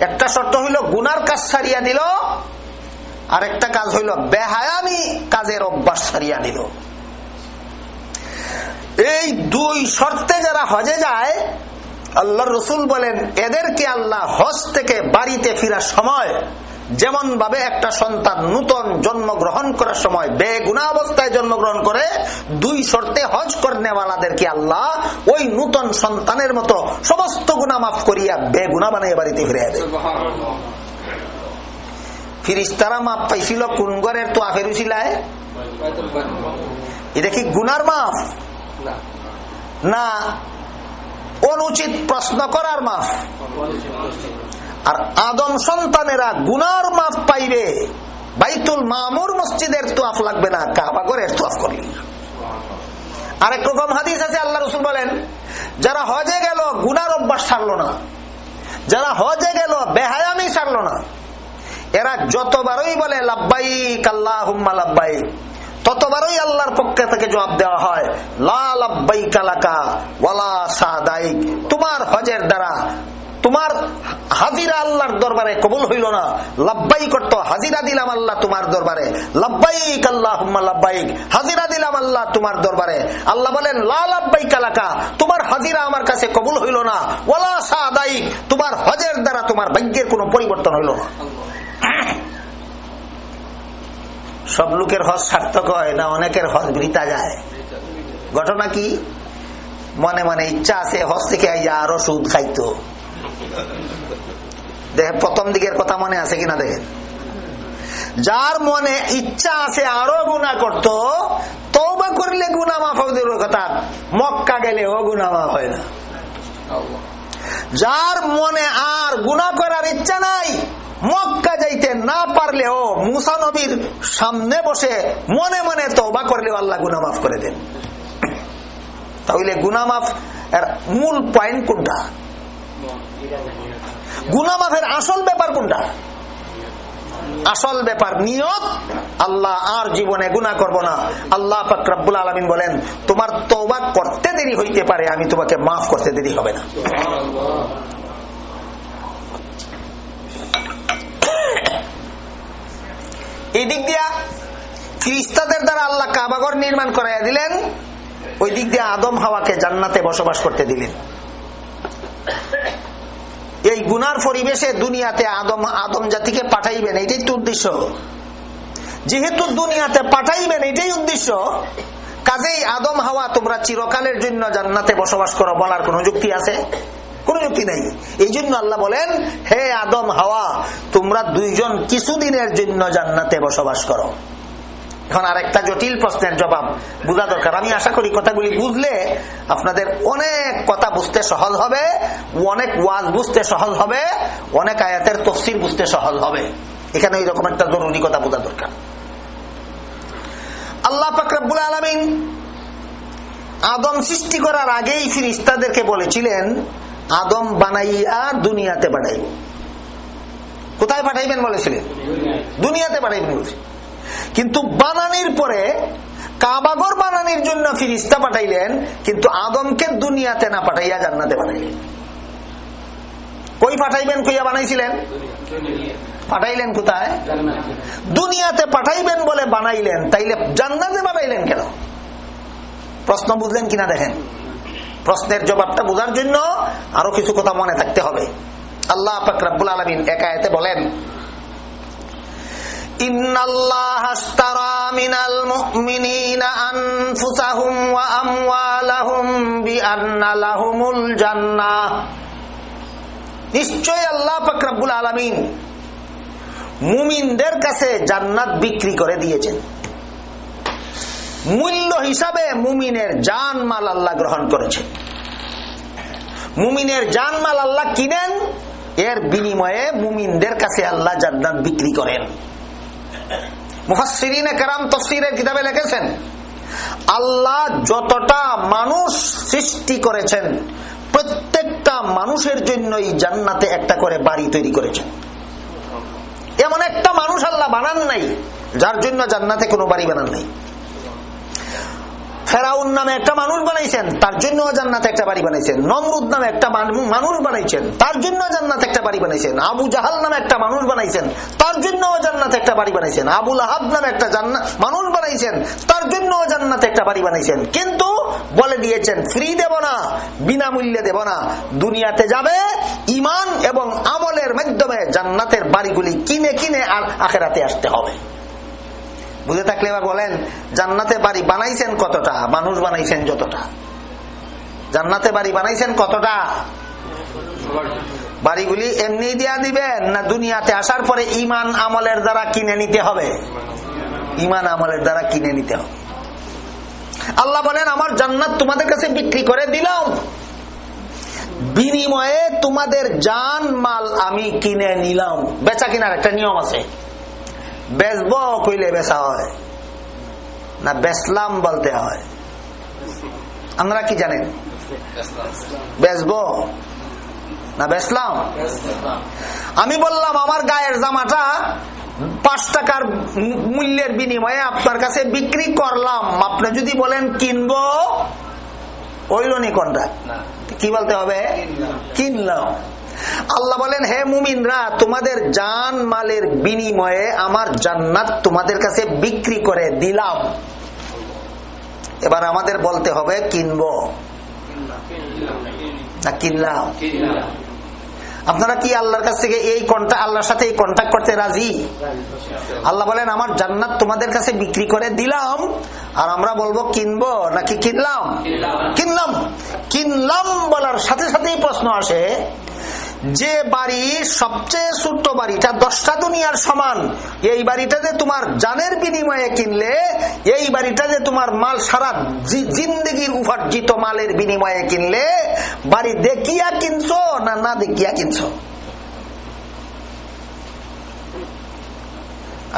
একটা শর্ত হইল গুনার কাজ সারিয়া দিল আর একটা কাজ হইল বেহায়ামি কাজের অভ্যাস সারিয়া দিল এই দুই শর্তে যারা হজে যায় আল্লাহ রসুল বলেন, এদেরকে আল্লাহ হজ থেকে বাড়িতে ফিরার সময় যেমন ভাবে একটা সন্তান নূতন জন্মগ্রহণ করার সময় বেগুনা অবস্থায় জন্মগ্রহণ করে, দুই শর্তে হজ করনেওয়ালাদেরকে আল্লাহ ওই নূতন সন্তানের মতো সমস্ত গুণা মাফ করিয়া বেগুনা বানিয়ে বাড়িতে ফিরে দেয়। ফিরিস্তারা মাপ পাইছিল, কোন ঘরের তো আফেরুছিলায় এটা কি গুনার মাফ? না। অনুচিত প্রশ্ন করার মাফ? আর আদম সন্তানেরা গুনার মাফ পাইবে। বাইতুল মামুর মসজিদের তোয়াফ লাগবে না কাবাগরের তোয়াফ করলি আরেক রকম হাদিস আছে, আল্লাহ রসুল বলেন, যারা হজে গেল, গুনার অভ্যাস ছাড়লো না। যারা হজে গেল, বেহায়ামি ছাড়লো না। এরা যতবারই বলে লাব্বাই কাল্লা হুম্মা লাব্বাই ততবারই আল্লাহর পক্ষে থেকে জবাব দেওয়া হয় লাব্বাই কালাকা ওয়ালা সাদাইক। তোমার হজের দ্বারা তোমার হাজিরা আল্লাহর দরবারে কবুল হইল না। লাব্বাই করত হাজিরা দিলাম আল্লাহ তোমার দরবারে। লাব্বাইক আল্লাহ লাব্বাইক, হাজিরা দিলাম আল্লাহ তোমার দরবারে। আল্লাহ বলেন, লা লাব্বাই কালাকা তোমার হাজিরা আমার কাছে কবুল হইল না। ওলা সাদাইক, তোমার হজের দ্বারা তোমার ভাগ্যের কোনো পরিবর্তন হইল না। সব লোকের হজ সার্থক হয় না, অনেকের হজ বৃতা যায়। ঘটনা কি? মনে মনে ইচ্ছা আছে, হজ থেকে আইয়া আরও সুদ খাইতো। দেখে প্রথম দিকের কথা মনে আছে কিনা দেখেন। যার মনে ইচ্ছা আছে আরও গুণা করত তৌবা করলে গুণা মাফ হবে কথা, মক্কা গেলে ও গুণা মাফ হয় না। যার মনে আর গুণা করার ইচ্ছা নাই, মক্কা যাইতে না পারলেও মুসা নবীর সামনে বসে মনে মনে তৌবা করলেও আল্লাহ গুনা মাফ করে দেন। তাহলে গুনা মাফ এর মূল পয়েন্ট কোনটা? গুনা মাফের আসল ব্যাপার কোনটা? আসল ব্যাপার নিয়ত। আল্লাহ আর জীবনে গুণা করব না। আল্লাহ ফাকরাবুল আলমিন বলেন, তোমার তৌবা করতে দেরি হইতে পারে, আমি তোমাকে মাফ করতে দেরি হবে না। এই দিক দিয়া খ্রিস্টাদের দ্বারা আল্লাহ কাবাগর নির্মাণ করাইয়া দিলেন ওই দিক দিয়ে আদম হাওয়াকে জান্নাতে বসবাস করতে দিলেন। এই গুনার পরিবেশে দুনিয়াতে আদম আদম জাতিকে পাঠাইবেন এটাই তো উদ্দেশ্য। যেহেতু দুনিয়াতে পাঠাইবেন এটাই উদ্দেশ্য, কাজেই আদম, হাওয়া তোমরা চিরকালের জন্য জান্নাতে বসবাস করো বলার কোন যুক্তি আছে? কোন যুক্তি নাই। এই জন্য আল্লাহ বলেন, হে আদম, হাওয়া, তোমরা দুইজন কিছুদিনের জন্য জান্নাতে বসবাস করো। এখন আর একটা জটিল প্রশ্নের জবাব বোঝা দরকার। আমি আশা করি কথাগুলি বুঝলে আপনাদের অনেক কথা বুঝতে সহজ হবে, অনেক ওয়াজ বুঝতে সহজ হবে, অনেক আয়াতের তফসির বুঝতে সহজ হবে। এখানে ওই রকম একটা জরুরি কথা বোঝা দরকার। আল্লাহ ফাকরাবুল আলমিন আদম সৃষ্টি করার আগেই ফিরিস্তাদেরকে বলেছিলেন, আদম বানাইয়া দুনিয়াতে পাঠাইব কোথায় পাঠাইবেন বলেছিলেন? দুনিয়াতে পাঠাইবেন বলেছিলেন। কিন্তু বানানির পরে কাবাগর বানানির জন্য ফিরিস্তা পাঠাইলেন, কিন্তু আদমকে দুনিয়াতে না পাঠাইয়া জান্নাতে পাঠাইলেন কই পাঠাইবেন, কইয়া বানাইছিলেন? পাঠাইলেন কোথায়? দুনিয়াতে পাঠাইবেন বলে বানাইলেন, তাইলে জান্নাতে বানাইলেন কেন? প্রশ্ন বুঝলেন কিনা দেখেন? প্রশ্নের জবাবটা বোঝার জন্য আরও কিছু কথা মনে থাকতে হবে। আল্লাহ ফাকরাবুল আলমিন একায়তে বলেন মিনাল নিশ্চয় আল্লাহ পাক রব্বুল মুমিনদের কাছে জান্নাত বিক্রি করে দিয়েছেন। মূল্য হিসাবে মুমিনের জানমাল আল্লাহ গ্রহণ করেছে মুমিনের জান মাল আল্লাহ কিনেন, এর বিনিময়ে মুমিনদের কাছে আল্লাহ জান্নাত বিক্রি করেন। কিতাবে লিখেছেন, আল্লাহ যতটা মানুষ সৃষ্টি করেছেন, প্রত্যেকটা মানুষের জন্যই জান্নাতে একটা করে বাড়ি তৈরি করেছেন। এমন একটা মানুষ আল্লাহ বানান নাই, যার জন্য জান্নাতে কোনো বাড়ি বানান নাই। ফেরাউন নামে একটা মানুষ বানাইছেন, তার জন্য জান্নাতে একটা বাড়ি বানাইছেন। নমরুদ নামে একটা মানুষ বানাইছেন, তার জন্য জান্নাতে একটা বাড়ি বানাইছেন। আবু জাহাল নামে একটা মানুষ বানাইছেন, তার জন্য জান্নাতে একটা বাড়ি বানাইছেন। আবুল আহাব নামে একটা জান্নাত মানুষ বানাইছেন, তার জন্য জান্নাতে একটা বাড়ি বানাইছেন। কিন্তু বলে দিয়েছেন, ফ্রি দেব না, বিনামূল্যে দেব না। দুনিয়াতে যাবে ইমান এবং আমলের মাধ্যমে জান্নাতের বাড়িগুলি কিনে কিনে আর আখেরাতে আসতে হবে। বুঝে থাকলে এবার বলেন, জান্নাতে বাড়ি বানাইছেন কতটা? মানুষ বানাইছেন যতটা? জান্নাতে বাড়ি বানাইছেন কতটা? বাড়িগুলি এমনি দিয়া দিবেন না দুনিয়াতে আসার পরে ইমান আমলের দ্বারা কিনে নিতে হবে? ইমান আমলের দ্বারা কিনে নিতে হবে। আল্লাহ বলেন, আমার জান্নাত তোমাদের কাছে বিক্রি করে দিলাম। বিনিময়ে তোমাদের জান মাল আমি কিনে নিলাম। বেচা কিনার একটা নিয়ম আছে। বেচব কইলে বেচা হয়। না বেসলাম বলতে হয়। আমরা কি জানেন? বেচব না বেসলাম? আমি বললাম আমার গায়ের জামাটা পাঁচ টাকার মূল্যের বিনিময়ে আপনার কাছে বিক্রি করলাম। আপনি যদি বলেন কিনবো ওইলনি কোনটা? কি বলতে হবে? কিনলাম। আল্লাহ বলেন হে মুমিনরা তোমাদের জান মালের বিনিময়ে আমার জান্নাত তোমাদের কাছে বিক্রি করে দিলাম। এবার আমাদের বলতে হবে কিনব না কিনলাম? আপনারা কি আল্লাহর কাছ থেকে এই কন্ট্যাক্ট আল্লাহর সাথে এই কন্ট্যাক্ট করতে রাজি? আল্লাহ বলেন আমার জান্নাত তোমাদের কাছে বিক্রি করে দিলাম আর আমরা বলব কিনবো নাকি কিনলাম। কিনলাম। কিনলাম বলার সাথে সাথেই প্রশ্ন আসে যে বাড়ি সবচেয়ে ছোট্ট বাড়িটা, দশটা দুনিয়ার সমান, এই বাড়িটা যে তোমার জানের বিনিময়ে কিনলে, এই বাড়িটা যে তোমার মাল সারা জিন্দগির উপার্জিত মালের বিনিময়ে কিনলে, বাড়ি দেখিয়া কিনছো না না দেখিয়া কিনছো?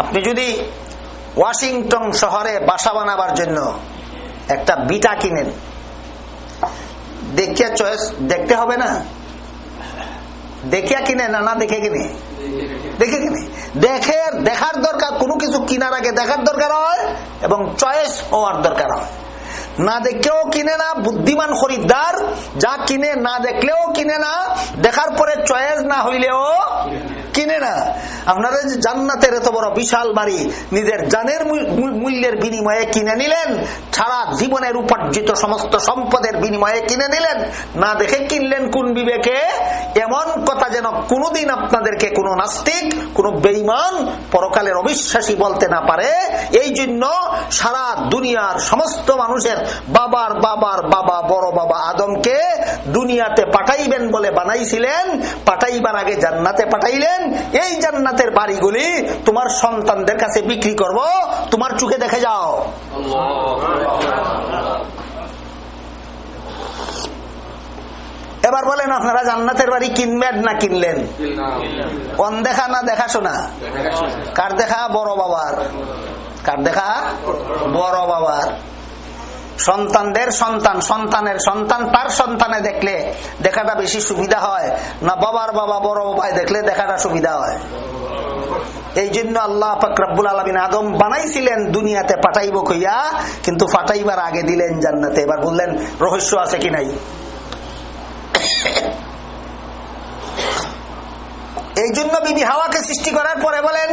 আপনি যদি ওয়াশিংটন শহরে বাসা বানাবার জন্য একটা বিটা কিনেন, দেখিয়া চয়েস দেখতে হবে না? দেখিয়া কিনে না না দেখে কিনে দেখে কিনে দেখে দেখার দরকার, কোনো কিছু কিনার আগে দেখার দরকার হয় এবং চয়েস হওয়ার দরকার হয়। না দেখেও কিনে না, বুদ্ধিমান খরিদ্দার, যা কিনে না দেখলেও কিনে না, দেখার পরে চয়েস না হইলেও কিনে না। আপনারা যে জান্নাতের এত বড় বিশাল বাড়ি নিজের জানের মূল্যের বিনিময়ে কিনে নিলেন, সারা জীবনের উপার্জিত সমস্ত সম্পদের বিনিময়ে কিনে নিলেন, না দেখে কিনলেন কোন বিবেকে? এমন কথা যেন কোনোদিন আপনাদেরকে কোনো নাস্তিক, কোন বেইমান পরকালের অবিশ্বাসী বলতে না পারে। এই জন্য সারা দুনিয়ার সমস্ত মানুষের বাবার বাবার, বাবা, বড় বাবা আদমকে দুনিয়াতে পাঠাইবেন বলে বানাইছিলেন, পাঠাইবার আগে জান্নাতে পাঠাইলেন এই জান্নাতের বাড়িগুলি তোমার সন্তানদের কাছে বিক্রি করব তোমার চোখে দেখে যাও। এবার বলেন আপনারা জান্নাতের বাড়ি কিনবেন না কিনলেন? কোন দেখা না দেখা শোনা কার দেখা? বড় বাবার। কার দেখা? বড় বাবার। সন্তানদের সন্তান, সন্তানের সন্তান, তার সন্তানে দেখলে দেখাটা বেশি সুবিধা হয়। না বাবার বাবা, বড় বাবায় দেখলে দেখাটা সুবিধা হয়। এই জন্য আল্লাহ ফকরাবুল আলমিন আদম বানাইছিলেন দুনিয়াতে, পাঠাইব কইয়া, কিন্তু ফাটাইবার আগে দিলেন জান্নাতে। এবার বললেন, রহস্য আছে কি নাই? এই জন্য বিবি হাওয়াকে সৃষ্টি করার পরে বলেন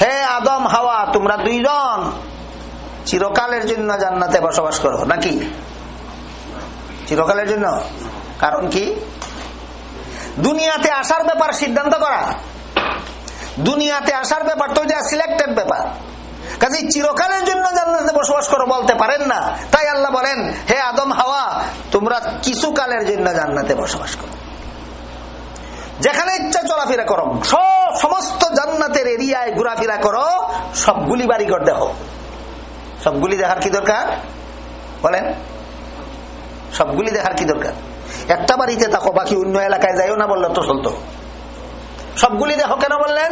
হে আদম, হাওয়া, তোমরা দুইজন চিরকালের জন্য জান্নাতে বসবাস করো, নাকি? চিরকালের জন্য? কারণ কি? দুনিয়াতে আসার ব্যাপার সিদ্ধান্ত করা। দুনিয়াতে আসার ব্যাপার তো সিলেক্টেড ব্যাপার। কাজে চিরকালের জন্য জান্নাতে বসবাস করো বলতে পারেন না। তাই আল্লাহ বলেন, হে আদম হাওয়া, তোমরা কিছু কালের জন্য জান্নাতে বসবাস করো। যেখানে ইচ্ছা চলাফেরা করো, সব সমস্ত জান্নাতের এরিয়ায় ঘোরাফেরা করো, সবগুলি বাড়িঘর দেখো। সবগুলি দেখার কি দরকার? বলেন। সবগুলি দেখার কি দরকার? একটা বাড়িতে থাকো, বাকি অন্য এলাকায় যাইও না বললে তো চলতো। সবগুলি দেখো কেন বললেন?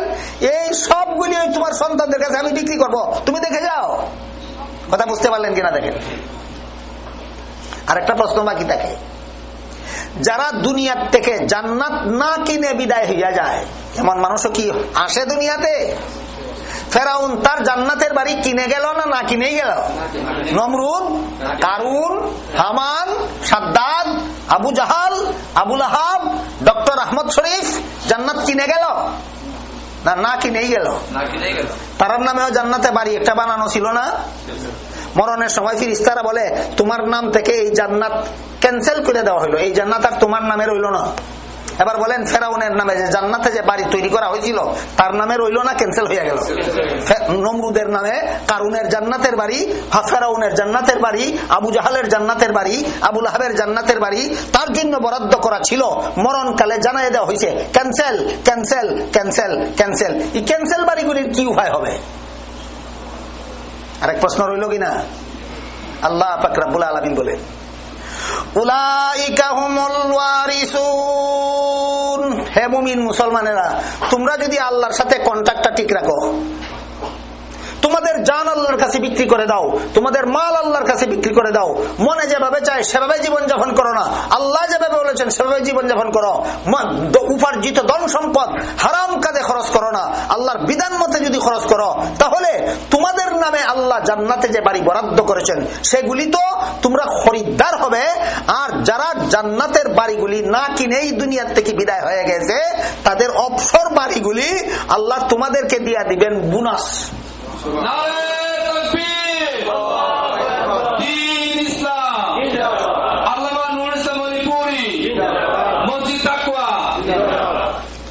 এই সবগুলি ওই তোমার সন্তানদের কাছে আমি বিক্রি করব। তুমি দেখে যাও। কথা বুঝতে পারলেন কিনা দেখেন? আর একটা প্রশ্ন বাকি থাকে। যারা দুনিয়ার থেকে জান্নাত না কিনে বিদায় হইয়া যায়, এমন মানুষও কি আসে দুনিয়াতে? ফেরাউন তার জান্নাতের বাড়ি কিনে গেল না না কিনেই গেল? নমরুদ, কারুন, হামান, সাদ্দাদ, আবু জাহাল আবুল আহাব ডক্টর আহমদ শরীফ জান্নাত কিনে গেল? না না কিনেই গেল। তার নামেও জান্নাতে বাড়ি একটা বানানো ছিল না? মরণের সময় ফিরিস্তারা বলে তোমার নাম থেকে এই জান্নাত ক্যান্সেল করে দেওয়া হলো। এই জান্নাত আর তোমার নামে রইল না। এবার বলেন ফেরাউনের নামে যে জান্নাতে যে বাড়ি তৈরি করা হয়েছিল, তার নামে রইল না ক্যান্সেল হয়ে গেল। নমরুদের নামে কারুনের জান্নাতের বাড়ি ফেরাউনের জান্নাতের বাড়ি, আবু জাহালের জান্নাতের বাড়ি আবুল আহাবের জান্নাতের বাড়ি, তার জন্য বরাদ্দ করা ছিল। মরণকালে জানাই দেওয়া হয়েছে ক্যান্সেল ক্যান্সেল ক্যান্সেল ক্যান্সেল এই ক্যান্সেল বাড়িগুলির কি উপায় হবে? আরেক প্রশ্ন রইল কিনা? আল্লাহ ফাকরাবুল আলমিন বলেন হে মুমিন মুসলমানেরা তোমরা যদি আল্লাহর সাথে কন্ট্যাক্টটা ঠিক রাখো তোমাদের জান আল্লাহর কাছে বিক্রি করে দাও। তোমাদের মাল আল্লাহর কাছে বিক্রি করে দাও। মনে যেভাবে চায়, সেভাবে জীবন যাপন করো না। আল্লাহ যেভাবে বলেছেন, সেভাবে জীবন যাপন করো উপার্জিত ধন সম্পদ হারাম কাজে খরচ করো না। আল্লাহর বিধান মতে যদি খরচ করো, তাহলে তোমাদের নামে আল্লাহ জান্নাতে যে বাড়ি বরাদ্দ করেছেন, সেগুলি তো তোমরা খরিদ্দার হবে। আর যারা জান্নাতের বাড়িগুলি না কিনেই দুনিয়ার থেকে বিদায় হয়ে গেছে, তাদের অবসর বাড়িগুলি আল্লাহ তোমাদেরকে দিয়া দিবেন বুনাস।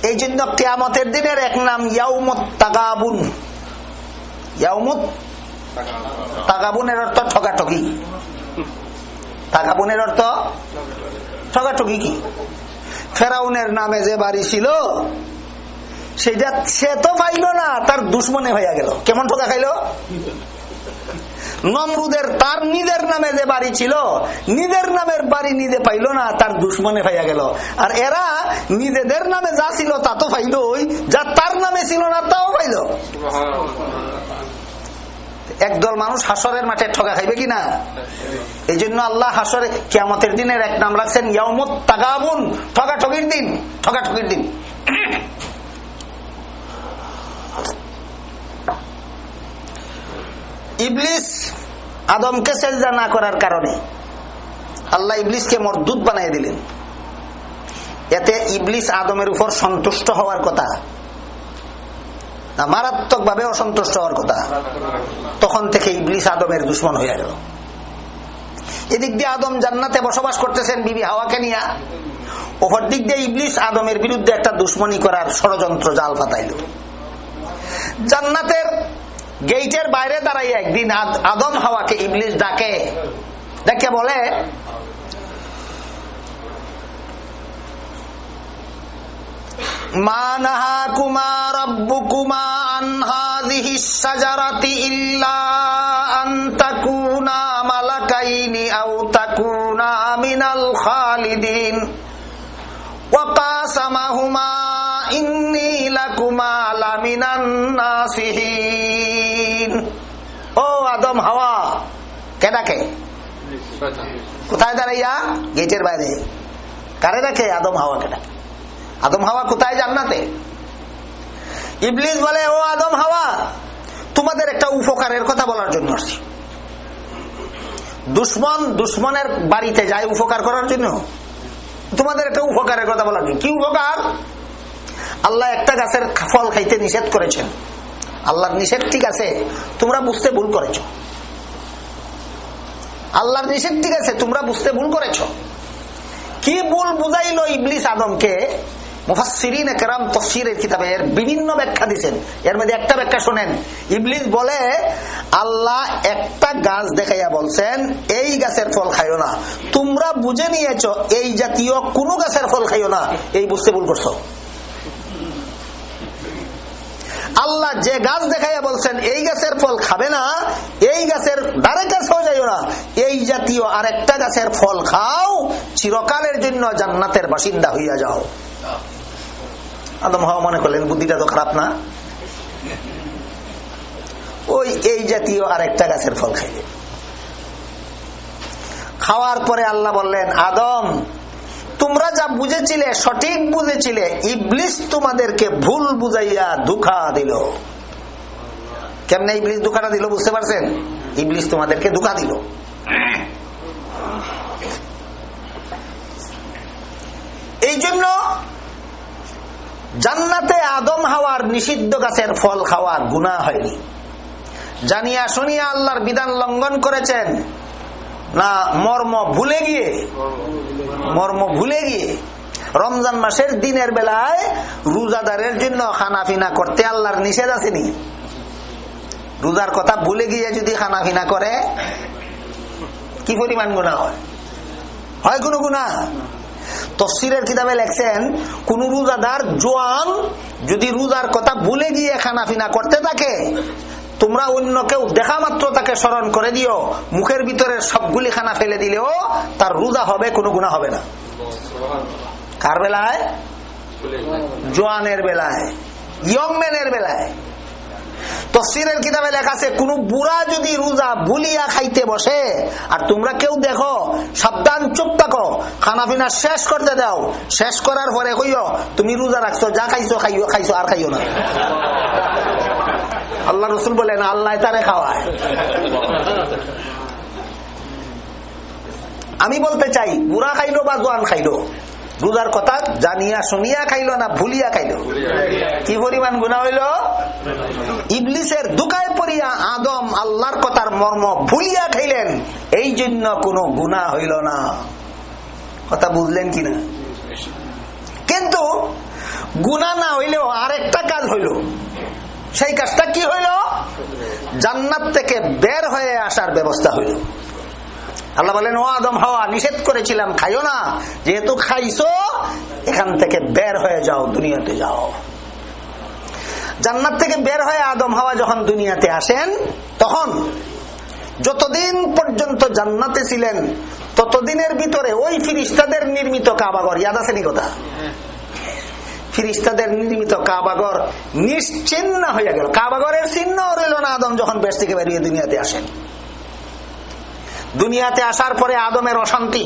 এই জন্য কেয়ামতের দিনের এক নাম ইয়াউমত তাগাবুন। ইয়াউমত তাগাবুনের অর্থ ঠকাঠকি তাগাবুনের অর্থ ঠকাঠকি কি? ফেরাউনের নামে যে বাড়ি ছিল সেটা সে তো পাইল না, তার দুশ্মনে হইয়া গেল। কেমন ঠকা খাইল? নমরুদের তার নিজের নামে যে বাড়ি ছিল, নিজের নামের বাড়ি নিজে পাইল না, তার দুশ্মনে পাইয়া গেল। আর এরা নিজেদের নামে যা ছিল তা তো পাইল যা তার নামে ছিল না, তাও পাইল। একদল মানুষ হাসরের মাঠে ঠকা খাইবে কিনা এই জন্য আল্লাহ হাসরে কিয়ামতের দিনের এক নাম রাখছেন ইয়ামত তাগাবুন ঠকা ঠকির দিন ঠকা ঠকির দিন। ইবলিস আদমকে সেজদা না করার কারণে আল্লাহ ইবলিসকে মরদুদ বানিয়ে দিলেন। এতে ইবলিস আদমের উপর সন্তুষ্ট হওয়ার কথা মারাত্মক ভাবে অসন্তুষ্ট হওয়ার কথা। তখন থেকে ইবলিস আদমের দুশ্মন হয়ে গেল। এদিক দিয়ে আদম জান্নাতে বসবাস করতেছেন বিবি হাওয়াকে নিয়ে। ওপর দিক দিয়ে ইবলিস আদমের বিরুদ্ধে একটা দুশ্মনী করার ষড়যন্ত্র জাল পাতাইল জান্নাতের গেইটের বাইরে দাঁড়াই একদিন আদম হাওয়াকে ইংলিশ ডাকে। দেখে বলে, মা নাহা ইল্লা মালাকাইনি আও তাকুনা মিনাল খালিদিন। ইন্নি লাকুমা লামিনান আদম হাওয়া, কে ডাকে? কোথায় দাঁড়াইয়া? গেটের বাইরে। কারে ডাকে? আদম হাওয়াকে ডাকে। আদম হাওয়া কোথায়? জান্নাতে। ইবলিস বলে, ও আদম হাওয়া, তোমাদের একটা উপকারের কথা বলার জন্য আসছি। দুশ্মন দুশ্মনের বাড়িতে যায় উপকার করার জন্য। তোমাদের একটা উপকারের কথা বলার জন্য। কি উপকার? আল্লাহ একটা গাছের ফল খাইতে নিষেধ করেছেন। আল্লাহর নিষেধ ঠিক আছে, তোমরা বুঝতে ভুল করেছ। আল্লাহর নিষেধ ঠিক আছে, তোমরা বুঝতে ভুল করেছ। কি ভুল বুঝাইল ইবলিস আদমকে? মুফাসসিরিন একরাম তফসিরের কিতাবের বিভিন্ন ব্যাখ্যা দিছেন। এর মধ্যে একটা ব্যাখ্যা শোনেন। ইবলিস বলে, আল্লাহ একটা গাছ দেখাইয়া বলছেন, এই গাছের ফল খাইও না। তোমরা বুঝে নিয়েছ, এই জাতীয় কোন গাছের ফল খাইও না। এই বুঝতে ভুল করছ। আল্লাহ যে গাছ দেখাইয়া বলছেন, এই গাছের ফল খাবে না, এই গাছের ধারে কাছেও যাইও না, এই জাতীয় আরেকটা গাছের ফল খাও, চিরকালের জন্য জান্নাতের বাসিন্দা হইয়া যাও। আদম হাওয়া মনে করলেন, বুদ্ধিটা তো খারাপ না? ওই, এই জাতীয় আরেকটা গাছের ফল খাইলে খাওয়ার পরে আল্লাহ বললেন, আদম তোমরা যা বুঝেছিলে, সঠিক বুঝেছিলে, ইবলিস তোমাদেরকে ভুল বুঝাইয়া দুঃখা দিল। কেমনে ইবলিস দুঃখাটা দিল বুঝতে পারছেন? ইবলিস তোমাদেরকে দুঃখা দিল। এই জন্য জান্নাতে আদম হাওয়ার নিষিদ্ধ গাছের ফল খাওয়া গুণা হয়নি। জানিয়া শুনিয়া আল্লাহর বিধান লঙ্ঘন করেছেন। না, মর্ম ভুলে গিয়ে, মর্ম ভুলে গিয়ে, রমজান মাসের দিনের বেলায় রোজাদারের জন্য খানাফিনা করতে আল্লাহর নিষেধ আসেনি। রোজার কথা ভুলে গিয়ে যদি খানাফিনা করে, কি পরিমাণ গুণা হয়? হয় কোনো গুণা তফসিরের কিতাবে লেখছেন, কোন রোজাদার জোয়ান যদি রোজার কথা ভুলে গিয়ে খানাফিনা করতে থাকে তোমরা অন্য কেউ দেখা মাত্র তাকে স্মরণ করে দিও। মুখের ভিতরে সবগুলি খানা ফেলে দিলেও তার রোজা হবে, কোনো গুণা হবে না। কার বেলায়? জোয়ানের বেলায় ইয়ং ম্যানের বেলায়। তফসিরের কিতাবে লেখা আছে, কোন বুড়া যদি রোজা ভুলিয়া খাইতে বসে, আর তোমরা কেউ দেখো, সাবধান চুপ থাকো খানা পিনা শেষ করতে দাও। শেষ করার পরে কইও, তুমি রোজা রাখছো, যা খাইছো, খাইও, খাইছো, আর খাইও না। আল্লাহ রসুল বলেন, আল্লাহ তারে খাওয়ায়। আমি বলতে চাই, বুড়া খাইলো বা জোয়ান খাইলো? রোজার কথা, জানিয়া শুনিয়া খাইলো না ভুলিয়া খাইলো? কি পরিমাণ গুণা হইল? ইবলিসের দুকায় পড়িয়া আদম আল্লাহর কথার মর্ম ভুলিয়া খাইলেন, এই জন্য কোনো গুণা হইল না। কথা বুঝলেন কিনা? কিন্তু গুণা না হইলেও আরেকটা কাজ হইল। সেই কাজটা কি হইল? জান্নাত থেকে বের হয়ে আসার ব্যবস্থা হইল। আল্লাহ বলেন, ও আদম, হাওয়া, নিষেধ করেছিলাম, খাইও না। যেহেতু খাইছো, এখান থেকে বের হয়ে যাও, দুনিয়াতে যাও। জান্নাত থেকে বের হয়ে আদম, হাওয়া যখন দুনিয়াতে আসেন, তখন যতদিন পর্যন্ত জান্নাতে ছিলেন, ততদিনের ভিতরে ওই ফিরিস্তাদের নির্মিত কাবাগর, ইয়াদ আছে কথা? ফিরিস্তাদের নির্মিত কাবাগর নিশ্চিন্ন হয়ে গেল। কাবাগরের চিহ্ন রইল না আদম যখন বেশ থেকে বেরিয়ে দুনিয়াতে আসেন দুনিয়াতে আসার পরে আদমের অশান্তি।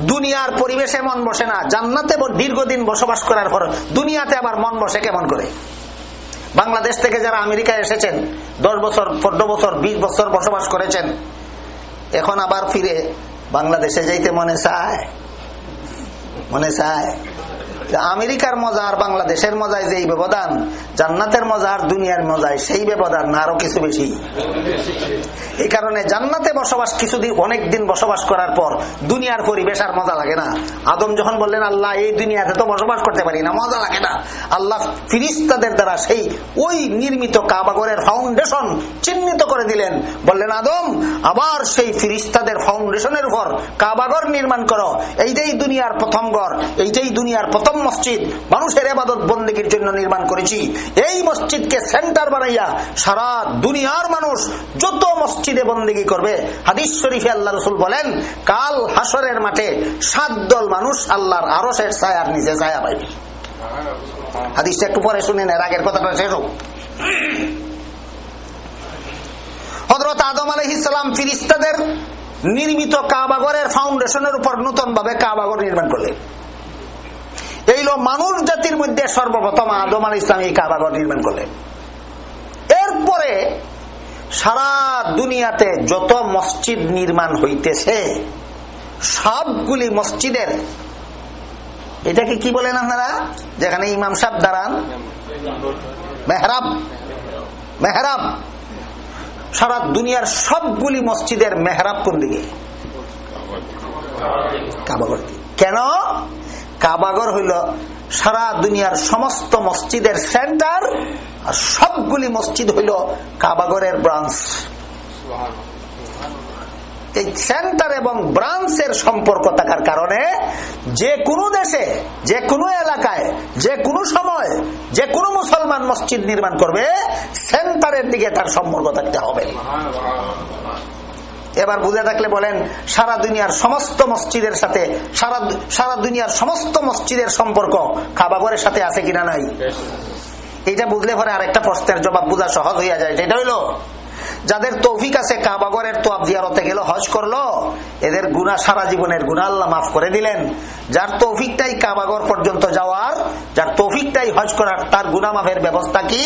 দুনিয়ার পরিবেশে মন বসে না। জান্নাতে দীর্ঘদিন বসবাস করার পর দুনিয়াতে আবার মন বসে কেমন করে? বাংলাদেশ থেকে যারা আমেরিকায় এসেছেন, দশ বছর পনেরো বছর, বিশ বছর বসবাস করেছেন, এখন আবার ফিরে বাংলাদেশে যাইতে মনে চায়? মনে চায়? আমেরিকার মজা আর বাংলাদেশের মজায় যেই ব্যবধান, জান্নাতের মজা আর দুনিয়ার মজায় সেই ব্যবধান আরও কিছু বেশি। এই কারণে জান্নাতে বসবাস কিছুদিন অনেক দিন বসবাস করার পর দুনিয়ার পরিবেশ আর মজা লাগে না। আদম যখন বললেন, আল্লাহ, এই দুনিয়াতে তো বসবাস করতে পারি না, মজা লাগে না। আল্লাহ ফিরিস্তাদের দ্বারা সেই ওই নির্মিত কাবাগরের ফাউন্ডেশন চিহ্নিত করে দিলেন। বললেন, আদম, আবার সেই ফিরিস্তাদের ফাউন্ডেশনের উপর কাবাগর নির্মাণ করো। এইটাই দুনিয়ার প্রথম ঘর, এইটাই দুনিয়ার প্রথম মসজিদ মানুষের এবাদত বন্দীগীর জন্য নির্মাণ করেছি। এই মসজিদকে সেন্টার বানাইয়া সারা দুনিয়ার মানুষ যত মসজিদে বন্দীগী করবে, হাদিস শরীফে আল্লাহ রসুল বলেন, কাল হাসরের মাঠে সাত দল মানুষ আল্লাহর আরও শেষ ছায়ার নিচে ছায়া পাইবে। হাদিসটা একটু পরে শুনেন, এর আগের কথাটা শেষ হজরত আদম আলহিসাম ফিরিস্তাদের নির্মিত কাবাগরের ফাউন্ডেশনের উপর নতুন ভাবে কাবাগর নির্মাণ করলেন। এই মানুষ জাতির মধ্যে সর্বপ্রথম আদম আল ইসলাম এই কাবাগর নির্মাণ করলেন। এরপরে সারা দুনিয়াতে যত মসজিদ নির্মাণ হইতেছে, সবগুলি মসজিদের, এটাকে কি বলেন আপনারা? যেখানে ইমাম সাহ দাঁড়ান, মেহরাব মেহরাব, সারা দুনিয়ার সবগুলি মসজিদের মেহরাব কোন দিকে? কাবাগর কেন? কাবাগর হইল সারা দুনিয়ার সমস্ত মসজিদের সেন্টার, আর সবগুলি মসজিদ হইল কাবাগরের ব্রাঞ্চ। এই সেন্টার এবং ব্রাঞ্চের সম্পর্ক থাকার কারণে যে কোনো দেশে, যে কোনো এলাকায়, যে কোনো সময়, যে কোনো মুসলমান মসজিদ নির্মাণ করবে, সেন্টারের দিকে তার সম্পর্ক থাকতে হবে। এবার বুঝে থাকলে বলেন সারা দুনিয়ার সমস্ত মসজিদের সাথে সারা সারা দুনিয়ার সমস্ত মসজিদের সম্পর্ক খাবাগরের সাথে আছে কিনা নাই? এটা বুঝলে পরে আরেকটা প্রশ্নের জবাব বোঝা সহজ হইয়া যায়। এটা হইল যাদের তৌফিক আছে কাবাগরের তো জিয়ারতে গেল, হজ করল, এদের গুণা সারা জীবনের গুণা আল্লাহ মাফ করে দিলেন। যার তৌফিকটাই কাবাগর পর্যন্ত যাওয়ার, যার তৌফিকটাই হজ করার, তার গুণা মাফের ব্যবস্থা কি?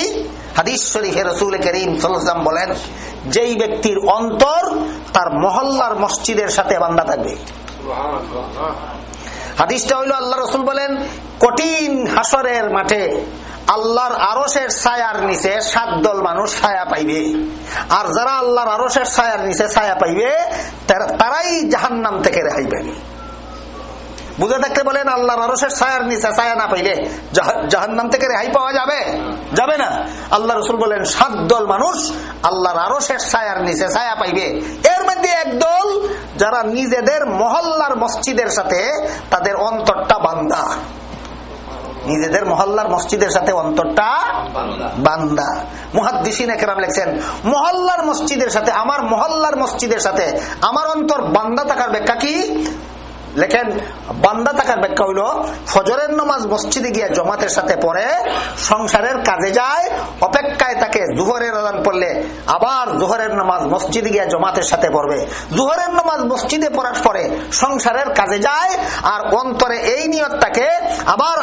হাদিস শরীফের রসুল করিম সাল্লাম বলেন, যেই ব্যক্তির অন্তর তার মহল্লার মসজিদের সাথে বান্ধা থাকবে। হাদিসটা হইল আল্লাহ রসুল বলেন, কঠিন হাসরের মাঠে আল্লাহর আরসের ছায়ার নিচে সাত দল মানুষ ছায়া পাইবে। আর যারা আল্লাহর আরসের ছায়ার নিচে ছায়া পাইবে তারাই জাহান নাম থেকে রেহাই পাইবে। বুঝে থাকতে বলেন, আল্লাহর আরসের ছায়ার নিচে ছায়া না পাইলে জাহান নাম থেকে রেহাই পাওয়া যাবে? যাবে না। আল্লাহ রসুল বলেন, সাত দল মানুষ আল্লাহর আরসের ছায়ার নিচে ছায়া পাইবে। এর মধ্যে এক দল যারা নিজেদের মহল্লার মসজিদের সাথে তাদের অন্তরটা বান্দা নিজেদের মহল্লার মসজিদের সাথে অন্তরটা বান্দা। মুহাদ্দিসিন একরাম লেখছেন, মহল্লার মসজিদের সাথে, আমার মহল্লার মসজিদের সাথে আমার অন্তর বান্দা থাকার ব্যাখ্যা কি? লেখেন, বান্দা থাকার ব্যাখ্যা হইল, ফজরের নমাজ মসজিদে গিয়ে জমাতের সাথে পড়ে, সংসারের কাজে যায়, অপেক্ষায় তাকে জুহরের আদান পড়লে আবার জুহরের নামাজ মসজিদে গিয়ে জমাতের সাথে পড়বে। জুহরের নামাজ মসজিদে পড়ার পরে সংসারের কাজে যায়, আর অন্তরে এই নিয়ত তাকে আবার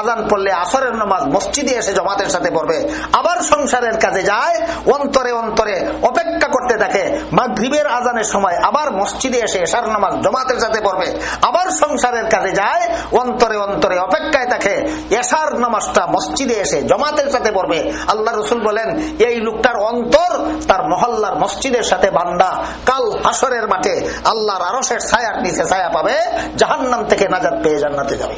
আজান পড়লে আসরের নামাজ মসজিদে এসে জমাতের সাথে পড়বে। আবার সংসারের কাজে যায়, অন্তরে অন্তরে অপেক্ষা করতে থাকে, মাগরিবের আজানের সময় আবার মসজিদে এসে এসার নামাজ জমাতের সাথে পড়বে। আবার সংসারের কাজে যায় অন্তরে অন্তরে অপেক্ষায় থাকে। এসার নামাজটা মসজিদে এসে জমাতের সাথে পড়বে। আল্লাহ রসুল বলেন এই লোকটার অন্তর তার মহল্লার মসজিদের সাথে বান্দা। কাল হাসরের মাঠে আল্লাহর আরসের ছায়ার নিচে ছায়া পাবে জাহান্নাম থেকে নাজাদ পেয়ে জান্নাতে যাবে।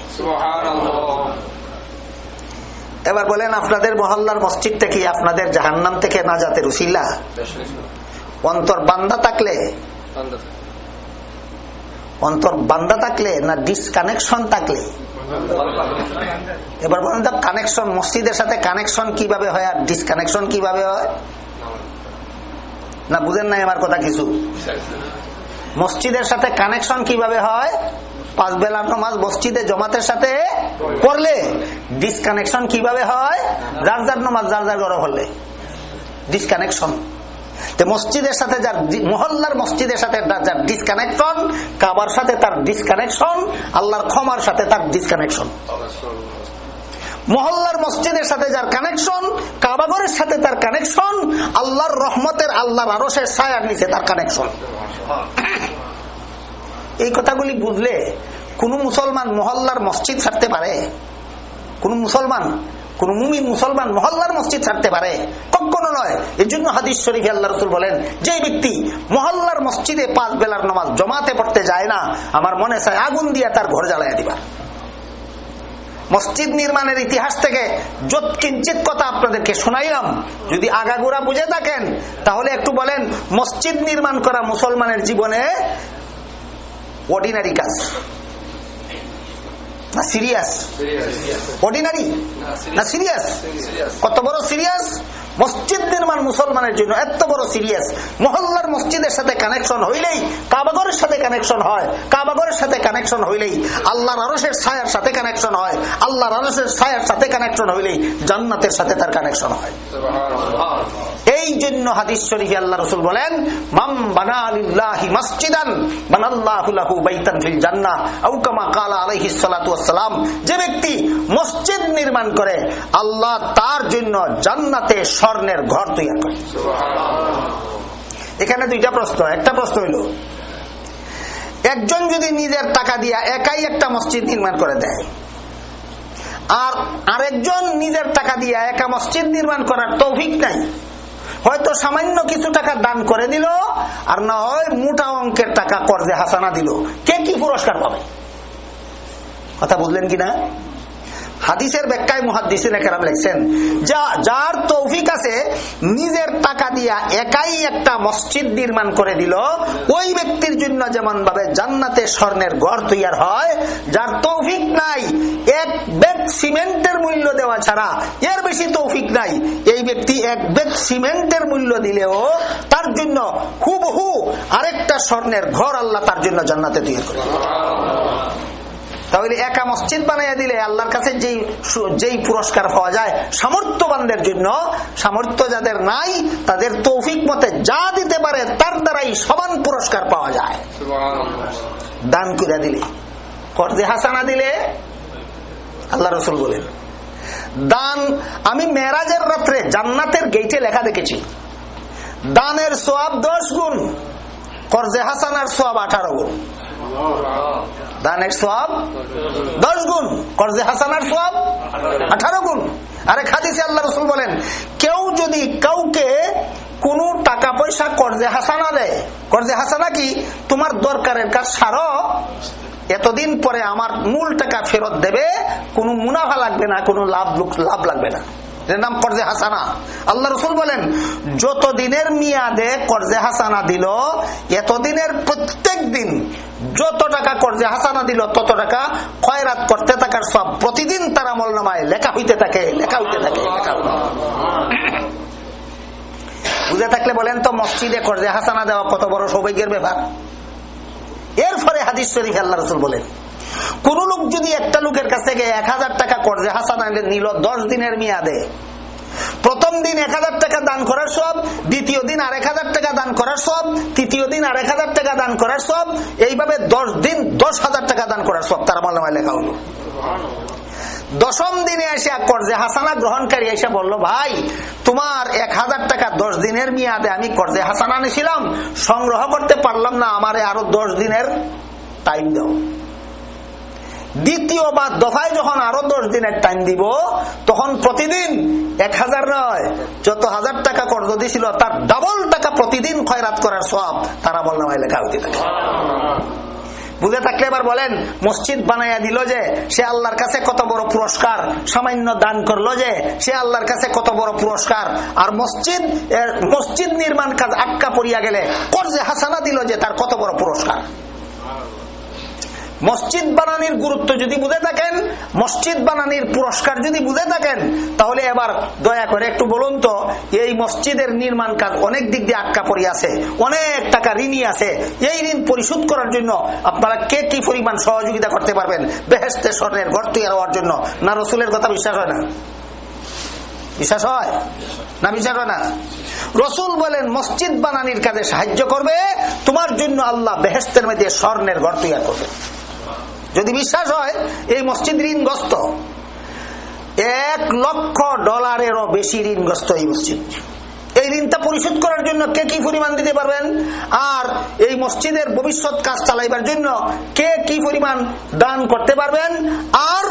এবার বলেন আপনাদের মহল্লার মসজিদটা কি আপনাদের জাহান্নাম থেকে নাজাতের উসিলা? অন্তর বান্দা থাকলে। অন্তর বান্দা থাকলে না ডিসকানেকশন থাকলে? এবার বলেন তো কানেকশন মসজিদের সাথে কানেকশন কীভাবে হয় আর ডিসকানেকশন কীভাবে হয়? না বুঝেন নাই আমার কথা কিছু? মসজিদের সাথে কানেকশন কীভাবে হয়? পাঁচ বেলার নমাজ মসজিদে জমাতের সাথে পড়লে ডিসকানেকশন কীভাবে হয়? যার যার নমাজ, যার যার গরম হলে ডিসকানেকশন মসজিদের সাথে যার মহল্লার মসজিদের সাথে যার ডিসকানেকশন কাবার সাথে তার ডিসকানেকশন আল্লাহর ক্ষমার সাথে তার ডিসকানেকশন মহল্লার মসজিদের সাথে যার কানেকশন কাবাগরের সাথে তার কানেকশন আল্লাহর রহমতের আল্লাহর আরসের ছায়ার নিচে তার কানেকশন এই কথাগুলি বুঝলে কোন মুসলমান মহল্লার মসজিদ ছাড়তে পারে? কোন মুসলমান কোন মুমিন মুসলমান মহল্লার মসজিদ ছাড়তে পারে? কখনো নয়। এই জন্য হাদিস শরীফ আল্লাহ রসুল বলেন, যে ব্যক্তি মহল্লার মসজিদে পাঁচ বেলার নামাজ জমাতে পড়তে যায় না, আমার মনে চায় আগুন দিয়ে তার ঘর জ্বালাইয়া দিবা। মসজিদ নির্মাণের ইতিহাস থেকে যত কিঞ্চিত কথা আপনাদেরকে শোনাইলাম, যদি আগাগোড়া বুঝে থাকেন, তাহলে একটু বলেন, মসজিদ নির্মাণ করা মুসলমানের জীবনে অর্ডিনারি কাজ। না সিরিয়াস? অর্ডিনারি না সিরিয়াস কত বড় সিরিয়াস মসজিদ নির্মাণ মুসলমানের জন্য এত বড় সিরিয়াস মহল্লার মসজিদের সাথে কানেকশন হইলেই কাবাগরের সাথে কানেকশন হয়। কাবাগরের সাথে কানেকশন হইলেই আল্লাহর আরসের ছায়ার সাথে কানেকশন হয়। আল্লাহর আরসের ছায়ার সাথে কানেকশন হইলেই জান্নাতের সাথে তার কানেকশন হয়। এই জন্য হাদিস শরীফ আল্লাহ রসুল বলেন মাম বানা আলিল্লাহি মসজিদান বানাল্লাহু লাহু বাইতান ফিল জান্নাহ আও কামা কালা আলাইহিস সালাতু ওয়াসসালাম। যে ব্যক্তি মসজিদ নির্মাণ করে আল্লাহ তার জন্য জান্নাতে স্বর্ণের ঘর তৈরি করে। এখানে দুইটা প্রশ্ন, একটা প্রশ্ন হইল, একজন যদি নিজের টাকা দিয়া একাই একটা মসজিদ নির্মাণ করে দেয়, আর আরেকজন নিজের টাকা দিয়া একা মসজিদ নির্মাণ করার তৌফিক নাই, হয়তো সামান্য কিছু টাকা দান করে দিল, আর না হয় মোটা অঙ্কের টাকা কর্জে হাসানা দিল, কে কি পুরস্কার পাবে? কথা বুঝলেন কিনা? হাদিসের ব্যাখ্যায় কেরাম লেখছেন, যা, যার তৌফিক আছে, নিজের টাকা দিয়া একাই একটা মসজিদ নির্মাণ করে দিল। ওই ব্যক্তির জন্য যেমন ভাবে জান্নাতে স্বর্ণের গড় তৈয়ার হয়, যার তৌফিক নাই, এক বেগ সিমেন্টের মূল্য দেওয়া ছাড়া এর বেশি তৌফিক নাই। এই ব্যক্তি এক বেগ সিমেন্টের মূল্য দিলেও তার জন্য হুবহু আরেকটা স্বর্ণের ঘর আল্লাহ তার জন্য জান্নাতে তৈরি করে তাহলে একা মসজিদ বানাইয়া দিলে আল্লাহর কাছে যেই যেই পুরস্কার পাওয়া যায় সামর্থ্যবানদের জন্য সামর্থ্য যাদের নাই তাদের তৌফিক মতে যা দিতে পারে তার দ্বারাই সমান পুরস্কার পাওয়া যায়। দান করে দিলে। কর্দে হাসানা দিলে আল্লাহ রসুল বলেন দান আমি মেরাজের রাত্রে জান্নাতের গেইটে লেখা দেখেছি। দানের সোয়াব দশ গুণ কর্জে হাসানার সোয়াব আঠারো গুণ। দানের সব দশ গুণ। কর্জে হাসানার সব আঠারো গুণ। আরে আল্লাহ রসুল বলেন, কেউ যদি কাউকে কোন টাকা পয়সা কর্জে হাসানা দেয়, কর্জে হাসানা কি? তোমার দরকারের কাজ সারো। এতদিন পরে আমার মূল টাকা ফেরত দেবে, কোনো মুনাফা লাগবে না, কোনো লাভ লাভ লাগবে না। নাম কর্জে হাসানা। আল্লাহ রসুল বলেন যত দিনের মিয়াদে কর্জে হাসানা দিল, এতদিনের প্রত্যেক দিন যত টাকা কর্জে হাসানা দিল, তত টাকা খয়রাত করতে থাকার সব প্রতিদিন তার আমল নামায় লেখা হইতে থাকে, লেখা হইতে থাকে। বুঝে থাকলে বলেন তো, মসজিদে কর্জে হাসানা দেওয়া কত বড় সৌভাগ্যের ব্যাপার। এরপরে হাদিস শরীফ আল্লাহ রসুল বলেন কোন লোক যদি একটা লোকের কাছ থেকে এক হাজার টাকা কর্জে হাসান নিল দশ দিনের মেয়াদে। প্রথম দিন এক হাজার টাকা দান করার সব, দ্বিতীয় দিন আর এক হাজার টাকা দান করার সব, তৃতীয় দিন আর এক হাজার টাকা দান করার সব, এইভাবে দশ দিন দশ হাজার টাকা দান করার সব, তার মালামায় লেখা হলো। দশম দিনে এসে কর্জে হাসানা গ্রহণকারী এসে বলল, ভাই, তোমার এক হাজার টাকা দশ দিনের মেয়াদে আমি কর্জে হাসানা নিয়েছিলাম সংগ্রহ করতে পারলাম না, আমারে আরও দশ দিনের টাইম দাও। দ্বিতীয় বা দফায় যখন আরও দশ দিনের টাইম দিব, তখন প্রতিদিন এক হাজার নয়, যত হাজার টাকা কর্জ দিছিল, তার ডাবল টাকা প্রতিদিন খয়রাত করার সব তারা বললাম লেখা হতে থাকে। বুঝে থাকলে এবার বলেন, মসজিদ বানাইয়া দিল যে, সে আল্লাহর কাছে কত বড় পুরস্কার, সামান্য দান করল যে, সে আল্লাহর কাছে কত বড় পুরস্কার, আর মসজিদ মসজিদ নির্মাণ কাজ আটকা পড়িয়া গেলে, কর্জে হাসানা দিল যে, তার কত বড় পুরস্কার। মসজিদ বানানির গুরুত্ব যদি বুঝে থাকেন, মসজিদ বানানির পুরস্কার যদি বুঝে থাকেন, তাহলে এবার দয়া করে একটু বলুন তো, এই মসজিদের নির্মাণ কাজ অনেক দিক দিয়ে আটকা পড়ে আছে, অনেক টাকা ঋণই আছে। এই ঋণ পরিশোধ করার জন্য আপনারা কে কি পরিমাণ সহযোগিতা করতে পারবেন? বেহেস্তে স্বর্ণের ঘর তৈরি হওয়ার জন্য। না রসুলের কথা বিশ্বাস হয় না? বিশ্বাস হয়? না বিশ্বাস হয় না? রসুল বলেন, মসজিদ বানানির কাজে সাহায্য করবে, তোমার জন্য আল্লাহ বেহেস্তের মধ্যে স্বর্ণের ঘর তৈরি করবে। যদি বিশ্বাস হয়, এই মসজিদ ঋণগ্রস্ত। এক লক্ষ ডলারেরও বেশি ঋণগ্রস্ত এই মসজিদ। এই ঋণটা পরিশোধ করার জন্য কে কি পরিমাণ দিতে পারবেন? আর এই মসজিদের ভবিষ্যৎ কাজ চালাইবার জন্য কে কি পরিমাণ দান করতে পারবেন? আর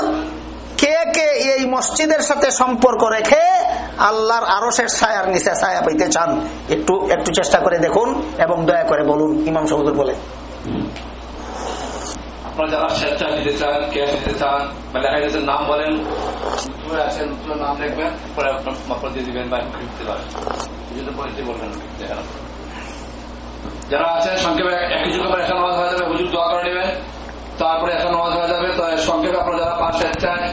কে কে এই মসজিদের সাথে সম্পর্ক রেখে আল্লাহর আরসের ছায়ার নিচে ছায়া পাইতে চান? একটু একটু চেষ্টা করে দেখুন এবং দয়া করে বলুন, ইমাম সবুদুর বলে। আপনারা যারা স্বেচ্ছা নিতে চান ক্যাশ নিতে চান? বা লেখা গেছে নাম বলেন, দূরে আছেন দুটো নাম লিখবেন পরে আপনার দিয়ে দিবেন বা লিখতে পারেন। পরিচয় বলবেন যারা আছেন, সংক্ষেপে একই যুগে পরে এখন নামাজ হয়ে যাবে, হুজুর দোয়া করে নেবেন। তারপরে একটা নামাজ হয়ে যাবে, তো সংক্ষেপে আপনারা যারা পাঁচ স্বেচ্ছায়